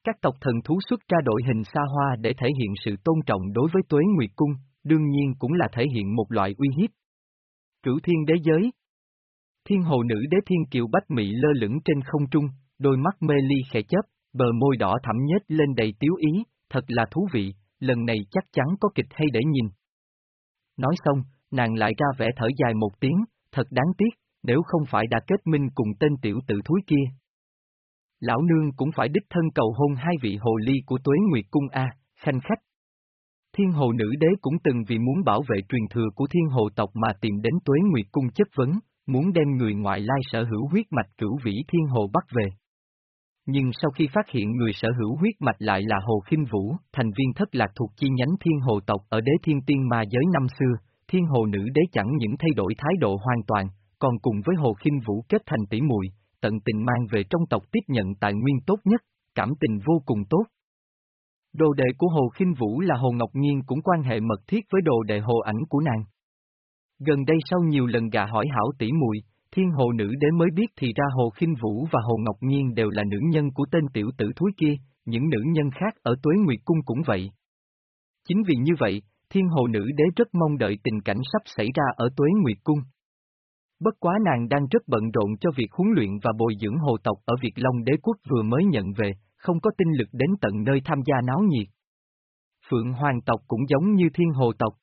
Các tộc thần thú xuất ra đội hình xa hoa để thể hiện sự tôn trọng đối với Tuế Nguyệt Cung, đương nhiên cũng là thể hiện một loại uy hiếp. Cửu thiên đế giới Thiên hồ nữ đế thiên kiều bách mị lơ lửng trên không trung, đôi mắt mê ly khẽ chớp, bờ môi đỏ thẳm nhếch lên đầy tiếu ý, thật là thú vị, lần này chắc chắn có kịch hay để nhìn. Nói xong, nàng lại ra vẻ thở dài một tiếng, thật đáng tiếc, nếu không phải đã kết minh cùng tên tiểu tử thúi kia. Lão nương cũng phải đích thân cầu hôn hai vị hồ ly của tuế nguyệt cung A, khanh khách. Thiên hồ nữ đế cũng từng vì muốn bảo vệ truyền thừa của thiên hồ tộc mà tìm đến tuế nguyệt cung chất vấn, muốn đem người ngoại lai sở hữu huyết mạch cửu vĩ thiên hồ bắt về. Nhưng sau khi phát hiện người sở hữu huyết mạch lại là Hồ Khinh Vũ, thành viên thất lạc thuộc chi nhánh thiên hồ tộc ở đế thiên tiên ma giới năm xưa, thiên hồ nữ đế chẳng những thay đổi thái độ hoàn toàn, còn cùng với Hồ Khinh Vũ kết thành tỷ muội, tận tình mang về trong tộc tiếp nhận tài nguyên tốt nhất, cảm tình vô cùng tốt. Đồ đệ của Hồ khinh Vũ là Hồ Ngọc Nhiên cũng quan hệ mật thiết với đồ đệ Hồ ảnh của nàng. Gần đây sau nhiều lần gà hỏi hảo tỷ muội, thiên hồ nữ đế mới biết thì ra Hồ khinh Vũ và Hồ Ngọc Nhiên đều là nữ nhân của tên tiểu tử thúi kia, những nữ nhân khác ở Tuế Nguyệt Cung cũng vậy. Chính vì như vậy, thiên hồ nữ đế rất mong đợi tình cảnh sắp xảy ra ở Tuế Nguyệt Cung. Bất quá nàng đang rất bận rộn cho việc huấn luyện và bồi dưỡng hồ tộc ở Việt Long đế quốc vừa mới nhận về, không có tinh lực đến tận nơi tham gia náo nhiệt. Phượng Hoàng tộc cũng giống như thiên hồ tộc.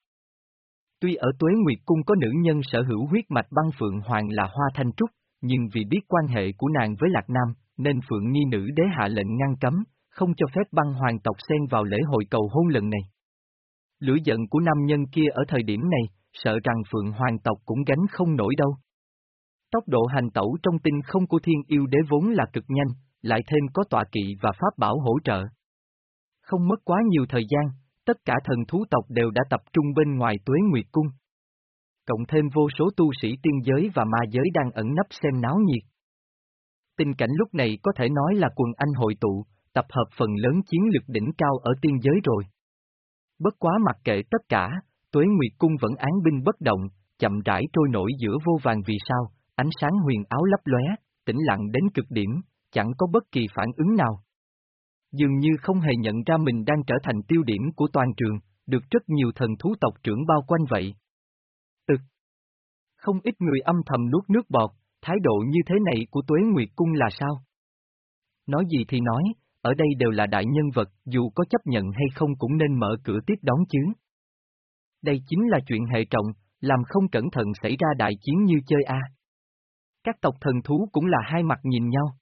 Tuy ở Tuế Nguyệt Cung có nữ nhân sở hữu huyết mạch băng Phượng Hoàng là Hoa Thanh Trúc, nhưng vì biết quan hệ của nàng với Lạc Nam, nên Phượng Nhi nữ đế hạ lệnh ngăn cấm, không cho phép băng hoàng tộc xen vào lễ hội cầu hôn lần này. Lửa giận của nam nhân kia ở thời điểm này, sợ rằng Phượng Hoàng tộc cũng gánh không nổi đâu. Tốc độ hành tẩu trong tinh không của thiên yêu đế vốn là cực nhanh, lại thêm có tọa kỵ và pháp bảo hỗ trợ. Không mất quá nhiều thời gian, tất cả thần thú tộc đều đã tập trung bên ngoài tuế nguyệt cung. Cộng thêm vô số tu sĩ tiên giới và ma giới đang ẩn nấp xem náo nhiệt. Tình cảnh lúc này có thể nói là quần anh hội tụ, tập hợp phần lớn chiến lực đỉnh cao ở tiên giới rồi. Bất quá mặc kệ tất cả, tuế nguyệt cung vẫn án binh bất động, chậm rãi trôi nổi giữa vô vàng vì sao, ánh sáng huyền áo lấp lóe, tĩnh lặng đến cực điểm, chẳng có bất kỳ phản ứng nào. Dường như không hề nhận ra mình đang trở thành tiêu điểm của toàn trường, được rất nhiều thần thú tộc trưởng bao quanh vậy. Ực. Không ít người âm thầm nuốt nước bọt, thái độ như thế này của Tuế Nguyệt Cung là sao? Nói gì thì nói, ở đây đều là đại nhân vật, dù có chấp nhận hay không cũng nên mở cửa tiếp đón chứ. Đây chính là chuyện hệ trọng, làm không cẩn thận xảy ra đại chiến như chơi A. Các tộc thần thú cũng là hai mặt nhìn nhau.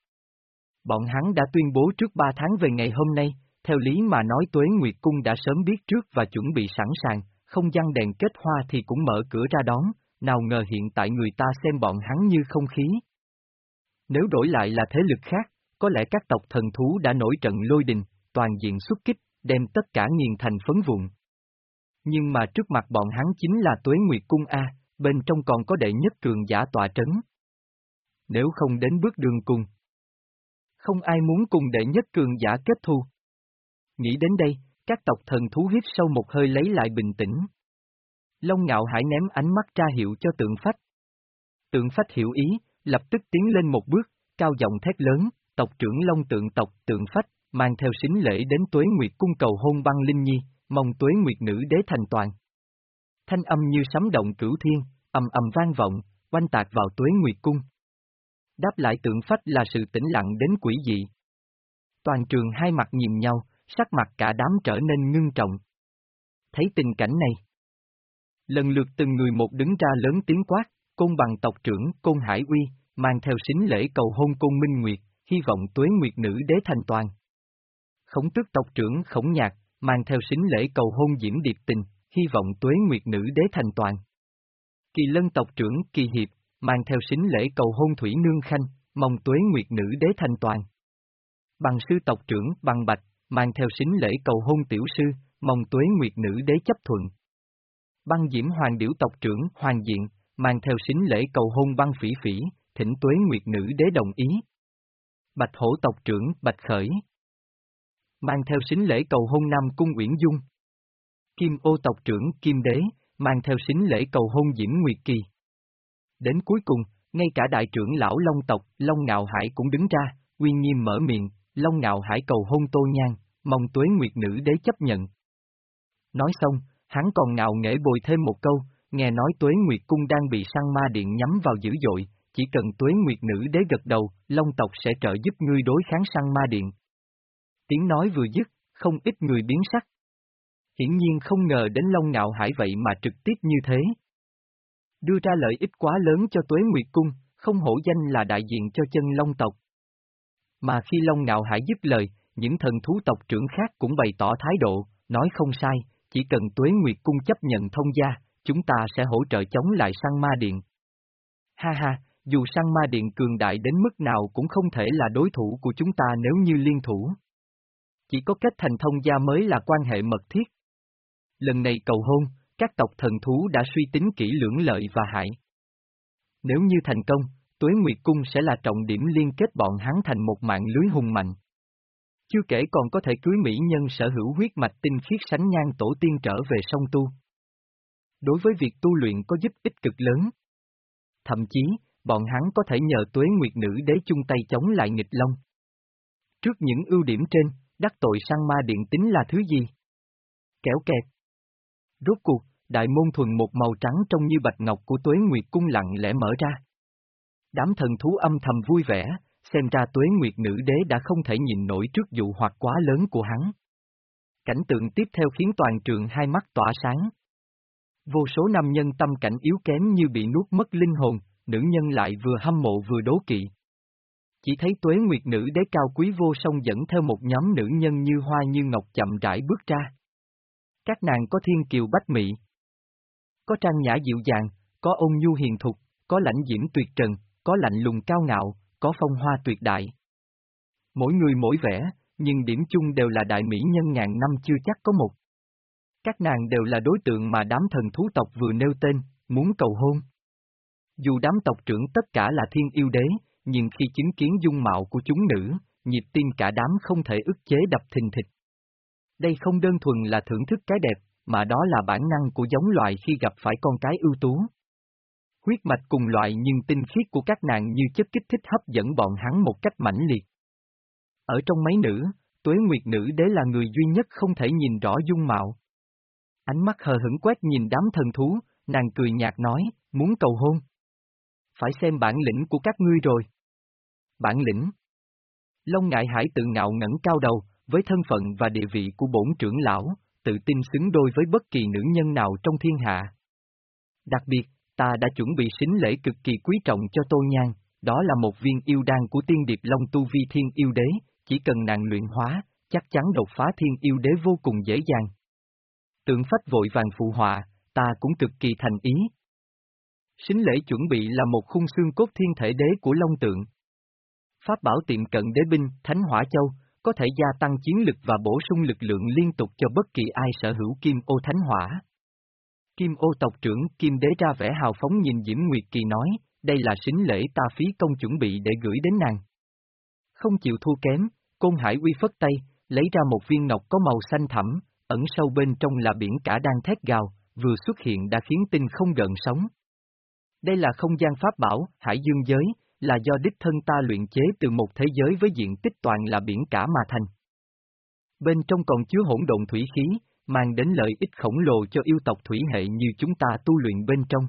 Bọn hắn đã tuyên bố trước ba tháng về ngày hôm nay, theo lý mà nói Tuế Nguyệt Cung đã sớm biết trước và chuẩn bị sẵn sàng, không gian đèn kết hoa thì cũng mở cửa ra đón, nào ngờ hiện tại người ta xem bọn hắn như không khí. Nếu đổi lại là thế lực khác, có lẽ các tộc thần thú đã nổi trận lôi đình, toàn diện xuất kích, đem tất cả nghiền thành phấn vụn. Nhưng mà trước mặt bọn hắn chính là Tuế Nguyệt Cung A, bên trong còn có đệ nhất cường giả tọa trấn. Nếu không đến bước đường cùng, không ai muốn cùng đệ nhất cường giả kết thù. Nghĩ đến đây, các tộc thần thú hít sâu một hơi lấy lại bình tĩnh. Long ngạo hải ném ánh mắt ra hiệu cho tượng phách. Tượng phách hiểu ý, lập tức tiến lên một bước, cao giọng thét lớn, tộc trưởng Long tượng tộc tượng phách, mang theo xính lễ đến tuế nguyệt cung cầu hôn băng linh nhi, mong tuế nguyệt nữ đế thành toàn. Thanh âm như sấm động cửu thiên, ầm ầm vang vọng, oanh tạc vào tuế nguyệt cung. Đáp lại tượng phách là sự tĩnh lặng đến quỷ dị. Toàn trường hai mặt nhìn nhau, sắc mặt cả đám trở nên ngưng trọng. Thấy tình cảnh này. Lần lượt từng người một đứng ra lớn tiếng quát, côn bằng tộc trưởng Côn Hải Uy, mang theo xính lễ cầu hôn Côn Minh Nguyệt, hy vọng tuế nguyệt nữ đế thành toàn. Khổng tước tộc trưởng Khổng Nhạc, mang theo xính lễ cầu hôn Diễm Điệp Tình, hy vọng tuế nguyệt nữ đế thành toàn. Kỳ lân tộc trưởng Kỳ Hiệp, mang theo xính lễ cầu hôn Thủy Nương Khanh, mong tuế nguyệt nữ đế thành toàn. Bằng sư tộc trưởng Bằng Bạch, mang theo xính lễ cầu hôn Tiểu Sư, mong tuế nguyệt nữ đế chấp thuận. Băng Diễm Hoàng Điểu tộc trưởng Hoàng Diện, mang theo xính lễ cầu hôn băng phỉ phỉ, thỉnh tuế nguyệt nữ đế đồng ý. Bạch Hổ tộc trưởng Bạch Khởi, mang theo xính lễ cầu hôn Nam Cung Uyển Dung. Kim ô tộc trưởng Kim Đế, mang theo xính lễ cầu hôn Diễm Nguyệt Kỳ. Đến cuối cùng, ngay cả đại trưởng lão Long tộc, Long Ngạo Hải cũng đứng ra, uy nghiêm mở miệng, Long Ngạo Hải cầu hôn Tô Nhan, mong tuế nguyệt nữ đế chấp nhận. Nói xong, hắn còn ngạo nghễ bồi thêm một câu, nghe nói tuế nguyệt cung đang bị săn ma điện nhắm vào dữ dội, chỉ cần tuế nguyệt nữ đế gật đầu, Long tộc sẽ trợ giúp ngươi đối kháng săn ma điện. Tiếng nói vừa dứt, không ít người biến sắc. Hiển nhiên không ngờ đến Long Ngạo Hải vậy mà trực tiếp như thế. Đưa ra lợi ích quá lớn cho Tuế Nguyệt Cung, không hổ danh là đại diện cho chân Long tộc. Mà khi Long Ngạo Hải dứt lời, những thần thú tộc trưởng khác cũng bày tỏ thái độ, nói không sai, chỉ cần Tuế Nguyệt Cung chấp nhận thông gia, chúng ta sẽ hỗ trợ chống lại sang ma điện. Ha ha, dù sang ma điện cường đại đến mức nào cũng không thể là đối thủ của chúng ta nếu như liên thủ. Chỉ có kết thành thông gia mới là quan hệ mật thiết. Lần này cầu hôn, các tộc thần thú đã suy tính kỹ lưỡng lợi và hại. Nếu như thành công, Tuế Nguyệt Cung sẽ là trọng điểm liên kết bọn hắn thành một mạng lưới hùng mạnh. Chưa kể còn có thể cưới mỹ nhân sở hữu huyết mạch tinh khiết sánh ngang tổ tiên trở về sông tu. Đối với việc tu luyện có giúp ích cực lớn. Thậm chí, bọn hắn có thể nhờ tuế nguyệt nữ đế chung tay chống lại nghịch long. Trước những ưu điểm trên, đắc tội sang ma điện tính là thứ gì? Kéo kẹt. Rốt cuộc, đại môn thuần một màu trắng trông như bạch ngọc của tuế nguyệt cung lặng lẽ mở ra. Đám thần thú âm thầm vui vẻ, xem ra tuế nguyệt nữ đế đã không thể nhìn nổi trước dụ hoặc quá lớn của hắn. Cảnh tượng tiếp theo khiến toàn trường hai mắt tỏa sáng. Vô số nam nhân tâm cảnh yếu kém như bị nuốt mất linh hồn, nữ nhân lại vừa hâm mộ vừa đố kỵ. Chỉ thấy tuế nguyệt nữ đế cao quý vô song dẫn theo một nhóm nữ nhân như hoa như ngọc chậm rãi bước ra. Các nàng có thiên kiều bách mỹ. Có trang nhã dịu dàng, có ôn nhu hiền thục, có lãnh diễm tuyệt trần, có lạnh lùng cao ngạo, có phong hoa tuyệt đại. Mỗi người mỗi vẻ, nhưng điểm chung đều là đại mỹ nhân ngàn năm chưa chắc có một. Các nàng đều là đối tượng mà đám thần thú tộc vừa nêu tên, muốn cầu hôn. Dù đám tộc trưởng tất cả là thiên yêu đế, nhưng khi chứng kiến dung mạo của chúng nữ, nhịp tim cả đám không thể ức chế đập thình thịch. Đây không đơn thuần là thưởng thức cái đẹp, mà đó là bản năng của giống loài khi gặp phải con cái ưu tú. Huyết mạch cùng loại nhưng tinh khiết của các nàng như chất kích thích hấp dẫn bọn hắn một cách mãnh liệt. Ở trong mấy nữ, tuế nguyệt nữ đế là người duy nhất không thể nhìn rõ dung mạo. Ánh mắt hờ hững quét nhìn đám thần thú, nàng cười nhạt nói, muốn cầu hôn. Phải xem bản lĩnh của các ngươi rồi. Bản lĩnh. Long ngại hải tự ngạo ngẩng cao đầu, với thân phận và địa vị của bổn trưởng lão, tự tin xứng đôi với bất kỳ nữ nhân nào trong thiên hạ. Đặc biệt, ta đã chuẩn bị xính lễ cực kỳ quý trọng cho Tô Nhan, đó là một viên yêu đan của tiên điệp Long Tu Vi Thiên Yêu Đế, chỉ cần nàng luyện hóa, chắc chắn đột phá Thiên Yêu Đế vô cùng dễ dàng. Tượng phách vội vàng phụ họa, ta cũng cực kỳ thành ý. Xính lễ chuẩn bị là một khung xương cốt thiên thể đế của Long Tượng. Pháp bảo tiệm cận đế binh, Thánh Hỏa Châu, có thể gia tăng chiến lực và bổ sung lực lượng liên tục cho bất kỳ ai sở hữu kim ô thánh hỏa. Kim ô tộc trưởng Kim Đế ra vẻ hào phóng nhìn Diễm Nguyệt Kỳ nói, đây là xính lễ ta phí công chuẩn bị để gửi đến nàng. Không chịu thua kém, Côn Hải uy phất tay, lấy ra một viên ngọc có màu xanh thẳm, ẩn sâu bên trong là biển cả đang thét gào, vừa xuất hiện đã khiến tinh không gần sóng. Đây là không gian pháp bảo, hải dương giới, là do đích thân ta luyện chế từ một thế giới với diện tích toàn là biển cả mà thành. Bên trong còn chứa hỗn độn thủy khí, mang đến lợi ích khổng lồ cho yêu tộc thủy hệ như chúng ta tu luyện bên trong.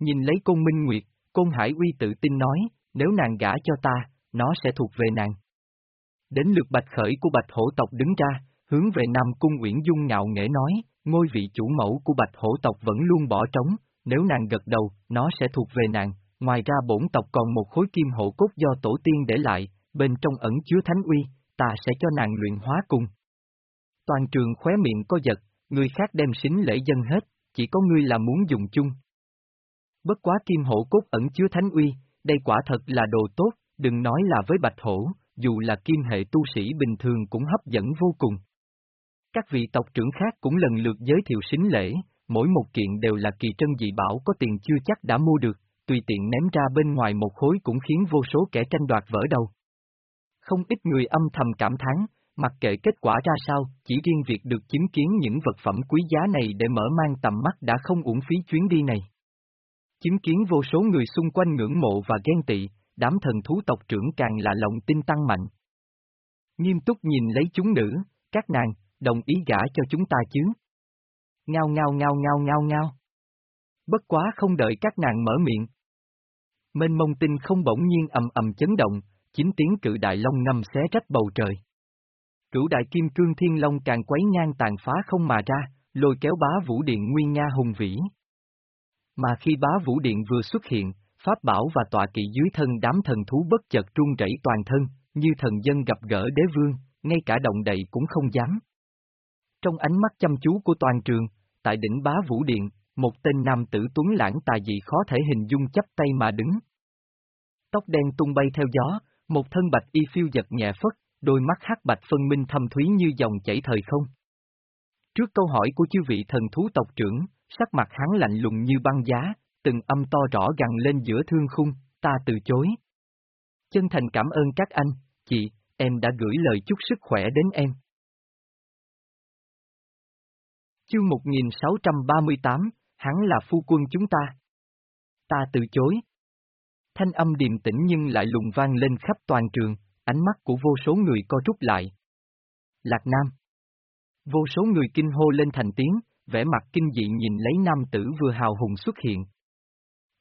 Nhìn lấy Côn Minh Nguyệt, Côn Hải Uy tự tin nói, nếu nàng gả cho ta, nó sẽ thuộc về nàng. Đến lượt bạch khởi của bạch hổ tộc đứng ra, hướng về Nam Cung Uyển Dung ngạo nghễ nói, ngôi vị chủ mẫu của bạch hổ tộc vẫn luôn bỏ trống, nếu nàng gật đầu, nó sẽ thuộc về nàng, ngoài ra bổn tộc còn một khối kim hộ cốt do tổ tiên để lại, bên trong ẩn chứa thánh uy, ta sẽ cho nàng luyện hóa cùng. Toàn trường khóe miệng có giật, người khác đem xính lễ dân hết, chỉ có ngươi là muốn dùng chung. Bất quá kim hổ cốt ẩn chứa thánh uy, đây quả thật là đồ tốt, đừng nói là với bạch hổ, dù là kim hệ tu sĩ bình thường cũng hấp dẫn vô cùng. Các vị tộc trưởng khác cũng lần lượt giới thiệu xính lễ, mỗi một kiện đều là kỳ trân dị bảo có tiền chưa chắc đã mua được, tùy tiện ném ra bên ngoài một khối cũng khiến vô số kẻ tranh đoạt vỡ đầu. Không ít người âm thầm cảm thán, mặc kệ kết quả ra sao, chỉ riêng việc được chứng kiến những vật phẩm quý giá này để mở mang tầm mắt đã không uổng phí chuyến đi này. Chứng kiến vô số người xung quanh ngưỡng mộ và ghen tị, đám thần thú tộc trưởng càng là lòng tin tăng mạnh. Nghiêm túc nhìn lấy chúng nữ, các nàng, đồng ý gả cho chúng ta chứ. Ngao ngao ngao ngao ngao ngao. Bất quá không đợi các nàng mở miệng. Mênh mông tinh không bỗng nhiên ầm ầm chấn động, chín tiếng cự đại long ngâm xé rách bầu trời. Cửu đại kim cương thiên long càng quấy ngang tàn phá không mà ra, lôi kéo bá vũ điện nguyên nga hùng vĩ. Mà khi bá vũ điện vừa xuất hiện, pháp bảo và tọa kỵ dưới thân đám thần thú bất chợt trung rẩy toàn thân, như thần dân gặp gỡ đế vương, ngay cả động đậy cũng không dám. Trong ánh mắt chăm chú của toàn trường, tại đỉnh bá vũ điện, một tên nam tử tuấn lãng tà dị khó thể hình dung chấp tay mà đứng. Tóc đen tung bay theo gió, một thân bạch y phiêu giật nhẹ phất, đôi mắt hắc bạch phân minh thâm thúy như dòng chảy thời không. Trước câu hỏi của chư vị thần thú tộc trưởng, sắc mặt hắn lạnh lùng như băng giá, từng âm to rõ gằn lên giữa thương khung, ta từ chối. Chân thành cảm ơn các anh, chị, em đã gửi lời chúc sức khỏe đến em. Chương 1638, hắn là phu quân chúng ta. Ta từ chối. Thanh âm điềm tĩnh nhưng lại lùng vang lên khắp toàn trường, ánh mắt của vô số người co rút lại. Lạc Nam. Vô số người kinh hô lên thành tiếng, vẻ mặt kinh dị nhìn lấy nam tử vừa hào hùng xuất hiện.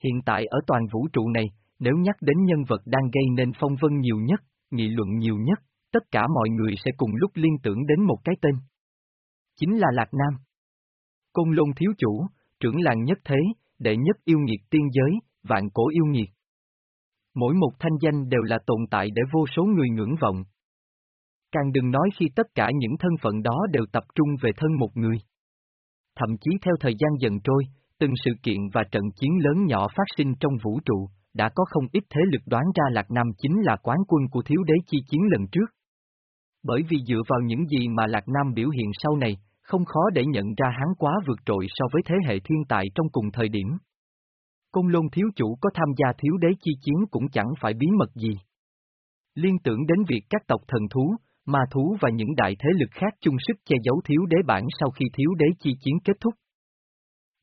Hiện tại ở toàn vũ trụ này, nếu nhắc đến nhân vật đang gây nên phong vân nhiều nhất, nghị luận nhiều nhất, tất cả mọi người sẽ cùng lúc liên tưởng đến một cái tên. Chính là Lạc Nam. Côn Lôn Thiếu Chủ, trưởng làng nhất thế, đệ nhất yêu nghiệt tiên giới, vạn cổ yêu nghiệt. Mỗi một thanh danh đều là tồn tại để vô số người ngưỡng vọng. Càng đừng nói khi tất cả những thân phận đó đều tập trung về thân một người. Thậm chí theo thời gian dần trôi, từng sự kiện và trận chiến lớn nhỏ phát sinh trong vũ trụ, đã có không ít thế lực đoán ra Lạc Nam chính là quán quân của thiếu đế chi chiến lần trước. Bởi vì dựa vào những gì mà Lạc Nam biểu hiện sau này, không khó để nhận ra hắn quá vượt trội so với thế hệ thiên tài trong cùng thời điểm. Công lôn thiếu chủ có tham gia thiếu đế chi chiến cũng chẳng phải bí mật gì. Liên tưởng đến việc các tộc thần thú, ma thú và những đại thế lực khác chung sức che giấu thiếu đế bản sau khi thiếu đế chi chiến kết thúc.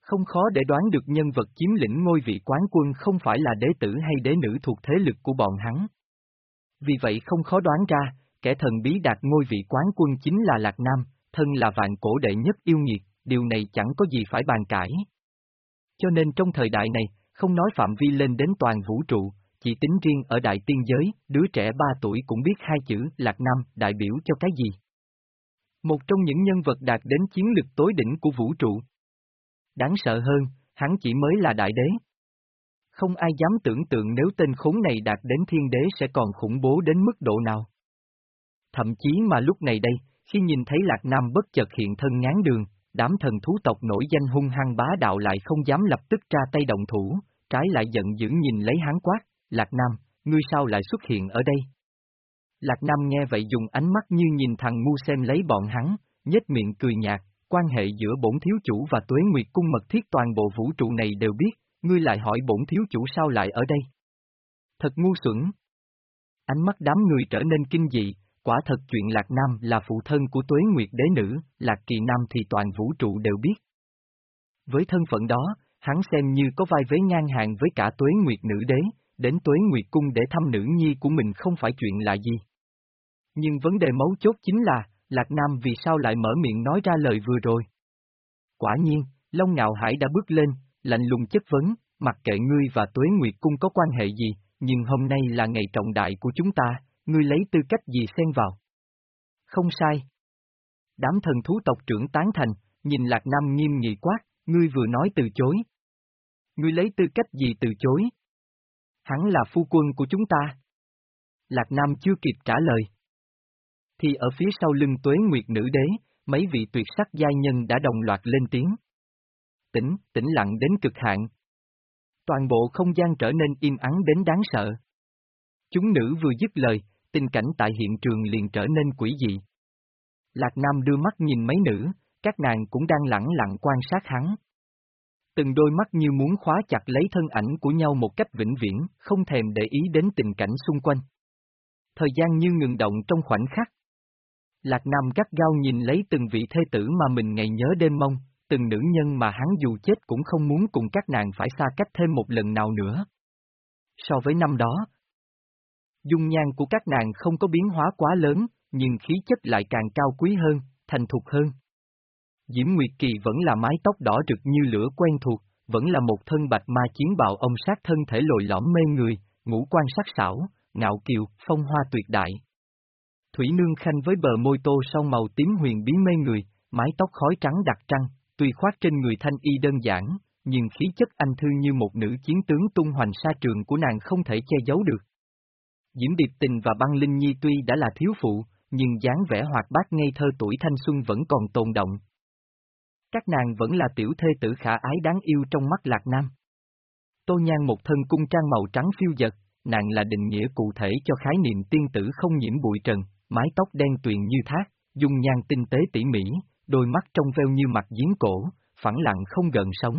Không khó để đoán được nhân vật chiếm lĩnh ngôi vị quán quân không phải là đế tử hay đế nữ thuộc thế lực của bọn hắn. Vì vậy không khó đoán ra, kẻ thần bí đạt ngôi vị quán quân chính là Lạc Nam, thân là vạn cổ đệ nhất yêu nghiệt, điều này chẳng có gì phải bàn cãi. Cho nên trong thời đại này, không nói phạm vi lên đến toàn vũ trụ, chỉ tính riêng ở đại tiên giới, đứa trẻ ba tuổi cũng biết hai chữ Lạc Nam đại biểu cho cái gì. Một trong những nhân vật đạt đến chiến lực tối đỉnh của vũ trụ. Đáng sợ hơn, hắn chỉ mới là đại đế. Không ai dám tưởng tượng nếu tên khốn này đạt đến thiên đế sẽ còn khủng bố đến mức độ nào. Thậm chí mà lúc này đây, khi nhìn thấy Lạc Nam bất chợt hiện thân ngán đường, đám thần thú tộc nổi danh hung hăng bá đạo lại không dám lập tức ra tay động thủ, trái lại giận dữ nhìn lấy hắn quát, Lạc Nam, ngươi sao lại xuất hiện ở đây? Lạc Nam nghe vậy dùng ánh mắt như nhìn thằng ngu xem lấy bọn hắn, nhếch miệng cười nhạt, quan hệ giữa bổn thiếu chủ và tuế nguyệt cung mật thiết toàn bộ vũ trụ này đều biết, ngươi lại hỏi bổn thiếu chủ sao lại ở đây? Thật ngu xuẩn. Ánh mắt đám người trở nên kinh dị, Quả thật chuyện Lạc Nam là phụ thân của Tuế Nguyệt Đế Nữ, Lạc Kỳ Nam thì toàn vũ trụ đều biết. Với thân phận đó, hắn xem như có vai vế ngang hàng với cả Tuế Nguyệt Nữ Đế, đến Tuế Nguyệt Cung để thăm nữ nhi của mình không phải chuyện là gì. Nhưng vấn đề mấu chốt chính là, Lạc Nam vì sao lại mở miệng nói ra lời vừa rồi? Quả nhiên, Long Ngạo Hải đã bước lên, lạnh lùng chất vấn, mặc kệ ngươi và Tuế Nguyệt Cung có quan hệ gì, nhưng hôm nay là ngày trọng đại của chúng ta, ngươi lấy tư cách gì xen vào? Không sai. Đám thần thú tộc trưởng tán thành, nhìn Lạc Nam nghiêm nghị quát, ngươi vừa nói từ chối. Ngươi lấy tư cách gì từ chối? Hắn là phu quân của chúng ta. Lạc Nam chưa kịp trả lời. Thì ở phía sau lưng tuế nguyệt nữ đế, mấy vị tuyệt sắc giai nhân đã đồng loạt lên tiếng. Tĩnh, tĩnh lặng đến cực hạn. Toàn bộ không gian trở nên im ắng đến đáng sợ. Chúng nữ vừa dứt lời, tình cảnh tại hiện trường liền trở nên quỷ dị. Lạc Nam đưa mắt nhìn mấy nữ, các nàng cũng đang lặng lặng quan sát hắn. Từng đôi mắt như muốn khóa chặt lấy thân ảnh của nhau một cách vĩnh viễn, không thèm để ý đến tình cảnh xung quanh. Thời gian như ngừng động trong khoảnh khắc. Lạc Nam gắt gao nhìn lấy từng vị thê tử mà mình ngày nhớ đêm mong, từng nữ nhân mà hắn dù chết cũng không muốn cùng các nàng phải xa cách thêm một lần nào nữa. So với năm đó, dung nhan của các nàng không có biến hóa quá lớn, nhưng khí chất lại càng cao quý hơn, thành thục hơn. Diễm Nguyệt Kỳ vẫn là mái tóc đỏ rực như lửa quen thuộc, vẫn là một thân bạch ma chiến bạo ông sát thân thể lồi lõm mê người, ngũ quan sắc sảo, ngạo kiều, phong hoa tuyệt đại. Thủy Nương Khanh với bờ môi tô son màu tím huyền bí mê người, mái tóc khói trắng đặc trăng, tuy khoác trên người thanh y đơn giản, nhưng khí chất anh thư như một nữ chiến tướng tung hoành sa trường của nàng không thể che giấu được. Diễm Điệp Tình và Băng Linh Nhi tuy đã là thiếu phụ, nhưng dáng vẻ hoạt bát ngây thơ tuổi thanh xuân vẫn còn tồn động. Các nàng vẫn là tiểu thê tử khả ái đáng yêu trong mắt Lạc Nam. Tô Nhan một thân cung trang màu trắng phiêu dật, nàng là định nghĩa cụ thể cho khái niệm tiên tử không nhiễm bụi trần, mái tóc đen tuyền như thác, dung nhan tinh tế tỉ mỉ, đôi mắt trong veo như mặt giếng cổ, phẳng lặng không gần sống.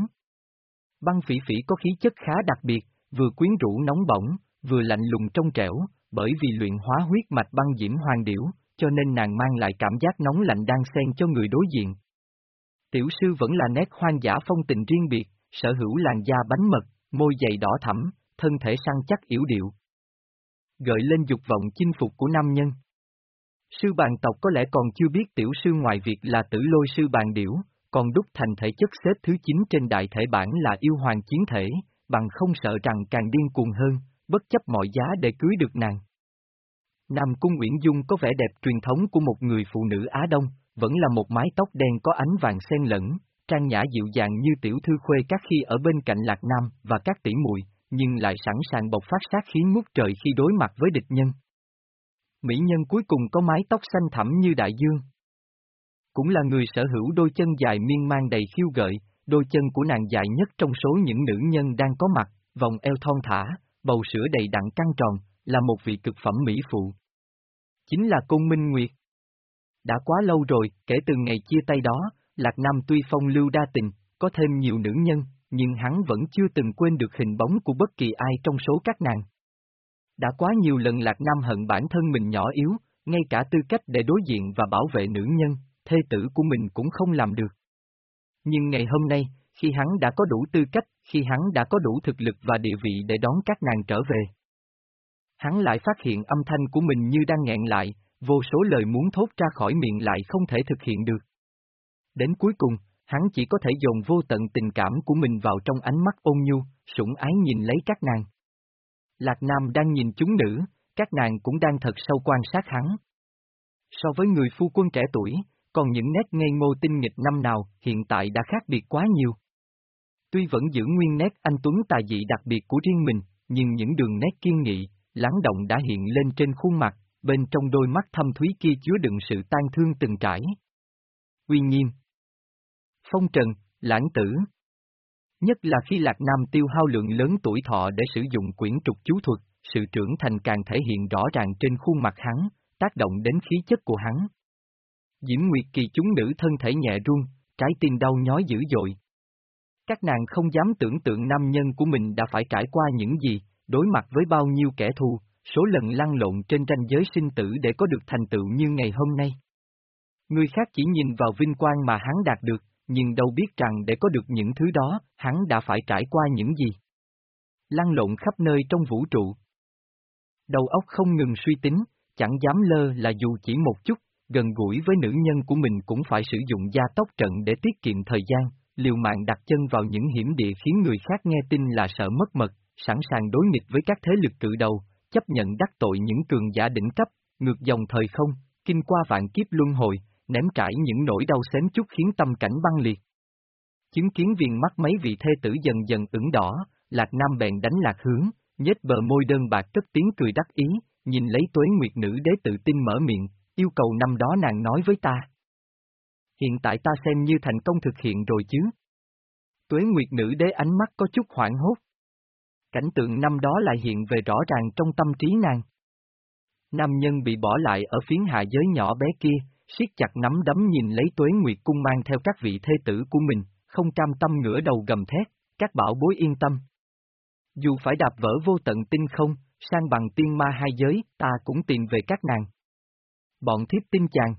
Băng phỉ phỉ có khí chất khá đặc biệt, vừa quyến rũ nóng bỏng, vừa lạnh lùng trong trẻo, bởi vì luyện hóa huyết mạch băng diễm hoàng điểu, cho nên nàng mang lại cảm giác nóng lạnh đang xen cho người đối diện. Tiểu sư vẫn là nét hoang dã phong tình riêng biệt, sở hữu làn da bánh mật, môi dày đỏ thẳm, thân thể săn chắc yếu điệu. Gợi lên dục vọng chinh phục của nam nhân. Sư bàn tộc có lẽ còn chưa biết tiểu sư ngoài việc là tử lôi sư bàn điểu, còn đúc thành thể chất xếp thứ 9 trên đại thể bản là yêu hoàng chiến thể, bằng không sợ rằng càng điên cuồng hơn, bất chấp mọi giá để cưới được nàng. Nam Cung Nguyễn Dung có vẻ đẹp truyền thống của một người phụ nữ Á Đông, vẫn là một mái tóc đen có ánh vàng xen lẫn, trang nhã dịu dàng như tiểu thư khuê các khi ở bên cạnh Lạc Nam và các tỷ muội, nhưng lại sẵn sàng bộc phát sát khí ngút trời khi đối mặt với địch nhân. Mỹ nhân cuối cùng có mái tóc xanh thẳm như đại dương. Cũng là người sở hữu đôi chân dài miên man đầy khiêu gợi, đôi chân của nàng dài nhất trong số những nữ nhân đang có mặt, vòng eo thon thả, bầu sữa đầy đặn căng tròn, là một vị cực phẩm mỹ phụ. Chính là Cung Minh Nguyệt. Đã quá lâu rồi, kể từ ngày chia tay đó, Lạc Nam tuy phong lưu đa tình, có thêm nhiều nữ nhân, nhưng hắn vẫn chưa từng quên được hình bóng của bất kỳ ai trong số các nàng. Đã quá nhiều lần Lạc Nam hận bản thân mình nhỏ yếu, ngay cả tư cách để đối diện và bảo vệ nữ nhân, thê tử của mình cũng không làm được. Nhưng ngày hôm nay, khi hắn đã có đủ tư cách, khi hắn đã có đủ thực lực và địa vị để đón các nàng trở về. Hắn lại phát hiện âm thanh của mình như đang nghẹn lại, vô số lời muốn thốt ra khỏi miệng lại không thể thực hiện được. Đến cuối cùng, hắn chỉ có thể dồn vô tận tình cảm của mình vào trong ánh mắt ôn nhu, sủng ái nhìn lấy các nàng. Lạc Nam đang nhìn chúng nữ, các nàng cũng đang thật sâu quan sát hắn. So với người phu quân trẻ tuổi, còn những nét ngây ngô tinh nghịch năm nào hiện tại đã khác biệt quá nhiều. Tuy vẫn giữ nguyên nét anh Tuấn tài dị đặc biệt của riêng mình, nhưng những đường nét kiên nghị, lắng động đã hiện lên trên khuôn mặt, bên trong đôi mắt thâm thúy kia chứa đựng sự tan thương từng trải. Uy nghiêm Phong trần, lãng tử Nhất là khi Lạc Nam tiêu hao lượng lớn tuổi thọ để sử dụng quyển trục chú thuật, sự trưởng thành càng thể hiện rõ ràng trên khuôn mặt hắn, tác động đến khí chất của hắn. Diễm Nguyệt Kỳ chúng nữ thân thể nhẹ run, trái tim đau nhói dữ dội. Các nàng không dám tưởng tượng nam nhân của mình đã phải trải qua những gì, đối mặt với bao nhiêu kẻ thù, số lần lăn lộn trên ranh giới sinh tử để có được thành tựu như ngày hôm nay. Người khác chỉ nhìn vào vinh quang mà hắn đạt được, nhưng đâu biết rằng để có được những thứ đó, hắn đã phải trải qua những gì. Lăn lộn khắp nơi trong vũ trụ. Đầu óc không ngừng suy tính, chẳng dám lơ là dù chỉ một chút, gần gũi với nữ nhân của mình cũng phải sử dụng gia tốc trận để tiết kiệm thời gian, liều mạng đặt chân vào những hiểm địa khiến người khác nghe tin là sợ mất mật, sẵn sàng đối nghịch với các thế lực cự đầu, chấp nhận đắc tội những cường giả đỉnh cấp, ngược dòng thời không, kinh qua vạn kiếp luân hồi, ném trải những nỗi đau xém chút khiến tâm cảnh băng liệt. Chứng kiến viền mắt mấy vị thê tử dần dần ửng đỏ, Lạc Nam bèn đánh lạc hướng, nhếch bờ môi đơn bạc cất tiếng cười đắc ý, nhìn lấy tuế nguyệt nữ đế tự tin mở miệng, yêu cầu năm đó nàng nói với ta. Hiện tại ta xem như thành công thực hiện rồi chứ. Tuế nguyệt nữ đế ánh mắt có chút hoảng hốt. Cảnh tượng năm đó lại hiện về rõ ràng trong tâm trí nàng. Nam nhân bị bỏ lại ở phiến hạ giới nhỏ bé kia, siết chặt nắm đấm nhìn lấy tuế nguyệt cung mang theo các vị thê tử của mình, không cam tâm ngửa đầu gầm thét, các bảo bối yên tâm. Dù phải đạp vỡ vô tận tinh không, sang bằng tiên ma hai giới, ta cũng tìm về các nàng. Bọn thiếp tin chàng.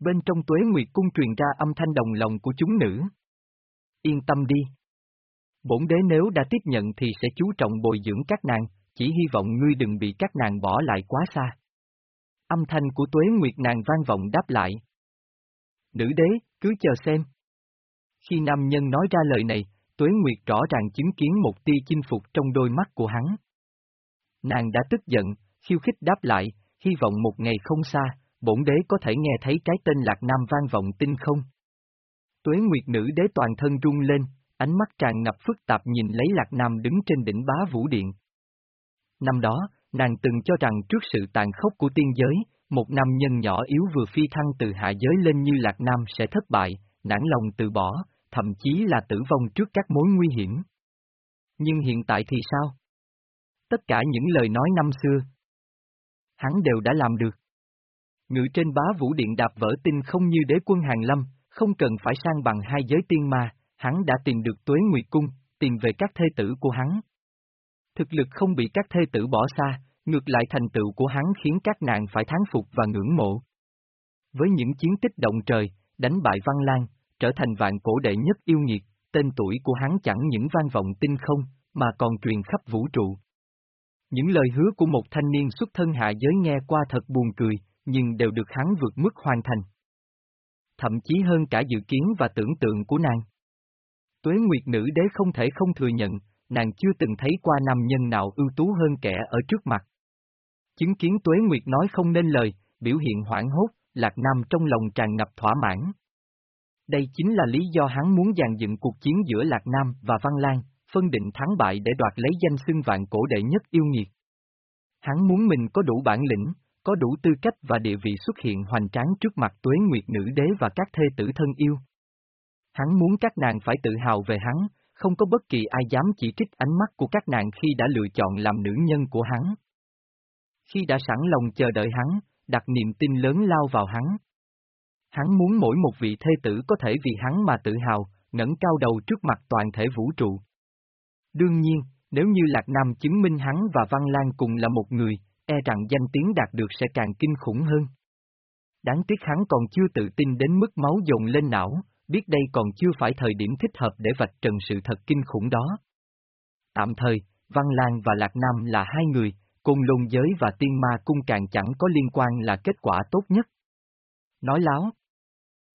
Bên trong tuế nguyệt cung truyền ra âm thanh đồng lòng của chúng nữ. Yên tâm đi. Bổn đế nếu đã tiếp nhận thì sẽ chú trọng bồi dưỡng các nàng, chỉ hy vọng ngươi đừng bị các nàng bỏ lại quá xa. Âm thanh của tuế nguyệt nàng vang vọng đáp lại. Nữ đế, cứ chờ xem. Khi nam nhân nói ra lời này, tuế nguyệt rõ ràng chứng kiến một tia chinh phục trong đôi mắt của hắn. Nàng đã tức giận, khiêu khích đáp lại, hy vọng một ngày không xa, bổn đế có thể nghe thấy cái tên Lạc Nam vang vọng tinh không. Tuế Nguyệt nữ đế toàn thân rung lên, ánh mắt tràn ngập phức tạp nhìn lấy Lạc Nam đứng trên đỉnh bá vũ điện. Năm đó, nàng từng cho rằng trước sự tàn khốc của tiên giới, một nam nhân nhỏ yếu vừa phi thăng từ hạ giới lên như Lạc Nam sẽ thất bại, nản lòng từ bỏ, thậm chí là tử vong trước các mối nguy hiểm. Nhưng hiện tại thì sao? Tất cả những lời nói năm xưa, hắn đều đã làm được. Ngự trên bá vũ điện đạp vỡ tinh không như đế quân hàng lâm, không cần phải sang bằng hai giới tiên ma, hắn đã tìm được tuế nguyệt cung, tìm về các thê tử của hắn. Thực lực không bị các thê tử bỏ xa, ngược lại thành tựu của hắn khiến các nạn phải thán phục và ngưỡng mộ. Với những chiến tích động trời, đánh bại Văn Lan, trở thành vạn cổ đệ nhất yêu nghiệt, tên tuổi của hắn chẳng những vang vọng tinh không, mà còn truyền khắp vũ trụ. Những lời hứa của một thanh niên xuất thân hạ giới nghe qua thật buồn cười, nhưng đều được hắn vượt mức hoàn thành. Thậm chí hơn cả dự kiến và tưởng tượng của nàng. Tuế Nguyệt Nữ Đế không thể không thừa nhận, nàng chưa từng thấy qua nam nhân nào ưu tú hơn kẻ ở trước mặt. Chứng kiến Tuế Nguyệt nói không nên lời, biểu hiện hoảng hốt, Lạc Nam trong lòng tràn ngập thỏa mãn. Đây chính là lý do hắn muốn dàn dựng cuộc chiến giữa Lạc Nam và Văn Lan, phân định thắng bại để đoạt lấy danh xưng vạn cổ đệ nhất yêu nghiệt. Hắn muốn mình có đủ bản lĩnh, có đủ tư cách và địa vị xuất hiện hoành tráng trước mặt tuế nguyệt nữ đế và các thê tử thân yêu. Hắn muốn các nàng phải tự hào về hắn, không có bất kỳ ai dám chỉ trích ánh mắt của các nàng khi đã lựa chọn làm nữ nhân của hắn. Khi đã sẵn lòng chờ đợi hắn, đặt niềm tin lớn lao vào hắn. Hắn muốn mỗi một vị thê tử có thể vì hắn mà tự hào, ngẩng cao đầu trước mặt toàn thể vũ trụ. Đương nhiên, nếu như Lạc Nam chứng minh hắn và Văn Lan cùng là một người, e rằng danh tiếng đạt được sẽ càng kinh khủng hơn. Đáng tiếc hắn còn chưa tự tin đến mức máu dồn lên não, biết đây còn chưa phải thời điểm thích hợp để vạch trần sự thật kinh khủng đó. Tạm thời, Văn Lan và Lạc Nam là hai người, cùng lôn giới và tiên ma cung càng chẳng có liên quan là kết quả tốt nhất. Nói láo.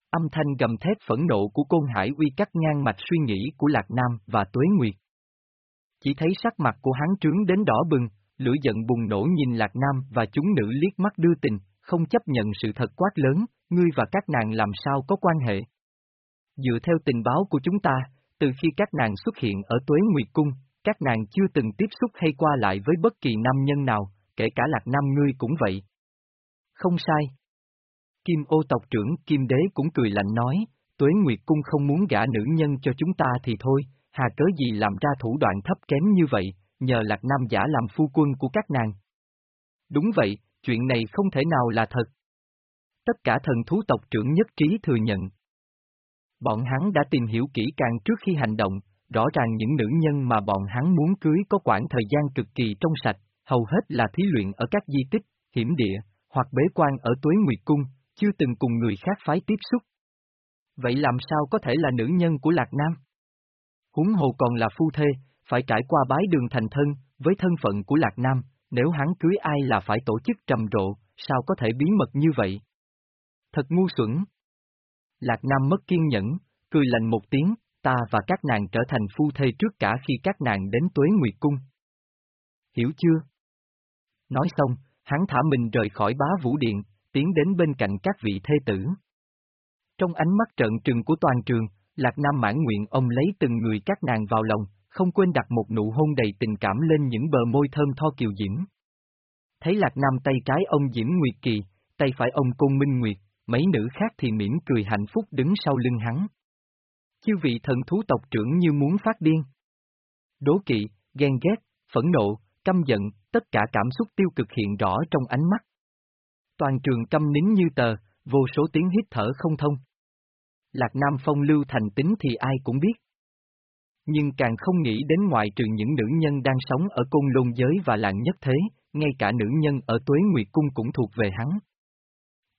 Âm thanh gầm thét phẫn nộ của côn hải uy cắt ngang mạch suy nghĩ của Lạc Nam và Tuế Nguyệt. Chỉ thấy sắc mặt của hắn trướng đến đỏ bừng, lửa giận bùng nổ nhìn Lạc Nam và chúng nữ liếc mắt đưa tình, không chấp nhận sự thật quát lớn, ngươi và các nàng làm sao có quan hệ. Dựa theo tình báo của chúng ta, từ khi các nàng xuất hiện ở Tuế Nguyệt Cung, các nàng chưa từng tiếp xúc hay qua lại với bất kỳ nam nhân nào, kể cả Lạc Nam ngươi cũng vậy. Không sai. Kim ô tộc trưởng Kim Đế cũng cười lạnh nói, Tuế Nguyệt Cung không muốn gả nữ nhân cho chúng ta thì thôi, hà cớ gì làm ra thủ đoạn thấp kém như vậy, nhờ Lạc Nam giả làm phu quân của các nàng. Đúng vậy, chuyện này không thể nào là thật. Tất cả thần thú tộc trưởng nhất trí thừa nhận. Bọn hắn đã tìm hiểu kỹ càng trước khi hành động, rõ ràng những nữ nhân mà bọn hắn muốn cưới có quãng thời gian cực kỳ trong sạch, hầu hết là thí luyện ở các di tích, hiểm địa, hoặc bế quan ở tuế nguyệt cung, chưa từng cùng người khác phái tiếp xúc. Vậy làm sao có thể là nữ nhân của Lạc Nam? Huống hồ còn là phu thê, phải trải qua bái đường thành thân, với thân phận của Lạc Nam, nếu hắn cưới ai là phải tổ chức trầm rộ, sao có thể bí mật như vậy? Thật ngu xuẩn. Lạc Nam mất kiên nhẫn, cười lạnh một tiếng, ta và các nàng trở thành phu thê trước cả khi các nàng đến tuế nguyệt cung. Hiểu chưa? Nói xong, hắn thả mình rời khỏi bá vũ điện, tiến đến bên cạnh các vị thê tử. Trong ánh mắt trợn trừng của toàn trường, Lạc Nam mãn nguyện ông lấy từng người các nàng vào lòng, không quên đặt một nụ hôn đầy tình cảm lên những bờ môi thơm tho kiều diễm. Thấy Lạc Nam tay trái ông Diễm Nguyệt Kỳ, tay phải ông Côn Minh Nguyệt, mấy nữ khác thì mỉm cười hạnh phúc đứng sau lưng hắn. Chư vị thần thú tộc trưởng như muốn phát điên. Đố kỵ, ghen ghét, phẫn nộ, căm giận, tất cả cảm xúc tiêu cực hiện rõ trong ánh mắt. Toàn trường căm nín như tờ, vô số tiếng hít thở không thông. Lạc Nam phong lưu thành tính thì ai cũng biết. Nhưng càng không nghĩ đến ngoại trừ những nữ nhân đang sống ở côn lôn giới và làng nhất thế, ngay cả nữ nhân ở tuế nguyệt cung cũng thuộc về hắn.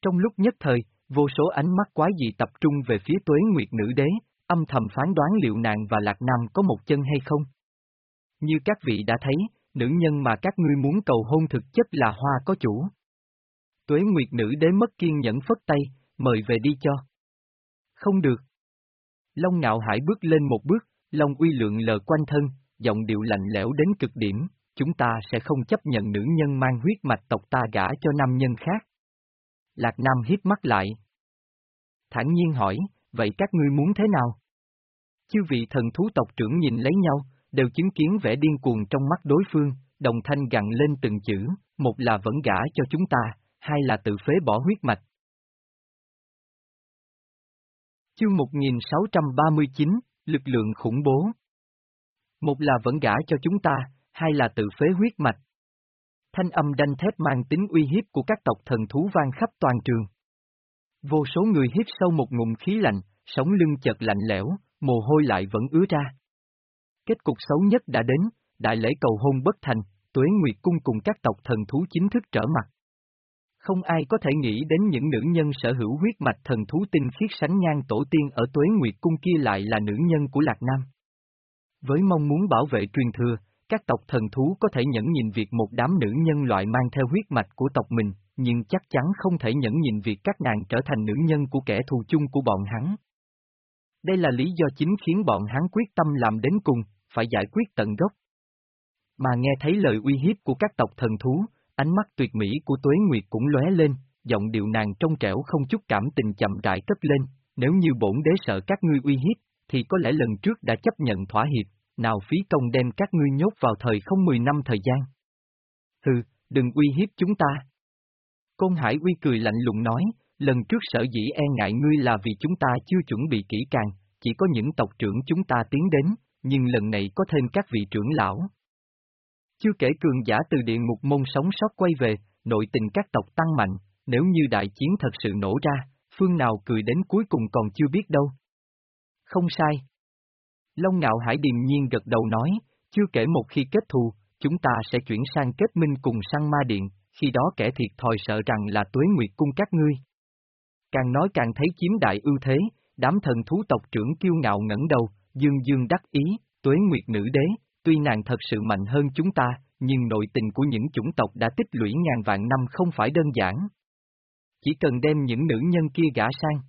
Trong lúc nhất thời, vô số ánh mắt quái dị tập trung về phía tuế nguyệt nữ đế, âm thầm phán đoán liệu nàng và Lạc Nam có một chân hay không. Như các vị đã thấy, nữ nhân mà các ngươi muốn cầu hôn thực chất là hoa có chủ. Tuế Nguyệt nữ đế mất kiên nhẫn phất tay, mời về đi cho. Không được. Long ngạo hải bước lên một bước, Long uy lượng lờ quanh thân, giọng điệu lạnh lẽo đến cực điểm, chúng ta sẽ không chấp nhận nữ nhân mang huyết mạch tộc ta gả cho nam nhân khác. Lạc Nam hít mắt lại. Thẳng nhiên hỏi, vậy các ngươi muốn thế nào? Chư vị thần thú tộc trưởng nhìn lấy nhau, đều chứng kiến vẻ điên cuồng trong mắt đối phương, đồng thanh gặn lên từng chữ, một là vẫn gả cho chúng ta, hai là tự phế bỏ huyết mạch. Chương 1639, lực lượng khủng bố. Một là vẫn gã cho chúng ta, hai là tự phế huyết mạch. Thanh âm đanh thép mang tính uy hiếp của các tộc thần thú vang khắp toàn trường. Vô số người hít sâu một ngụm khí lạnh, sống lưng chợt lạnh lẽo, mồ hôi lại vẫn ứa ra. Kết cục xấu nhất đã đến, đại lễ cầu hôn bất thành, tuế nguyệt cung cùng các tộc thần thú chính thức trở mặt. Không ai có thể nghĩ đến những nữ nhân sở hữu huyết mạch thần thú tinh khiết sánh ngang tổ tiên ở tuế nguyệt cung kia lại là nữ nhân của Lạc Nam. Với mong muốn bảo vệ truyền thừa, các tộc thần thú có thể nhẫn nhìn việc một đám nữ nhân loại mang theo huyết mạch của tộc mình, nhưng chắc chắn không thể nhẫn nhìn việc các nàng trở thành nữ nhân của kẻ thù chung của bọn hắn. Đây là lý do chính khiến bọn hắn quyết tâm làm đến cùng, phải giải quyết tận gốc. Mà nghe thấy lời uy hiếp của các tộc thần thú, ánh mắt tuyệt mỹ của Tuế Nguyệt cũng lóe lên, giọng điệu nàng trong trẻo không chút cảm tình chậm rãi cất lên, nếu như bổn đế sợ các ngươi uy hiếp, thì có lẽ lần trước đã chấp nhận thỏa hiệp, nào phí công đem các ngươi nhốt vào thời không 10 năm thời gian. Hừ, đừng uy hiếp chúng ta. Côn Hải uy cười lạnh lùng nói, lần trước sở dĩ e ngại ngươi là vì chúng ta chưa chuẩn bị kỹ càng, chỉ có những tộc trưởng chúng ta tiến đến, nhưng lần này có thêm các vị trưởng lão. Chưa kể cường giả từ địa ngục môn sống sót quay về, nội tình các tộc tăng mạnh, nếu như đại chiến thật sự nổ ra, phương nào cười đến cuối cùng còn chưa biết đâu. Không sai. Long ngạo hải điềm nhiên gật đầu nói, chưa kể một khi kết thù, chúng ta sẽ chuyển sang kết minh cùng sang ma điện, khi đó kẻ thiệt thòi sợ rằng là tuế nguyệt cung các ngươi. Càng nói càng thấy chiếm đại ưu thế, đám thần thú tộc trưởng kiêu ngạo ngẩng đầu, dương dương đắc ý, tuế nguyệt nữ đế, tuy nàng thật sự mạnh hơn chúng ta, nhưng nội tình của những chủng tộc đã tích lũy ngàn vạn năm không phải đơn giản. Chỉ cần đem những nữ nhân kia gả sang.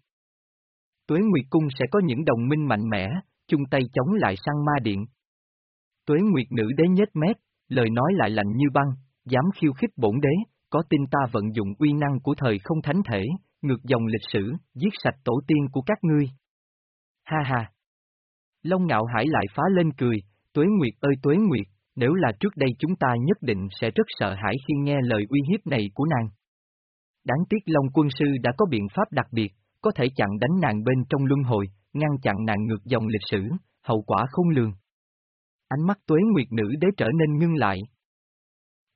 Tuế Nguyệt Cung sẽ có những đồng minh mạnh mẽ, chung tay chống lại sang ma điện. Tuế Nguyệt nữ đế nhếch mép, lời nói lại lạnh như băng, dám khiêu khích bổn đế, có tin ta vận dụng uy năng của thời không thánh thể, ngược dòng lịch sử, giết sạch tổ tiên của các ngươi. Ha ha! Long ngạo hải lại phá lên cười, Tuế Nguyệt ơi Tuế Nguyệt, nếu là trước đây chúng ta nhất định sẽ rất sợ hãi khi nghe lời uy hiếp này của nàng. Đáng tiếc Long quân sư đã có biện pháp đặc biệt, có thể chặn đánh nàng bên trong luân hồi, ngăn chặn nàng ngược dòng lịch sử, hậu quả không lường. Ánh mắt Tuế Nguyệt nữ đế trở nên ngưng lại.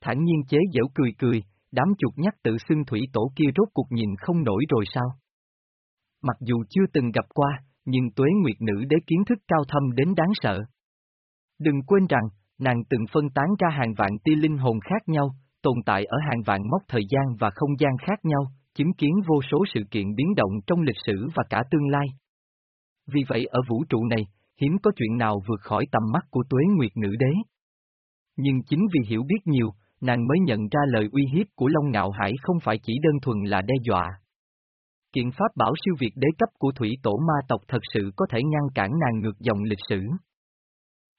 Thản nhiên chế giễu cười cười, đám chuột nhắc tự xưng thủy tổ kia rốt cuộc nhìn không nổi rồi sao? Mặc dù chưa từng gặp qua, nhưng Tuế Nguyệt nữ đế kiến thức cao thâm đến đáng sợ. Đừng quên rằng, nàng từng phân tán ra hàng vạn tia linh hồn khác nhau, tồn tại ở hàng vạn mốc thời gian và không gian khác nhau, chứng kiến vô số sự kiện biến động trong lịch sử và cả tương lai. Vì vậy ở vũ trụ này, hiếm có chuyện nào vượt khỏi tầm mắt của tuế nguyệt nữ đế. Nhưng chính vì hiểu biết nhiều, nàng mới nhận ra lời uy hiếp của Long Ngạo Hải không phải chỉ đơn thuần là đe dọa. Kiện pháp bảo siêu việt đế cấp của thủy tổ ma tộc thật sự có thể ngăn cản nàng ngược dòng lịch sử.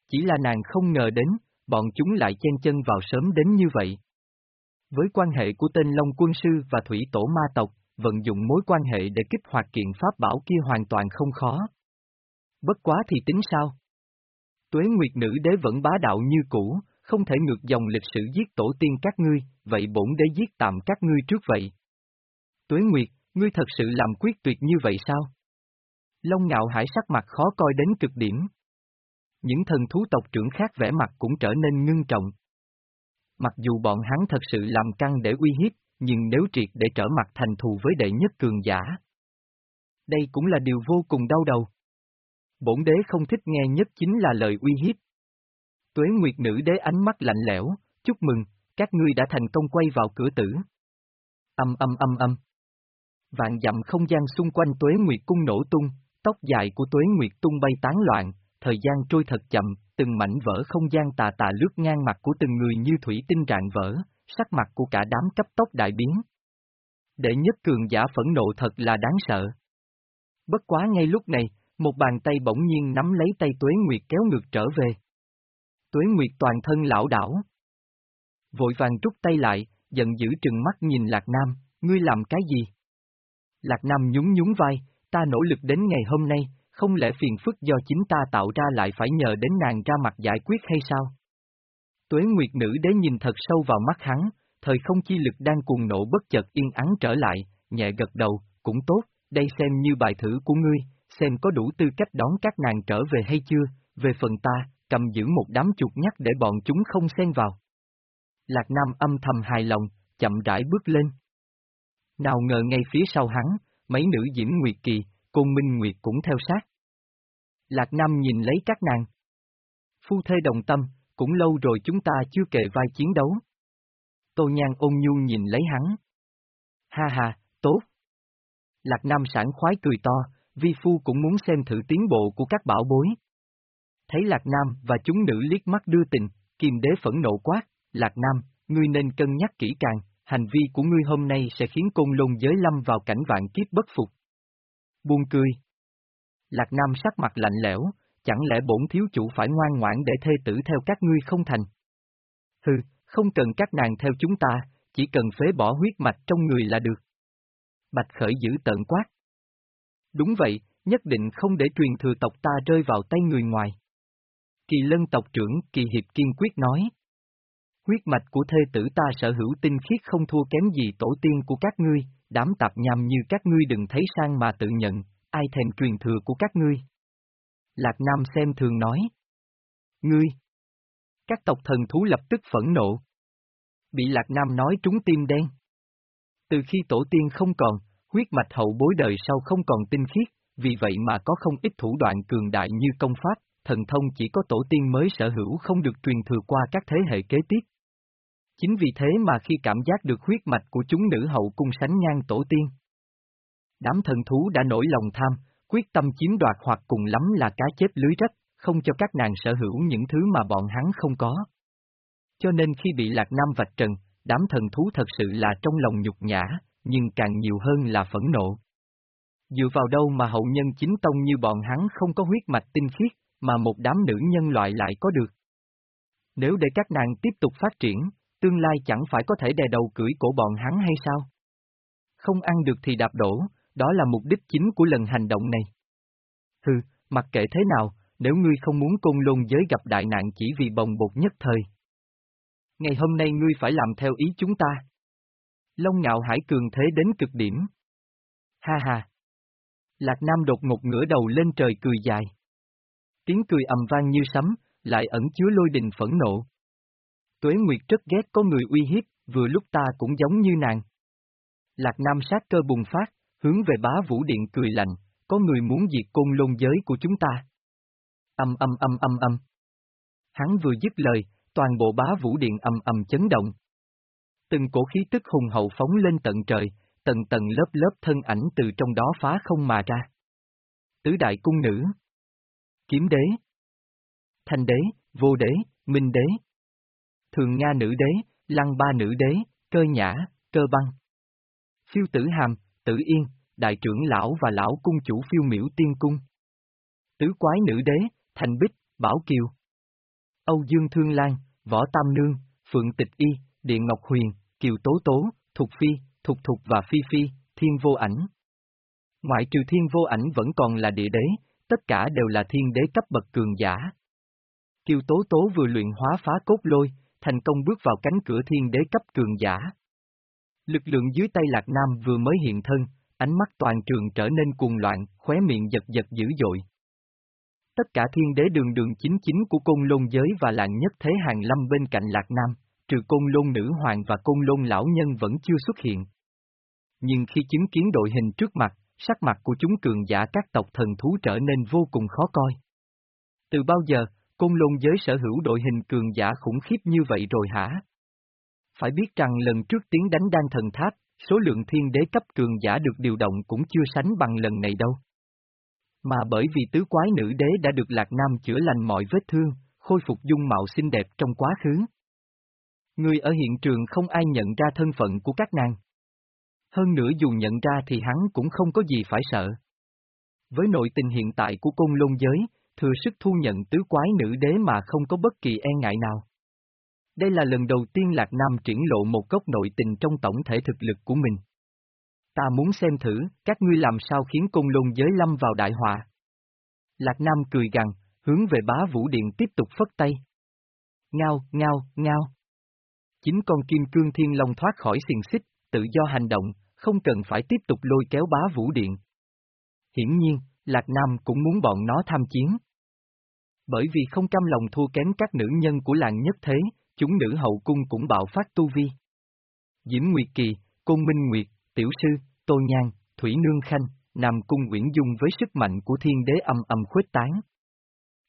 Chỉ là nàng không ngờ đến, bọn chúng lại chen chân vào sớm đến như vậy. Với quan hệ của tên Long Quân Sư và Thủy Tổ Ma Tộc, vận dụng mối quan hệ để kích hoạt kiện pháp bảo kia hoàn toàn không khó. Bất quá thì tính sao? Tuế Nguyệt Nữ Đế vẫn bá đạo như cũ, không thể ngược dòng lịch sử giết tổ tiên các ngươi, vậy bổn đế giết tạm các ngươi trước vậy. Tuế Nguyệt, ngươi thật sự làm quyết tuyệt như vậy sao? Long ngạo hải sắc mặt khó coi đến cực điểm. Những thần thú tộc trưởng khác vẻ mặt cũng trở nên ngưng trọng. Mặc dù bọn hắn thật sự làm căng để uy hiếp, nhưng nếu triệt để trở mặt thành thù với đệ nhất cường giả. Đây cũng là điều vô cùng đau đầu. Bổn đế không thích nghe nhất chính là lời uy hiếp. Tuế Nguyệt Nữ đế ánh mắt lạnh lẽo, chúc mừng, các ngươi đã thành công quay vào cửa tử. Âm âm âm âm. Vạn dặm không gian xung quanh Tuế Nguyệt cung nổ tung, tóc dài của Tuế Nguyệt tung bay tán loạn, thời gian trôi thật chậm, từng mảnh vỡ không gian tà tà lướt ngang mặt của từng người như thủy tinh rạn vỡ, sắc mặt của cả đám cấp tốc đại biến. Đệ nhất cường giả phẫn nộ thật là đáng sợ. Bất quá ngay lúc này, một bàn tay bỗng nhiên nắm lấy tay Tuế Nguyệt kéo ngược trở về. Tuế Nguyệt toàn thân lão đảo. Vội vàng rút tay lại, giận dữ trừng mắt nhìn Lạc Nam, ngươi làm cái gì? Lạc Nam nhún nhún vai, ta nỗ lực đến ngày hôm nay, không lẽ phiền phức do chính ta tạo ra lại phải nhờ đến nàng ra mặt giải quyết hay sao? Tuế Nguyệt Nữ đế nhìn thật sâu vào mắt hắn, thời không chi lực đang cuồng nộ bất chợt yên ắng trở lại, nhẹ gật đầu, cũng tốt, đây xem như bài thử của ngươi, xem có đủ tư cách đón các nàng trở về hay chưa, về phần ta, cầm giữ một đám chuột nhắt để bọn chúng không xen vào. Lạc Nam âm thầm hài lòng, chậm rãi bước lên. Nào ngờ ngay phía sau hắn, mấy nữ diễm Nguyệt Kỳ, Côn Minh Nguyệt cũng theo sát. Lạc Nam nhìn lấy các nàng. Phu thê đồng tâm, cũng lâu rồi chúng ta chưa kề vai chiến đấu. Tô Nhan ôn nhu nhìn lấy hắn. Ha ha, tốt. Lạc Nam sảng khoái cười to, vi phu cũng muốn xem thử tiến bộ của các bảo bối. Thấy Lạc Nam và chúng nữ liếc mắt đưa tình, kim đế phẫn nộ quá. Lạc Nam, ngươi nên cân nhắc kỹ càng, hành vi của ngươi hôm nay sẽ khiến côn lôn giới lâm vào cảnh vạn kiếp bất phục. Buông cười. Lạc Nam sắc mặt lạnh lẽo, chẳng lẽ bổn thiếu chủ phải ngoan ngoãn để thê tử theo các ngươi không thành? Hừ, không cần các nàng theo chúng ta, chỉ cần phế bỏ huyết mạch trong người là được. Bạch khởi giữ tợn quát. Đúng vậy, nhất định không để truyền thừa tộc ta rơi vào tay người ngoài. Kỳ lân tộc trưởng Kỳ Hiệp kiên quyết nói. Huyết mạch của thê tử ta sở hữu tinh khiết không thua kém gì tổ tiên của các ngươi, đám tạp nhằm như các ngươi đừng thấy sang mà tự nhận, ai thèm truyền thừa của các ngươi. Lạc Nam xem thường nói. Ngươi! Các tộc thần thú lập tức phẫn nộ. Bị Lạc Nam nói trúng tim đen. Từ khi tổ tiên không còn, huyết mạch hậu bối đời sau không còn tinh khiết, vì vậy mà có không ít thủ đoạn cường đại như công pháp, thần thông chỉ có tổ tiên mới sở hữu không được truyền thừa qua các thế hệ kế tiếp. Chính vì thế mà khi cảm giác được huyết mạch của chúng nữ hậu cung sánh ngang tổ tiên. Đám thần thú đã nổi lòng tham, quyết tâm chiếm đoạt hoặc cùng lắm là cá chết lưới rách, không cho các nàng sở hữu những thứ mà bọn hắn không có. Cho nên khi bị Lạc Nam vạch trần, đám thần thú thật sự là trong lòng nhục nhã, nhưng càng nhiều hơn là phẫn nộ. Dựa vào đâu mà hậu nhân chính tông như bọn hắn không có huyết mạch tinh khiết, mà một đám nữ nhân loại lại có được. Nếu để các nàng tiếp tục phát triển, tương lai chẳng phải có thể đè đầu cưỡi cổ bọn hắn hay sao? Không ăn được thì đạp đổ, đó là mục đích chính của lần hành động này. Hừ, mặc kệ thế nào, nếu ngươi không muốn côn lôn giới gặp đại nạn chỉ vì bồng bột nhất thời. Ngày hôm nay ngươi phải làm theo ý chúng ta. Long ngạo hải cường thế đến cực điểm. Ha ha. Lạc Nam đột ngột ngửa đầu lên trời cười dài. Tiếng cười ầm vang như sấm, lại ẩn chứa lôi đình phẫn nộ. Tuế Nguyệt rất ghét có người uy hiếp, vừa lúc ta cũng giống như nàng. Lạc Nam sát cơ bùng phát, hướng về bá vũ điện cười lạnh, có người muốn diệt côn lôn giới của chúng ta. Âm âm âm âm âm. Hắn vừa dứt lời, toàn bộ bá vũ điện âm âm chấn động. Từng cổ khí tức hùng hậu phóng lên tận trời, tầng tầng lớp lớp thân ảnh từ trong đó phá không mà ra. Tứ đại cung nữ. Kiếm đế. Thanh đế, vô đế, minh đế. Thường Nga nữ đế, lăng ba nữ đế, cơ nhã, cơ băng. Phiêu tử hàm, tử yên, đại trưởng lão và lão cung chủ phiêu miễu tiên cung. Tứ quái nữ đế, thành bích, bảo kiều. Âu Dương Thương Lan, Võ Tam Nương, Phượng Tịch Y, Điện Ngọc Huyền, Kiều Tố Tố, Thục Phi, Thục Thục và Phi Phi, thiên vô ảnh. Ngoại trừ thiên vô ảnh vẫn còn là địa đế, tất cả đều là thiên đế cấp bậc cường giả. Kiều Tố Tố vừa luyện hóa phá cốt lôi, thành công bước vào cánh cửa thiên đế cấp cường giả. Lực lượng dưới tay Lạc Nam vừa mới hiện thân, ánh mắt toàn trường trở nên cuồng loạn, khóe miệng giật giật dữ dội. Tất cả thiên đế đường đường chính chính của côn lôn giới và lạng nhất thế hàng lâm bên cạnh Lạc Nam, trừ côn lôn nữ hoàng và côn lôn lão nhân vẫn chưa xuất hiện. Nhưng khi chứng kiến đội hình trước mặt, sắc mặt của chúng cường giả các tộc thần thú trở nên vô cùng khó coi. Từ bao giờ, côn lôn giới sở hữu đội hình cường giả khủng khiếp như vậy rồi hả? Phải biết rằng lần trước tiến đánh đan thần tháp, số lượng thiên đế cấp cường giả được điều động cũng chưa sánh bằng lần này đâu. Mà bởi vì tứ quái nữ đế đã được Lạc Nam chữa lành mọi vết thương, khôi phục dung mạo xinh đẹp trong quá khứ. Người ở hiện trường không ai nhận ra thân phận của các nàng. Hơn nữa dù nhận ra thì hắn cũng không có gì phải sợ. Với nội tình hiện tại của côn lôn giới, thừa sức thu nhận tứ quái nữ đế mà không có bất kỳ e ngại nào. Đây là lần đầu tiên Lạc Nam triển lộ một góc nội tình trong tổng thể thực lực của mình. Ta muốn xem thử, các ngươi làm sao khiến công lôn giới lâm vào đại họa. Lạc Nam cười gằn, hướng về bá vũ điện tiếp tục phất tay. Ngao, ngao, ngao. Chính con kim cương thiên long thoát khỏi xiềng xích, tự do hành động, không cần phải tiếp tục lôi kéo bá vũ điện. Hiển nhiên, Lạc Nam cũng muốn bọn nó tham chiến. Bởi vì không cam lòng thua kém các nữ nhân của làng nhất thế, chúng nữ hậu cung cũng bạo phát tu vi. Diễm Nguyệt Kỳ, Côn Minh Nguyệt, Tiểu Sư, Tô Nhan, Thủy Nương Khanh, Nam Cung Uyển Dung với sức mạnh của thiên đế âm âm khuếch tán.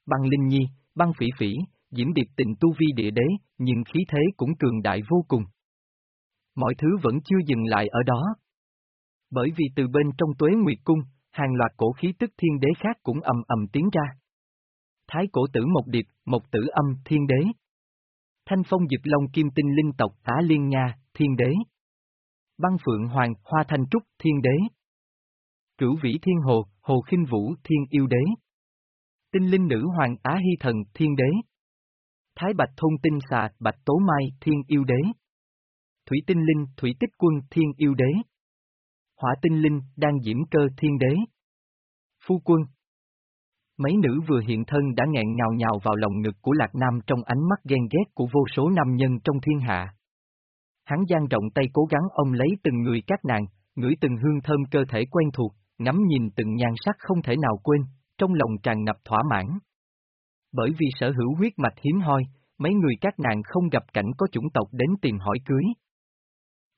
Băng Linh Nhi, băng phỉ phỉ, Diễm Điệp tình tu vi địa đế, nhưng khí thế cũng cường đại vô cùng. Mọi thứ vẫn chưa dừng lại ở đó. Bởi vì từ bên trong tuế Nguyệt Cung, hàng loạt cổ khí tức thiên đế khác cũng ầm ầm tiến ra. Thái cổ tử Mộc Điệp, Mộc tử âm, thiên đế. Thanh phong dực long kim tinh linh tộc Á Liên Nha, thiên đế. Băng phượng hoàng, hoa thanh trúc, thiên đế. Cửu vĩ thiên hồ, hồ khinh vũ, thiên yêu đế. Tinh linh nữ hoàng Á Hy thần, thiên đế. Thái bạch thôn tinh xà, bạch tố mai, thiên yêu đế. Thủy tinh linh, thủy tích quân, thiên yêu đế. Hỏa tinh linh, đang diễm cơ, thiên đế. Phu quân. Mấy nữ vừa hiện thân đã nghẹn ngào nhào vào lòng ngực của Lạc Nam trong ánh mắt ghen ghét của vô số nam nhân trong thiên hạ. Hắn giang rộng tay cố gắng ông lấy từng người các nàng, ngửi từng hương thơm cơ thể quen thuộc, ngắm nhìn từng nhan sắc không thể nào quên, trong lòng tràn ngập thỏa mãn. Bởi vì sở hữu huyết mạch hiếm hoi, mấy người các nàng không gặp cảnh có chủng tộc đến tìm hỏi cưới.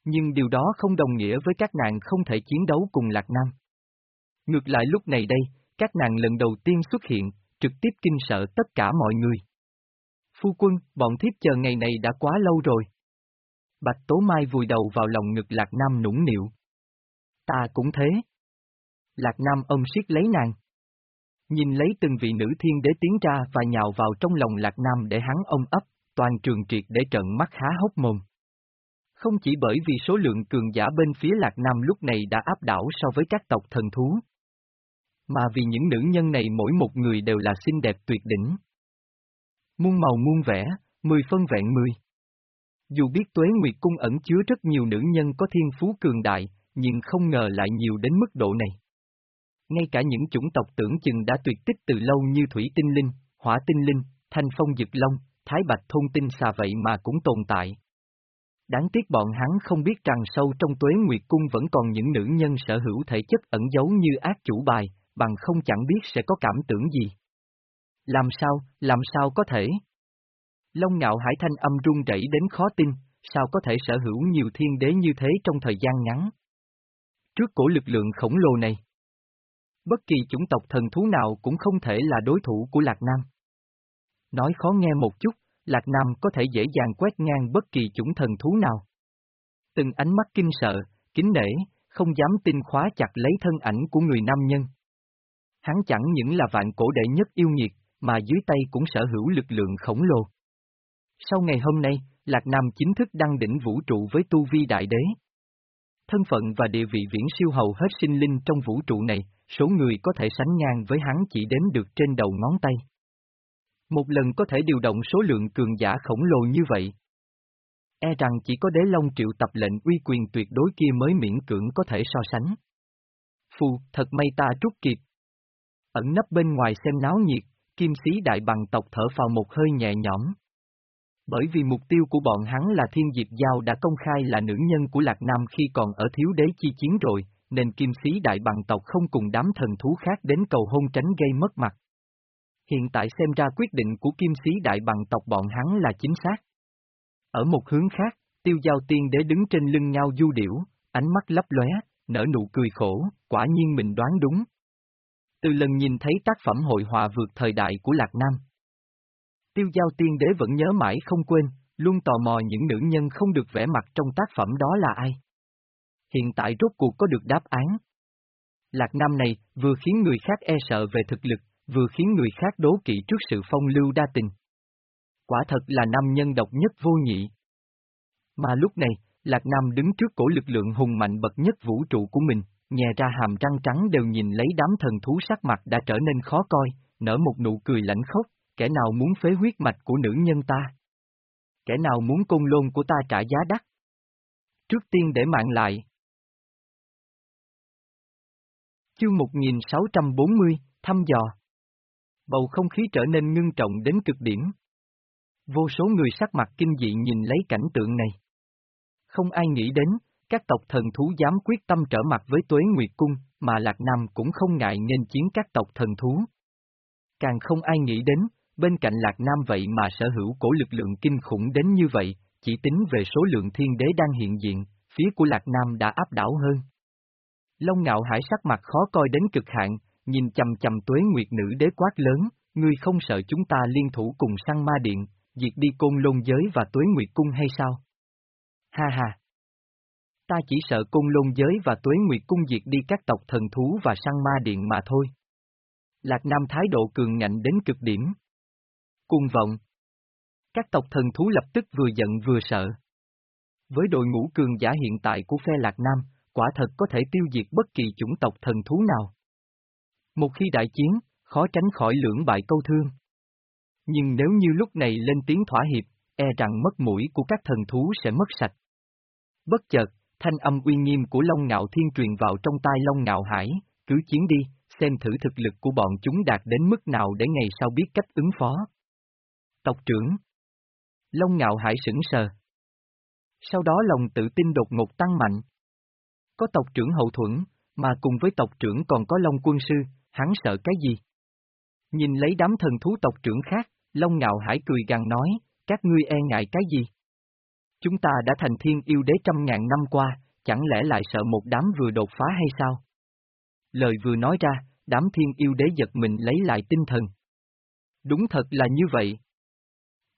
Nhưng điều đó không đồng nghĩa với các nàng không thể chiến đấu cùng Lạc Nam. Ngược lại lúc này đây, các nàng lần đầu tiên xuất hiện, trực tiếp kinh sợ tất cả mọi người. Phu quân, bọn thiếp chờ ngày này đã quá lâu rồi. Bạch Tố Mai vùi đầu vào lòng ngực Lạc Nam nũng nịu. Ta cũng thế. Lạc Nam ôm siết lấy nàng. Nhìn lấy từng vị nữ thiên đế tiến ra và nhào vào trong lòng Lạc Nam để hắn ôm ấp, toàn trường triệt để trận mắt há hốc mồm. Không chỉ bởi vì số lượng cường giả bên phía Lạc Nam lúc này đã áp đảo so với các tộc thần thú, mà vì những nữ nhân này mỗi một người đều là xinh đẹp tuyệt đỉnh. Muôn màu muôn vẻ, mười phân vẹn mười. Dù biết Tuế Nguyệt Cung ẩn chứa rất nhiều nữ nhân có thiên phú cường đại, nhưng không ngờ lại nhiều đến mức độ này. Ngay cả những chủng tộc tưởng chừng đã tuyệt tích từ lâu như Thủy Tinh Linh, Hỏa Tinh Linh, Thanh Phong Dực Long, Thái Bạch Thôn Tinh xà vậy mà cũng tồn tại. Đáng tiếc bọn hắn không biết rằng sâu trong tuế nguyệt cung vẫn còn những nữ nhân sở hữu thể chất ẩn giấu như ác chủ bài, bằng không chẳng biết sẽ có cảm tưởng gì. Làm sao, làm sao có thể? Long ngạo hải thanh âm run rẩy đến khó tin, sao có thể sở hữu nhiều thiên đế như thế trong thời gian ngắn? Trước cổ lực lượng khổng lồ này, bất kỳ chủng tộc thần thú nào cũng không thể là đối thủ của Lạc Nam. Nói khó nghe một chút, Lạc Nam có thể dễ dàng quét ngang bất kỳ chủng thần thú nào. Từng ánh mắt kinh sợ, kính nể, không dám tin khóa chặt lấy thân ảnh của người nam nhân. Hắn chẳng những là vạn cổ đệ nhất yêu nghiệt, mà dưới tay cũng sở hữu lực lượng khổng lồ. Sau ngày hôm nay, Lạc Nam chính thức đăng đỉnh vũ trụ với tu vi đại đế. Thân phận và địa vị viễn siêu hầu hết sinh linh trong vũ trụ này, số người có thể sánh ngang với hắn chỉ đếm được trên đầu ngón tay. Một lần có thể điều động số lượng cường giả khổng lồ như vậy. e rằng chỉ có đế long triệu tập lệnh uy quyền tuyệt đối kia mới miễn cưỡng có thể so sánh. Phù, thật may ta trút kịp. Ẩn nấp bên ngoài xem náo nhiệt, kim sĩ đại bằng tộc thở vào một hơi nhẹ nhõm. Bởi vì mục tiêu của bọn hắn là thiên diệp giao đã công khai là nữ nhân của Lạc Nam khi còn ở thiếu đế chi chiến rồi, nên kim sĩ đại bằng tộc không cùng đám thần thú khác đến cầu hôn tránh gây mất mặt. Hiện tại xem ra quyết định của kim sĩ đại bằng tộc bọn hắn là chính xác. Ở một hướng khác, tiêu giao tiên đế đứng trên lưng nhau du điểu, ánh mắt lấp lóe, nở nụ cười khổ, quả nhiên mình đoán đúng. Từ lần nhìn thấy tác phẩm hội họa vượt thời đại của Lạc Nam. Tiêu giao tiên đế vẫn nhớ mãi không quên, luôn tò mò những nữ nhân không được vẽ mặt trong tác phẩm đó là ai. Hiện tại rốt cuộc có được đáp án. Lạc Nam này vừa khiến người khác e sợ về thực lực, vừa khiến người khác đố kỵ trước sự phong lưu đa tình. Quả thật là nam nhân độc nhất vô nhị. Mà lúc này, Lạc Nam đứng trước cổ lực lượng hùng mạnh bậc nhất vũ trụ của mình, nhè ra hàm răng trắng đều nhìn lấy đám thần thú sắc mặt đã trở nên khó coi, nở một nụ cười lãnh khốc, kẻ nào muốn phế huyết mạch của nữ nhân ta? Kẻ nào muốn côn lôn của ta trả giá đắt? Trước tiên để mạng lại. Chương 1640, thăm dò. Bầu không khí trở nên ngưng trọng đến cực điểm. Vô số người sắc mặt kinh dị nhìn lấy cảnh tượng này. Không ai nghĩ đến, các tộc thần thú dám quyết tâm trở mặt với Tuế Nguyệt Cung, mà Lạc Nam cũng không ngại nghênh chiến các tộc thần thú. Càng không ai nghĩ đến, bên cạnh Lạc Nam vậy mà sở hữu cổ lực lượng kinh khủng đến như vậy, chỉ tính về số lượng thiên đế đang hiện diện, phía của Lạc Nam đã áp đảo hơn. Long ngạo hải sắc mặt khó coi đến cực hạn, nhìn chầm chầm tuế nguyệt nữ đế quát lớn, ngươi không sợ chúng ta liên thủ cùng săn ma điện, diệt đi côn lôn giới và tuế nguyệt cung hay sao? Ha ha! Ta chỉ sợ cung lôn giới và tuế nguyệt cung diệt đi các tộc thần thú và săn ma điện mà thôi. Lạc Nam thái độ cường ngạnh đến cực điểm. Cung vọng. Các tộc thần thú lập tức vừa giận vừa sợ. Với đội ngũ cường giả hiện tại của phe Lạc Nam, quả thật có thể tiêu diệt bất kỳ chủng tộc thần thú nào. Một khi đại chiến, khó tránh khỏi lưỡng bại câu thương. Nhưng nếu như lúc này lên tiếng thỏa hiệp, e rằng mất mũi của các thần thú sẽ mất sạch. Bất chợt, thanh âm uy nghiêm của Long Ngạo Thiên truyền vào trong tai Long Ngạo Hải, cứ chiến đi, xem thử thực lực của bọn chúng đạt đến mức nào để ngày sau biết cách ứng phó. Tộc trưởng Long Ngạo Hải sững sờ. Sau đó lòng tự tin đột ngột tăng mạnh. Có tộc trưởng hậu thuẫn, mà cùng với tộc trưởng còn có Long quân sư, hắn sợ cái gì? Nhìn lấy đám thần thú tộc trưởng khác, Long Ngạo Hải cười gằn nói, các ngươi e ngại cái gì? Chúng ta đã thành thiên yêu đế trăm ngàn năm qua, chẳng lẽ lại sợ một đám vừa đột phá hay sao? Lời vừa nói ra, đám thiên yêu đế giật mình lấy lại tinh thần. Đúng thật là như vậy.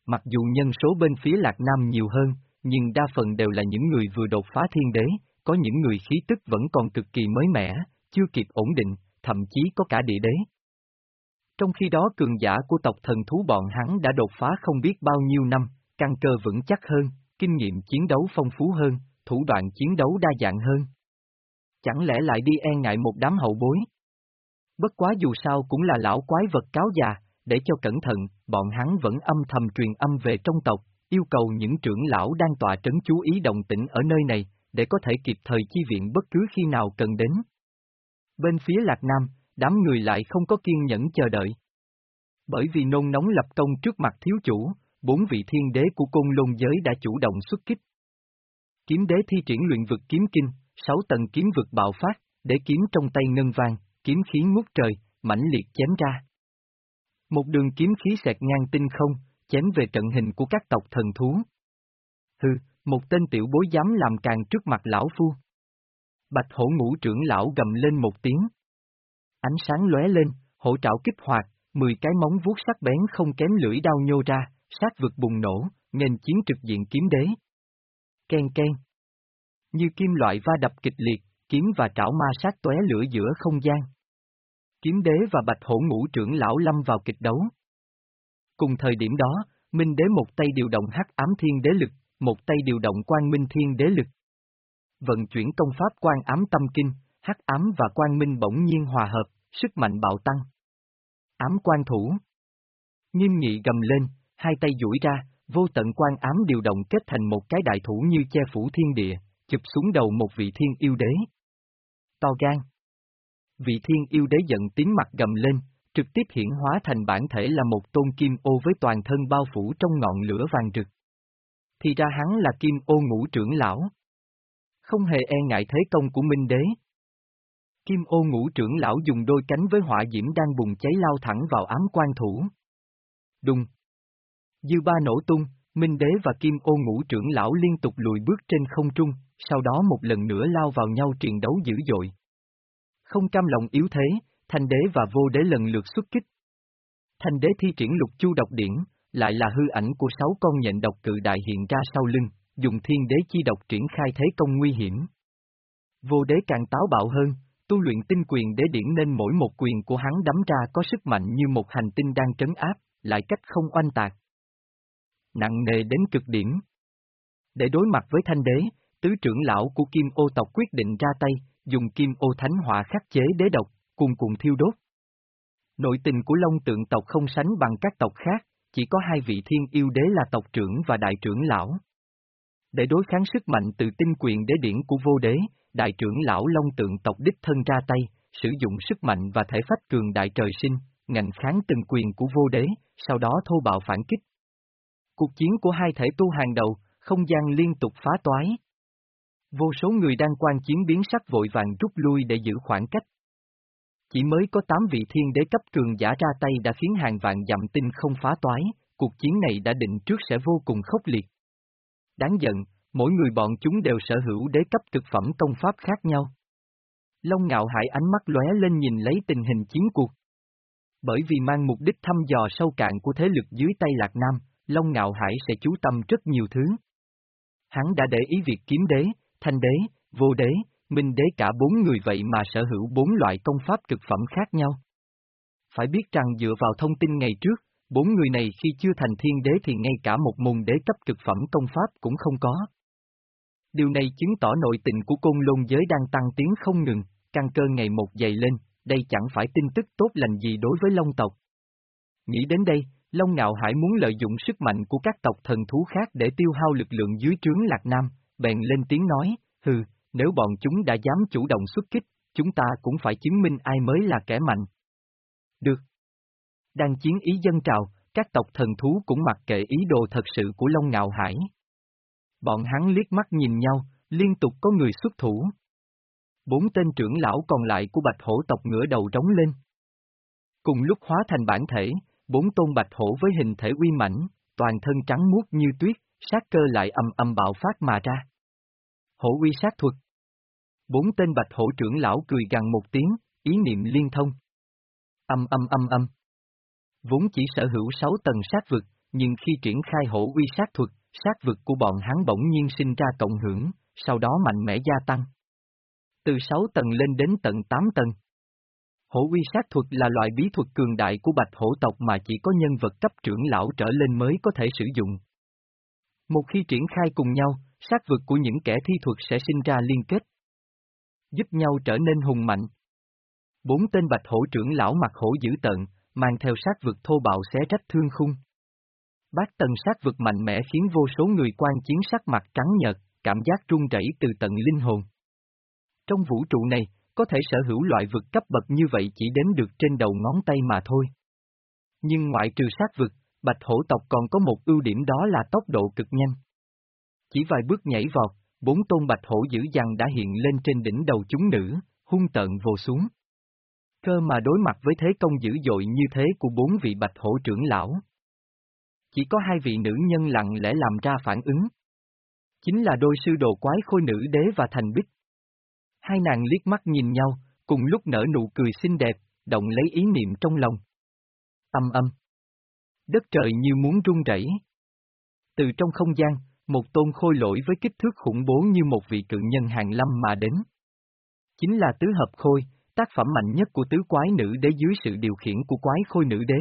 Mặc dù nhân số bên phía Lạc Nam nhiều hơn, nhưng đa phần đều là những người vừa đột phá thiên đế, có những người khí tức vẫn còn cực kỳ mới mẻ, chưa kịp ổn định, thậm chí có cả địa đế. Trong khi đó cường giả của tộc thần thú bọn hắn đã đột phá không biết bao nhiêu năm, căn cơ vững chắc hơn, kinh nghiệm chiến đấu phong phú hơn, thủ đoạn chiến đấu đa dạng hơn. Chẳng lẽ lại đi e ngại một đám hậu bối? Bất quá dù sao cũng là lão quái vật cáo già, để cho cẩn thận, bọn hắn vẫn âm thầm truyền âm về trong tộc, yêu cầu những trưởng lão đang tọa trấn chú ý đồng tĩnh ở nơi này, để có thể kịp thời chi viện bất cứ khi nào cần đến. Bên phía Lạc Nam, đám người lại không có kiên nhẫn chờ đợi. Bởi vì nôn nóng lập công trước mặt thiếu chủ, bốn vị thiên đế của côn lôn giới đã chủ động xuất kích. Kiếm đế thi triển luyện vực kiếm kinh, sáu tầng kiếm vực bạo phát, để kiếm trong tay ngân vàng, kiếm khí ngút trời, mãnh liệt chém ra. Một đường kiếm khí xẹt ngang tinh không, chém về trận hình của các tộc thần thú. Hừ, một tên tiểu bối dám làm càng trước mặt lão phu. Bạch hổ ngũ trưởng lão gầm lên một tiếng. Ánh sáng lóe lên, hổ trảo kích hoạt, mười cái móng vuốt sắc bén không kém lưỡi đao nhô ra, sát vực bùng nổ, nghênh chiến trực diện kiếm đế. Ken ken. Như kim loại va đập kịch liệt, kiếm và trảo ma sát tóe lửa giữa không gian. Kiếm đế và bạch hổ ngũ trưởng lão lâm vào kịch đấu. Cùng thời điểm đó, Minh đế một tay điều động hắc ám thiên đế lực, một tay điều động quan minh thiên đế lực. Vận chuyển công pháp quan ám tâm kinh, hắc ám và quan minh bỗng nhiên hòa hợp, sức mạnh bạo tăng. Ám quan thủ. Nghiêm nghị gầm lên, hai tay duỗi ra, vô tận quan ám điều động kết thành một cái đại thủ như che phủ thiên địa, chụp xuống đầu một vị thiên yêu đế. To gan. Vị thiên yêu đế giận tiếng mặt gầm lên, trực tiếp hiển hóa thành bản thể là một tôn kim ô với toàn thân bao phủ trong ngọn lửa vàng rực. Thì ra hắn là kim ô ngũ trưởng lão. Không hề e ngại thế công của Minh Đế. Kim ô ngũ trưởng lão dùng đôi cánh với hỏa diễm đang bùng cháy lao thẳng vào ám quan thủ. Đùng. Dư ba nổ tung, Minh Đế và Kim ô ngũ trưởng lão liên tục lùi bước trên không trung, sau đó một lần nữa lao vào nhau triền đấu dữ dội. Không cam lòng yếu thế, Thanh Đế và Vô Đế lần lượt xuất kích. Thanh Đế thi triển lục chu độc điển, lại là hư ảnh của sáu con nhện độc cự đại hiện ra sau lưng, dùng thiên đế chi độc triển khai thế công nguy hiểm. Vô đế càng táo bạo hơn, tu luyện tinh quyền đế điển nên mỗi một quyền của hắn đấm ra có sức mạnh như một hành tinh đang trấn áp, lại cách không oanh tạc. Nặng nề đến cực điểm. Để đối mặt với thanh đế, tứ trưởng lão của kim ô tộc quyết định ra tay, dùng kim ô thánh hỏa khắc chế đế độc, cùng cùng thiêu đốt. Nội tình của Long tượng tộc không sánh bằng các tộc khác, chỉ có hai vị thiên yêu đế là tộc trưởng và đại trưởng lão. Để đối kháng sức mạnh từ tinh quyền đế điển của vô đế, đại trưởng lão Long tượng tộc đích thân ra tay, sử dụng sức mạnh và thể phách cường đại trời sinh, ngành kháng từng quyền của vô đế, sau đó thô bạo phản kích. Cuộc chiến của hai thể tu hàng đầu, không gian liên tục phá toái. Vô số người đang quan chiến biến sắc vội vàng rút lui để giữ khoảng cách. Chỉ mới có 8 vị thiên đế cấp cường giả ra tay đã khiến hàng vạn dặm tinh không phá toái, cuộc chiến này đã định trước sẽ vô cùng khốc liệt. Đáng giận, mỗi người bọn chúng đều sở hữu đế cấp thực phẩm công pháp khác nhau. Long ngạo hải ánh mắt lóe lên nhìn lấy tình hình chiến cuộc. Bởi vì mang mục đích thăm dò sâu cạn của thế lực dưới tay Lạc Nam, Long ngạo hải sẽ chú tâm rất nhiều thứ. Hắn đã để ý việc kiếm đế, thanh đế, vô đế, minh đế cả bốn người vậy mà sở hữu bốn loại công pháp cực phẩm khác nhau. Phải biết rằng dựa vào thông tin ngày trước, bốn người này khi chưa thành thiên đế thì ngay cả một môn đế cấp cực phẩm công pháp cũng không có. Điều này chứng tỏ nội tình của côn lôn giới đang tăng tiến không ngừng, căn cơ ngày một dày lên, đây chẳng phải tin tức tốt lành gì đối với Long tộc. Nghĩ đến đây, Long Ngạo Hải muốn lợi dụng sức mạnh của các tộc thần thú khác để tiêu hao lực lượng dưới trướng Lạc Nam, bèn lên tiếng nói, hừ, nếu bọn chúng đã dám chủ động xuất kích, chúng ta cũng phải chứng minh ai mới là kẻ mạnh. Được. Đang chiến ý dân trào, các tộc thần thú cũng mặc kệ ý đồ thật sự của Long Ngạo Hải. Bọn hắn liếc mắt nhìn nhau, liên tục có người xuất thủ. Bốn tên trưởng lão còn lại của bạch hổ tộc ngửa đầu trống lên. Cùng lúc hóa thành bản thể, bốn tôn bạch hổ với hình thể uy mãnh, toàn thân trắng muốt như tuyết, sát cơ lại âm âm bạo phát mà ra. Hổ uy sát thuật. Bốn tên bạch hổ trưởng lão cười gằn một tiếng, ý niệm liên thông. Âm âm âm âm. Vốn chỉ sở hữu sáu tầng sát vực, nhưng khi triển khai hổ uy sát thuật, sát vực của bọn hắn bỗng nhiên sinh ra cộng hưởng, sau đó mạnh mẽ gia tăng. Từ sáu tầng lên đến tận tám tầng. Hổ uy sát thuật là loại bí thuật cường đại của bạch hổ tộc mà chỉ có nhân vật cấp trưởng lão trở lên mới có thể sử dụng. Một khi triển khai cùng nhau, sát vực của những kẻ thi thuật sẽ sinh ra liên kết. Giúp nhau trở nên hùng mạnh. Bốn tên bạch hổ trưởng lão mặt hổ dữ tợn, mang theo sát vực thô bạo xé rách thương khung. Bát tần sát vực mạnh mẽ khiến vô số người quan chiến sắc mặt trắng nhợt, cảm giác run rẩy từ tận linh hồn. Trong vũ trụ này, có thể sở hữu loại vực cấp bậc như vậy chỉ đếm được trên đầu ngón tay mà thôi. Nhưng ngoại trừ sát vực, bạch hổ tộc còn có một ưu điểm đó là tốc độ cực nhanh. Chỉ vài bước nhảy vọt, bốn tôn bạch hổ dữ dằn đã hiện lên trên đỉnh đầu chúng nữ, hung tợn vồ xuống. Cơ mà đối mặt với thế công dữ dội như thế của bốn vị bạch hổ trưởng lão. Chỉ có hai vị nữ nhân lặng lẽ làm ra phản ứng. Chính là đôi sư đồ quái khôi nữ đế và thành bích. Hai nàng liếc mắt nhìn nhau, cùng lúc nở nụ cười xinh đẹp, động lấy ý niệm trong lòng. Âm âm. Đất trời như muốn rung rẩy. Từ trong không gian, một tôn khôi lỗi với kích thước khủng bố như một vị cự nhân hàng lâm mà đến. Chính là tứ hợp khôi, tác phẩm mạnh nhất của tứ quái nữ đế dưới sự điều khiển của quái khôi nữ đế.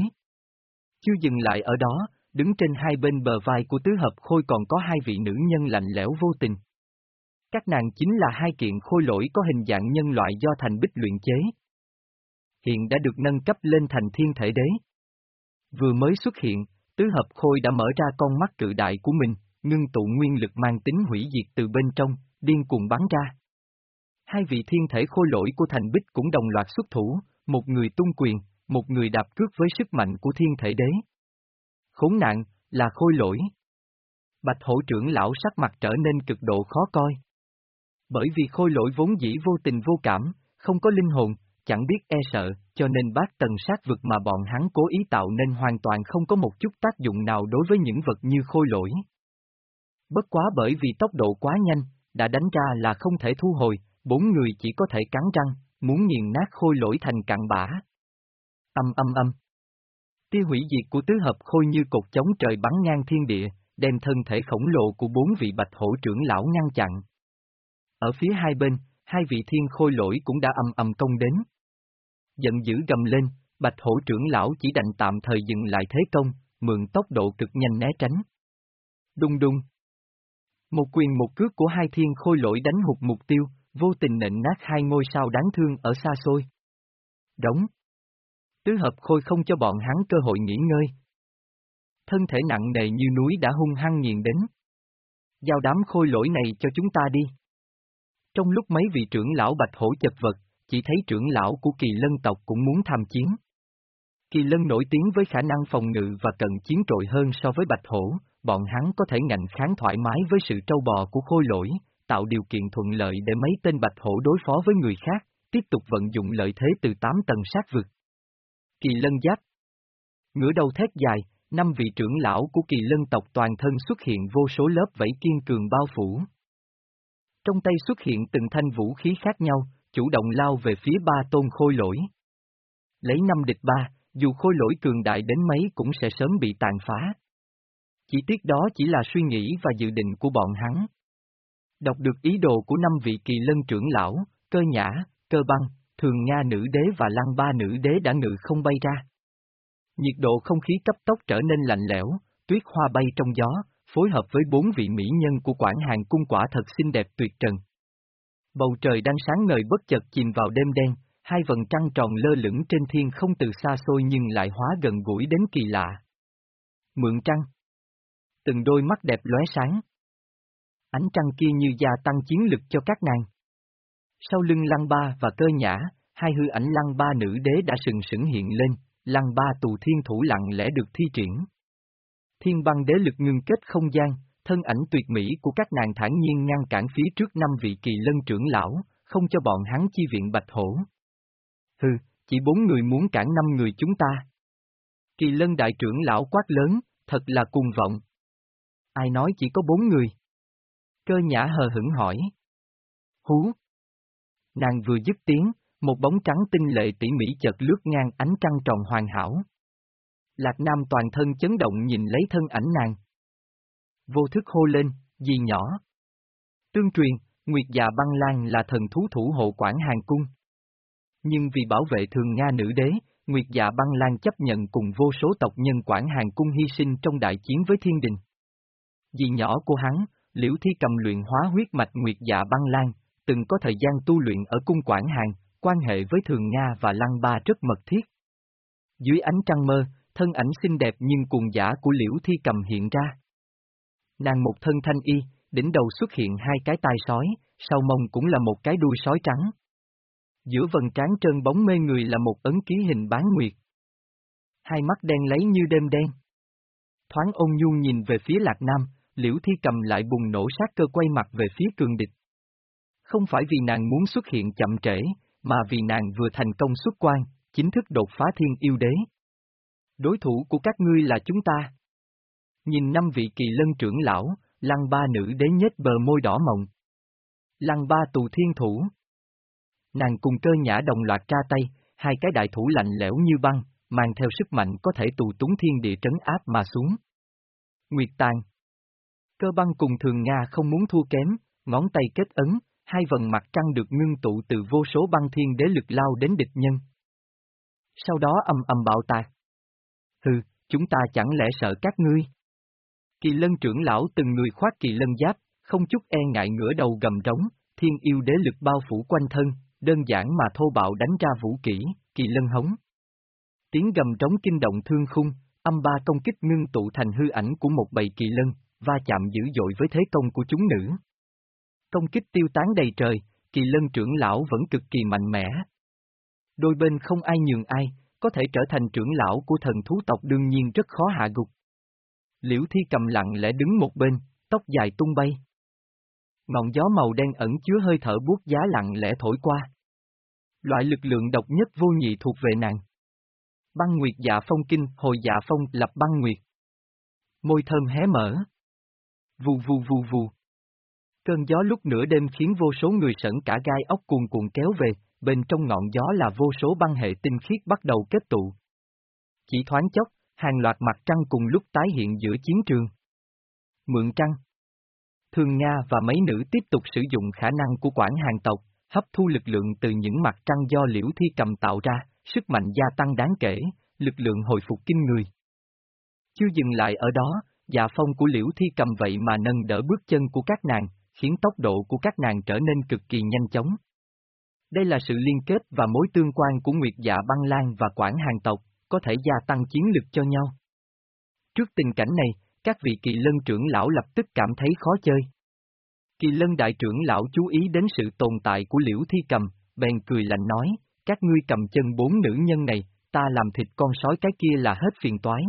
Chưa dừng lại ở đó, đứng trên hai bên bờ vai của tứ hợp khôi còn có hai vị nữ nhân lạnh lẽo vô tình. Các nàng chính là hai kiện khôi lỗi có hình dạng nhân loại do thành bích luyện chế. Hiện đã được nâng cấp lên thành thiên thể đế. Vừa mới xuất hiện, tứ hợp khôi đã mở ra con mắt cự đại của mình, ngưng tụ nguyên lực mang tính hủy diệt từ bên trong, điên cuồng bắn ra. Hai vị thiên thể khôi lỗi của thành bích cũng đồng loạt xuất thủ, một người tung quyền, một người đạp cước với sức mạnh của thiên thể đế. Khốn nạn, là khôi lỗi. Bạch hổ trưởng lão sắc mặt trở nên cực độ khó coi. Bởi vì khôi lỗi vốn dĩ vô tình vô cảm, không có linh hồn, chẳng biết e sợ, cho nên bát tần sát vực mà bọn hắn cố ý tạo nên hoàn toàn không có một chút tác dụng nào đối với những vật như khôi lỗi. Bất quá bởi vì tốc độ quá nhanh, đã đánh ra là không thể thu hồi, bốn người chỉ có thể cắn răng, muốn nghiền nát khôi lỗi thành cặn bã. Âm âm âm. Tiêu hủy diệt của tứ hợp khôi như cột chống trời bắn ngang thiên địa, đem thân thể khổng lồ của bốn vị bạch hổ trưởng lão ngăn chặn. Ở phía hai bên, hai vị thiên khôi lỗi cũng đã âm âm công đến. Giận dữ gầm lên, bạch hổ trưởng lão chỉ đành tạm thời dừng lại thế công, mượn tốc độ cực nhanh né tránh. Đung đung. Một quyền một cước của hai thiên khôi lỗi đánh hụt mục tiêu, vô tình nện nát hai ngôi sao đáng thương ở xa xôi. Đóng. Tứ hợp khôi không cho bọn hắn cơ hội nghỉ ngơi. Thân thể nặng nề như núi đã hung hăng nghiền đến. Giao đám khôi lỗi này cho chúng ta đi. Trong lúc mấy vị trưởng lão bạch hổ chật vật, chỉ thấy trưởng lão của kỳ lân tộc cũng muốn tham chiến. Kỳ lân nổi tiếng với khả năng phòng ngự và cần chiến trội hơn so với bạch hổ, bọn hắn có thể ngạnh kháng thoải mái với sự trâu bò của khôi lỗi, tạo điều kiện thuận lợi để mấy tên bạch hổ đối phó với người khác, tiếp tục vận dụng lợi thế từ tám tầng sát vực. Kỳ lân giáp Ngửa đầu thét dài, năm vị trưởng lão của kỳ lân tộc toàn thân xuất hiện vô số lớp vẫy kiên cường bao phủ. Trong tay xuất hiện từng thanh vũ khí khác nhau, chủ động lao về phía ba tôn khôi lỗi. Lấy năm địch ba, dù khôi lỗi cường đại đến mấy cũng sẽ sớm bị tàn phá. Chỉ tiếc đó chỉ là suy nghĩ và dự định của bọn hắn. Đọc được ý đồ của năm vị kỳ lân trưởng lão, cơ nhã, cơ băng, thường Nga nữ đế và lăng ba nữ đế đã ngự không bay ra. Nhiệt độ không khí cấp tốc trở nên lạnh lẽo, tuyết hoa bay trong gió, phối hợp với bốn vị mỹ nhân của quản hàng cung quả thật xinh đẹp tuyệt trần. Bầu trời đang sáng ngời bất chợt chìm vào đêm đen, hai vần trăng tròn lơ lửng trên thiên không từ xa xôi nhưng lại hóa gần gũi đến kỳ lạ. Mượn trăng Từng đôi mắt đẹp lóe sáng. Ánh trăng kia như gia tăng chiến lực cho các nàng. Sau lưng lăng ba và cơ nhã, hai hư ảnh lăng ba nữ đế đã sừng sững hiện lên, lăng ba tù thiên thủ lặng lẽ được thi triển. Thiên băng đế lực ngưng kết không gian, thân ảnh tuyệt mỹ của các nàng thản nhiên ngăn cản phía trước năm vị kỳ lân trưởng lão, không cho bọn hắn chi viện bạch hổ. Hừ, chỉ bốn người muốn cản năm người chúng ta. Kỳ lân đại trưởng lão quát lớn, thật là cuồng vọng. Ai nói chỉ có bốn người? Cơ nhã hờ hững hỏi. Hú! Nàng vừa dứt tiếng, một bóng trắng tinh lệ tỉ mỉ chợt lướt ngang ánh trăng tròn hoàn hảo. Lạc Nam toàn thân chấn động nhìn lấy thân ảnh nàng. Vô thức hô lên, gì nhỏ. Tương truyền, Nguyệt già băng lan là thần thú thủ hộ quản hàng cung. Nhưng vì bảo vệ thường Nga nữ đế, Nguyệt dạ băng lan chấp nhận cùng vô số tộc nhân quản hàng cung hy sinh trong đại chiến với thiên đình. Dì nhỏ của hắn, liễu thi cầm luyện hóa huyết mạch Nguyệt dạ băng lan, từng có thời gian tu luyện ở cung quản hàng, quan hệ với thường Nga và lăng ba rất mật thiết. Dưới ánh trăng mơ, thân ảnh xinh đẹp nhưng cuồng giả của liễu thi cầm hiện ra. Nàng một thân thanh y, đỉnh đầu xuất hiện hai cái tai sói, sau mông cũng là một cái đuôi sói trắng. Giữa vần trán trơn bóng mê người là một ấn ký hình bán nguyệt. Hai mắt đen lấy như đêm đen. Thoáng ôn nhu nhìn về phía lạc nam, liễu thi cầm lại bùng nổ sát cơ quay mặt về phía cường địch. Không phải vì nàng muốn xuất hiện chậm trễ, mà vì nàng vừa thành công xuất quan, chính thức đột phá thiên yêu đế. Đối thủ của các ngươi là chúng ta. Nhìn năm vị kỳ lân trưởng lão, lăng ba nữ đế nhếch bờ môi đỏ mộng. Lăng ba tù thiên thủ. Nàng cùng cơ nhã đồng loạt ra tay, hai cái đại thủ lạnh lẽo như băng, mang theo sức mạnh có thể tù túng thiên địa trấn áp mà xuống. Nguyệt tàn. Cơ băng cùng thường Nga không muốn thua kém, ngón tay kết ấn, hai vần mặt trăng được ngưng tụ từ vô số băng thiên đế lực lao đến địch nhân. Sau đó âm âm bạo tạc. Hừ, chúng ta chẳng lẽ sợ các ngươi? Kỳ lân trưởng lão từng người khoác kỳ lân giáp, không chút e ngại ngửa đầu gầm trống, thiên yêu đế lực bao phủ quanh thân, đơn giản mà thô bạo đánh ra vũ kỹ, kỳ lân hống. Tiếng gầm trống kinh động thương khung, âm ba công kích ngưng tụ thành hư ảnh của một bầy kỳ lân, va chạm dữ dội với thế công của chúng nữ. Công kích tiêu tán đầy trời, kỳ lân trưởng lão vẫn cực kỳ mạnh mẽ. Đôi bên không ai nhường ai, có thể trở thành trưởng lão của thần thú tộc đương nhiên rất khó hạ gục. Liễu Thi cầm lặng lẽ đứng một bên, tóc dài tung bay. Ngọn gió màu đen ẩn chứa hơi thở buốt giá lặng lẽ thổi qua. Loại lực lượng độc nhất vô nhị thuộc về nàng. Băng nguyệt dạ phong kinh, hồi dạ phong, lập băng nguyệt. Môi thơm hé mở. Vù vù vù vù. Cơn gió lúc nửa đêm khiến vô số người sẩn cả gai ốc cuồn cuộn kéo về, bên trong ngọn gió là vô số băng hệ tinh khiết bắt đầu kết tụ. Chỉ thoáng chốc, hàng loạt mặt trăng cùng lúc tái hiện giữa chiến trường. Mượn trăng Thường Nga và mấy nữ tiếp tục sử dụng khả năng của quản hàng tộc, hấp thu lực lượng từ những mặt trăng do liễu thi cầm tạo ra, sức mạnh gia tăng đáng kể, lực lượng hồi phục kinh người. Chưa dừng lại ở đó, dạ phong của liễu thi cầm vậy mà nâng đỡ bước chân của các nàng, khiến tốc độ của các nàng trở nên cực kỳ nhanh chóng. Đây là sự liên kết và mối tương quan của Nguyệt Dạ Băng Lan và Quản Hàng tộc, có thể gia tăng chiến lực cho nhau. Trước tình cảnh này, các vị kỳ lân trưởng lão lập tức cảm thấy khó chơi. Kỳ lân đại trưởng lão chú ý đến sự tồn tại của liễu thi cầm, bèn cười lạnh nói, các ngươi cầm chân bốn nữ nhân này, ta làm thịt con sói cái kia là hết phiền toái.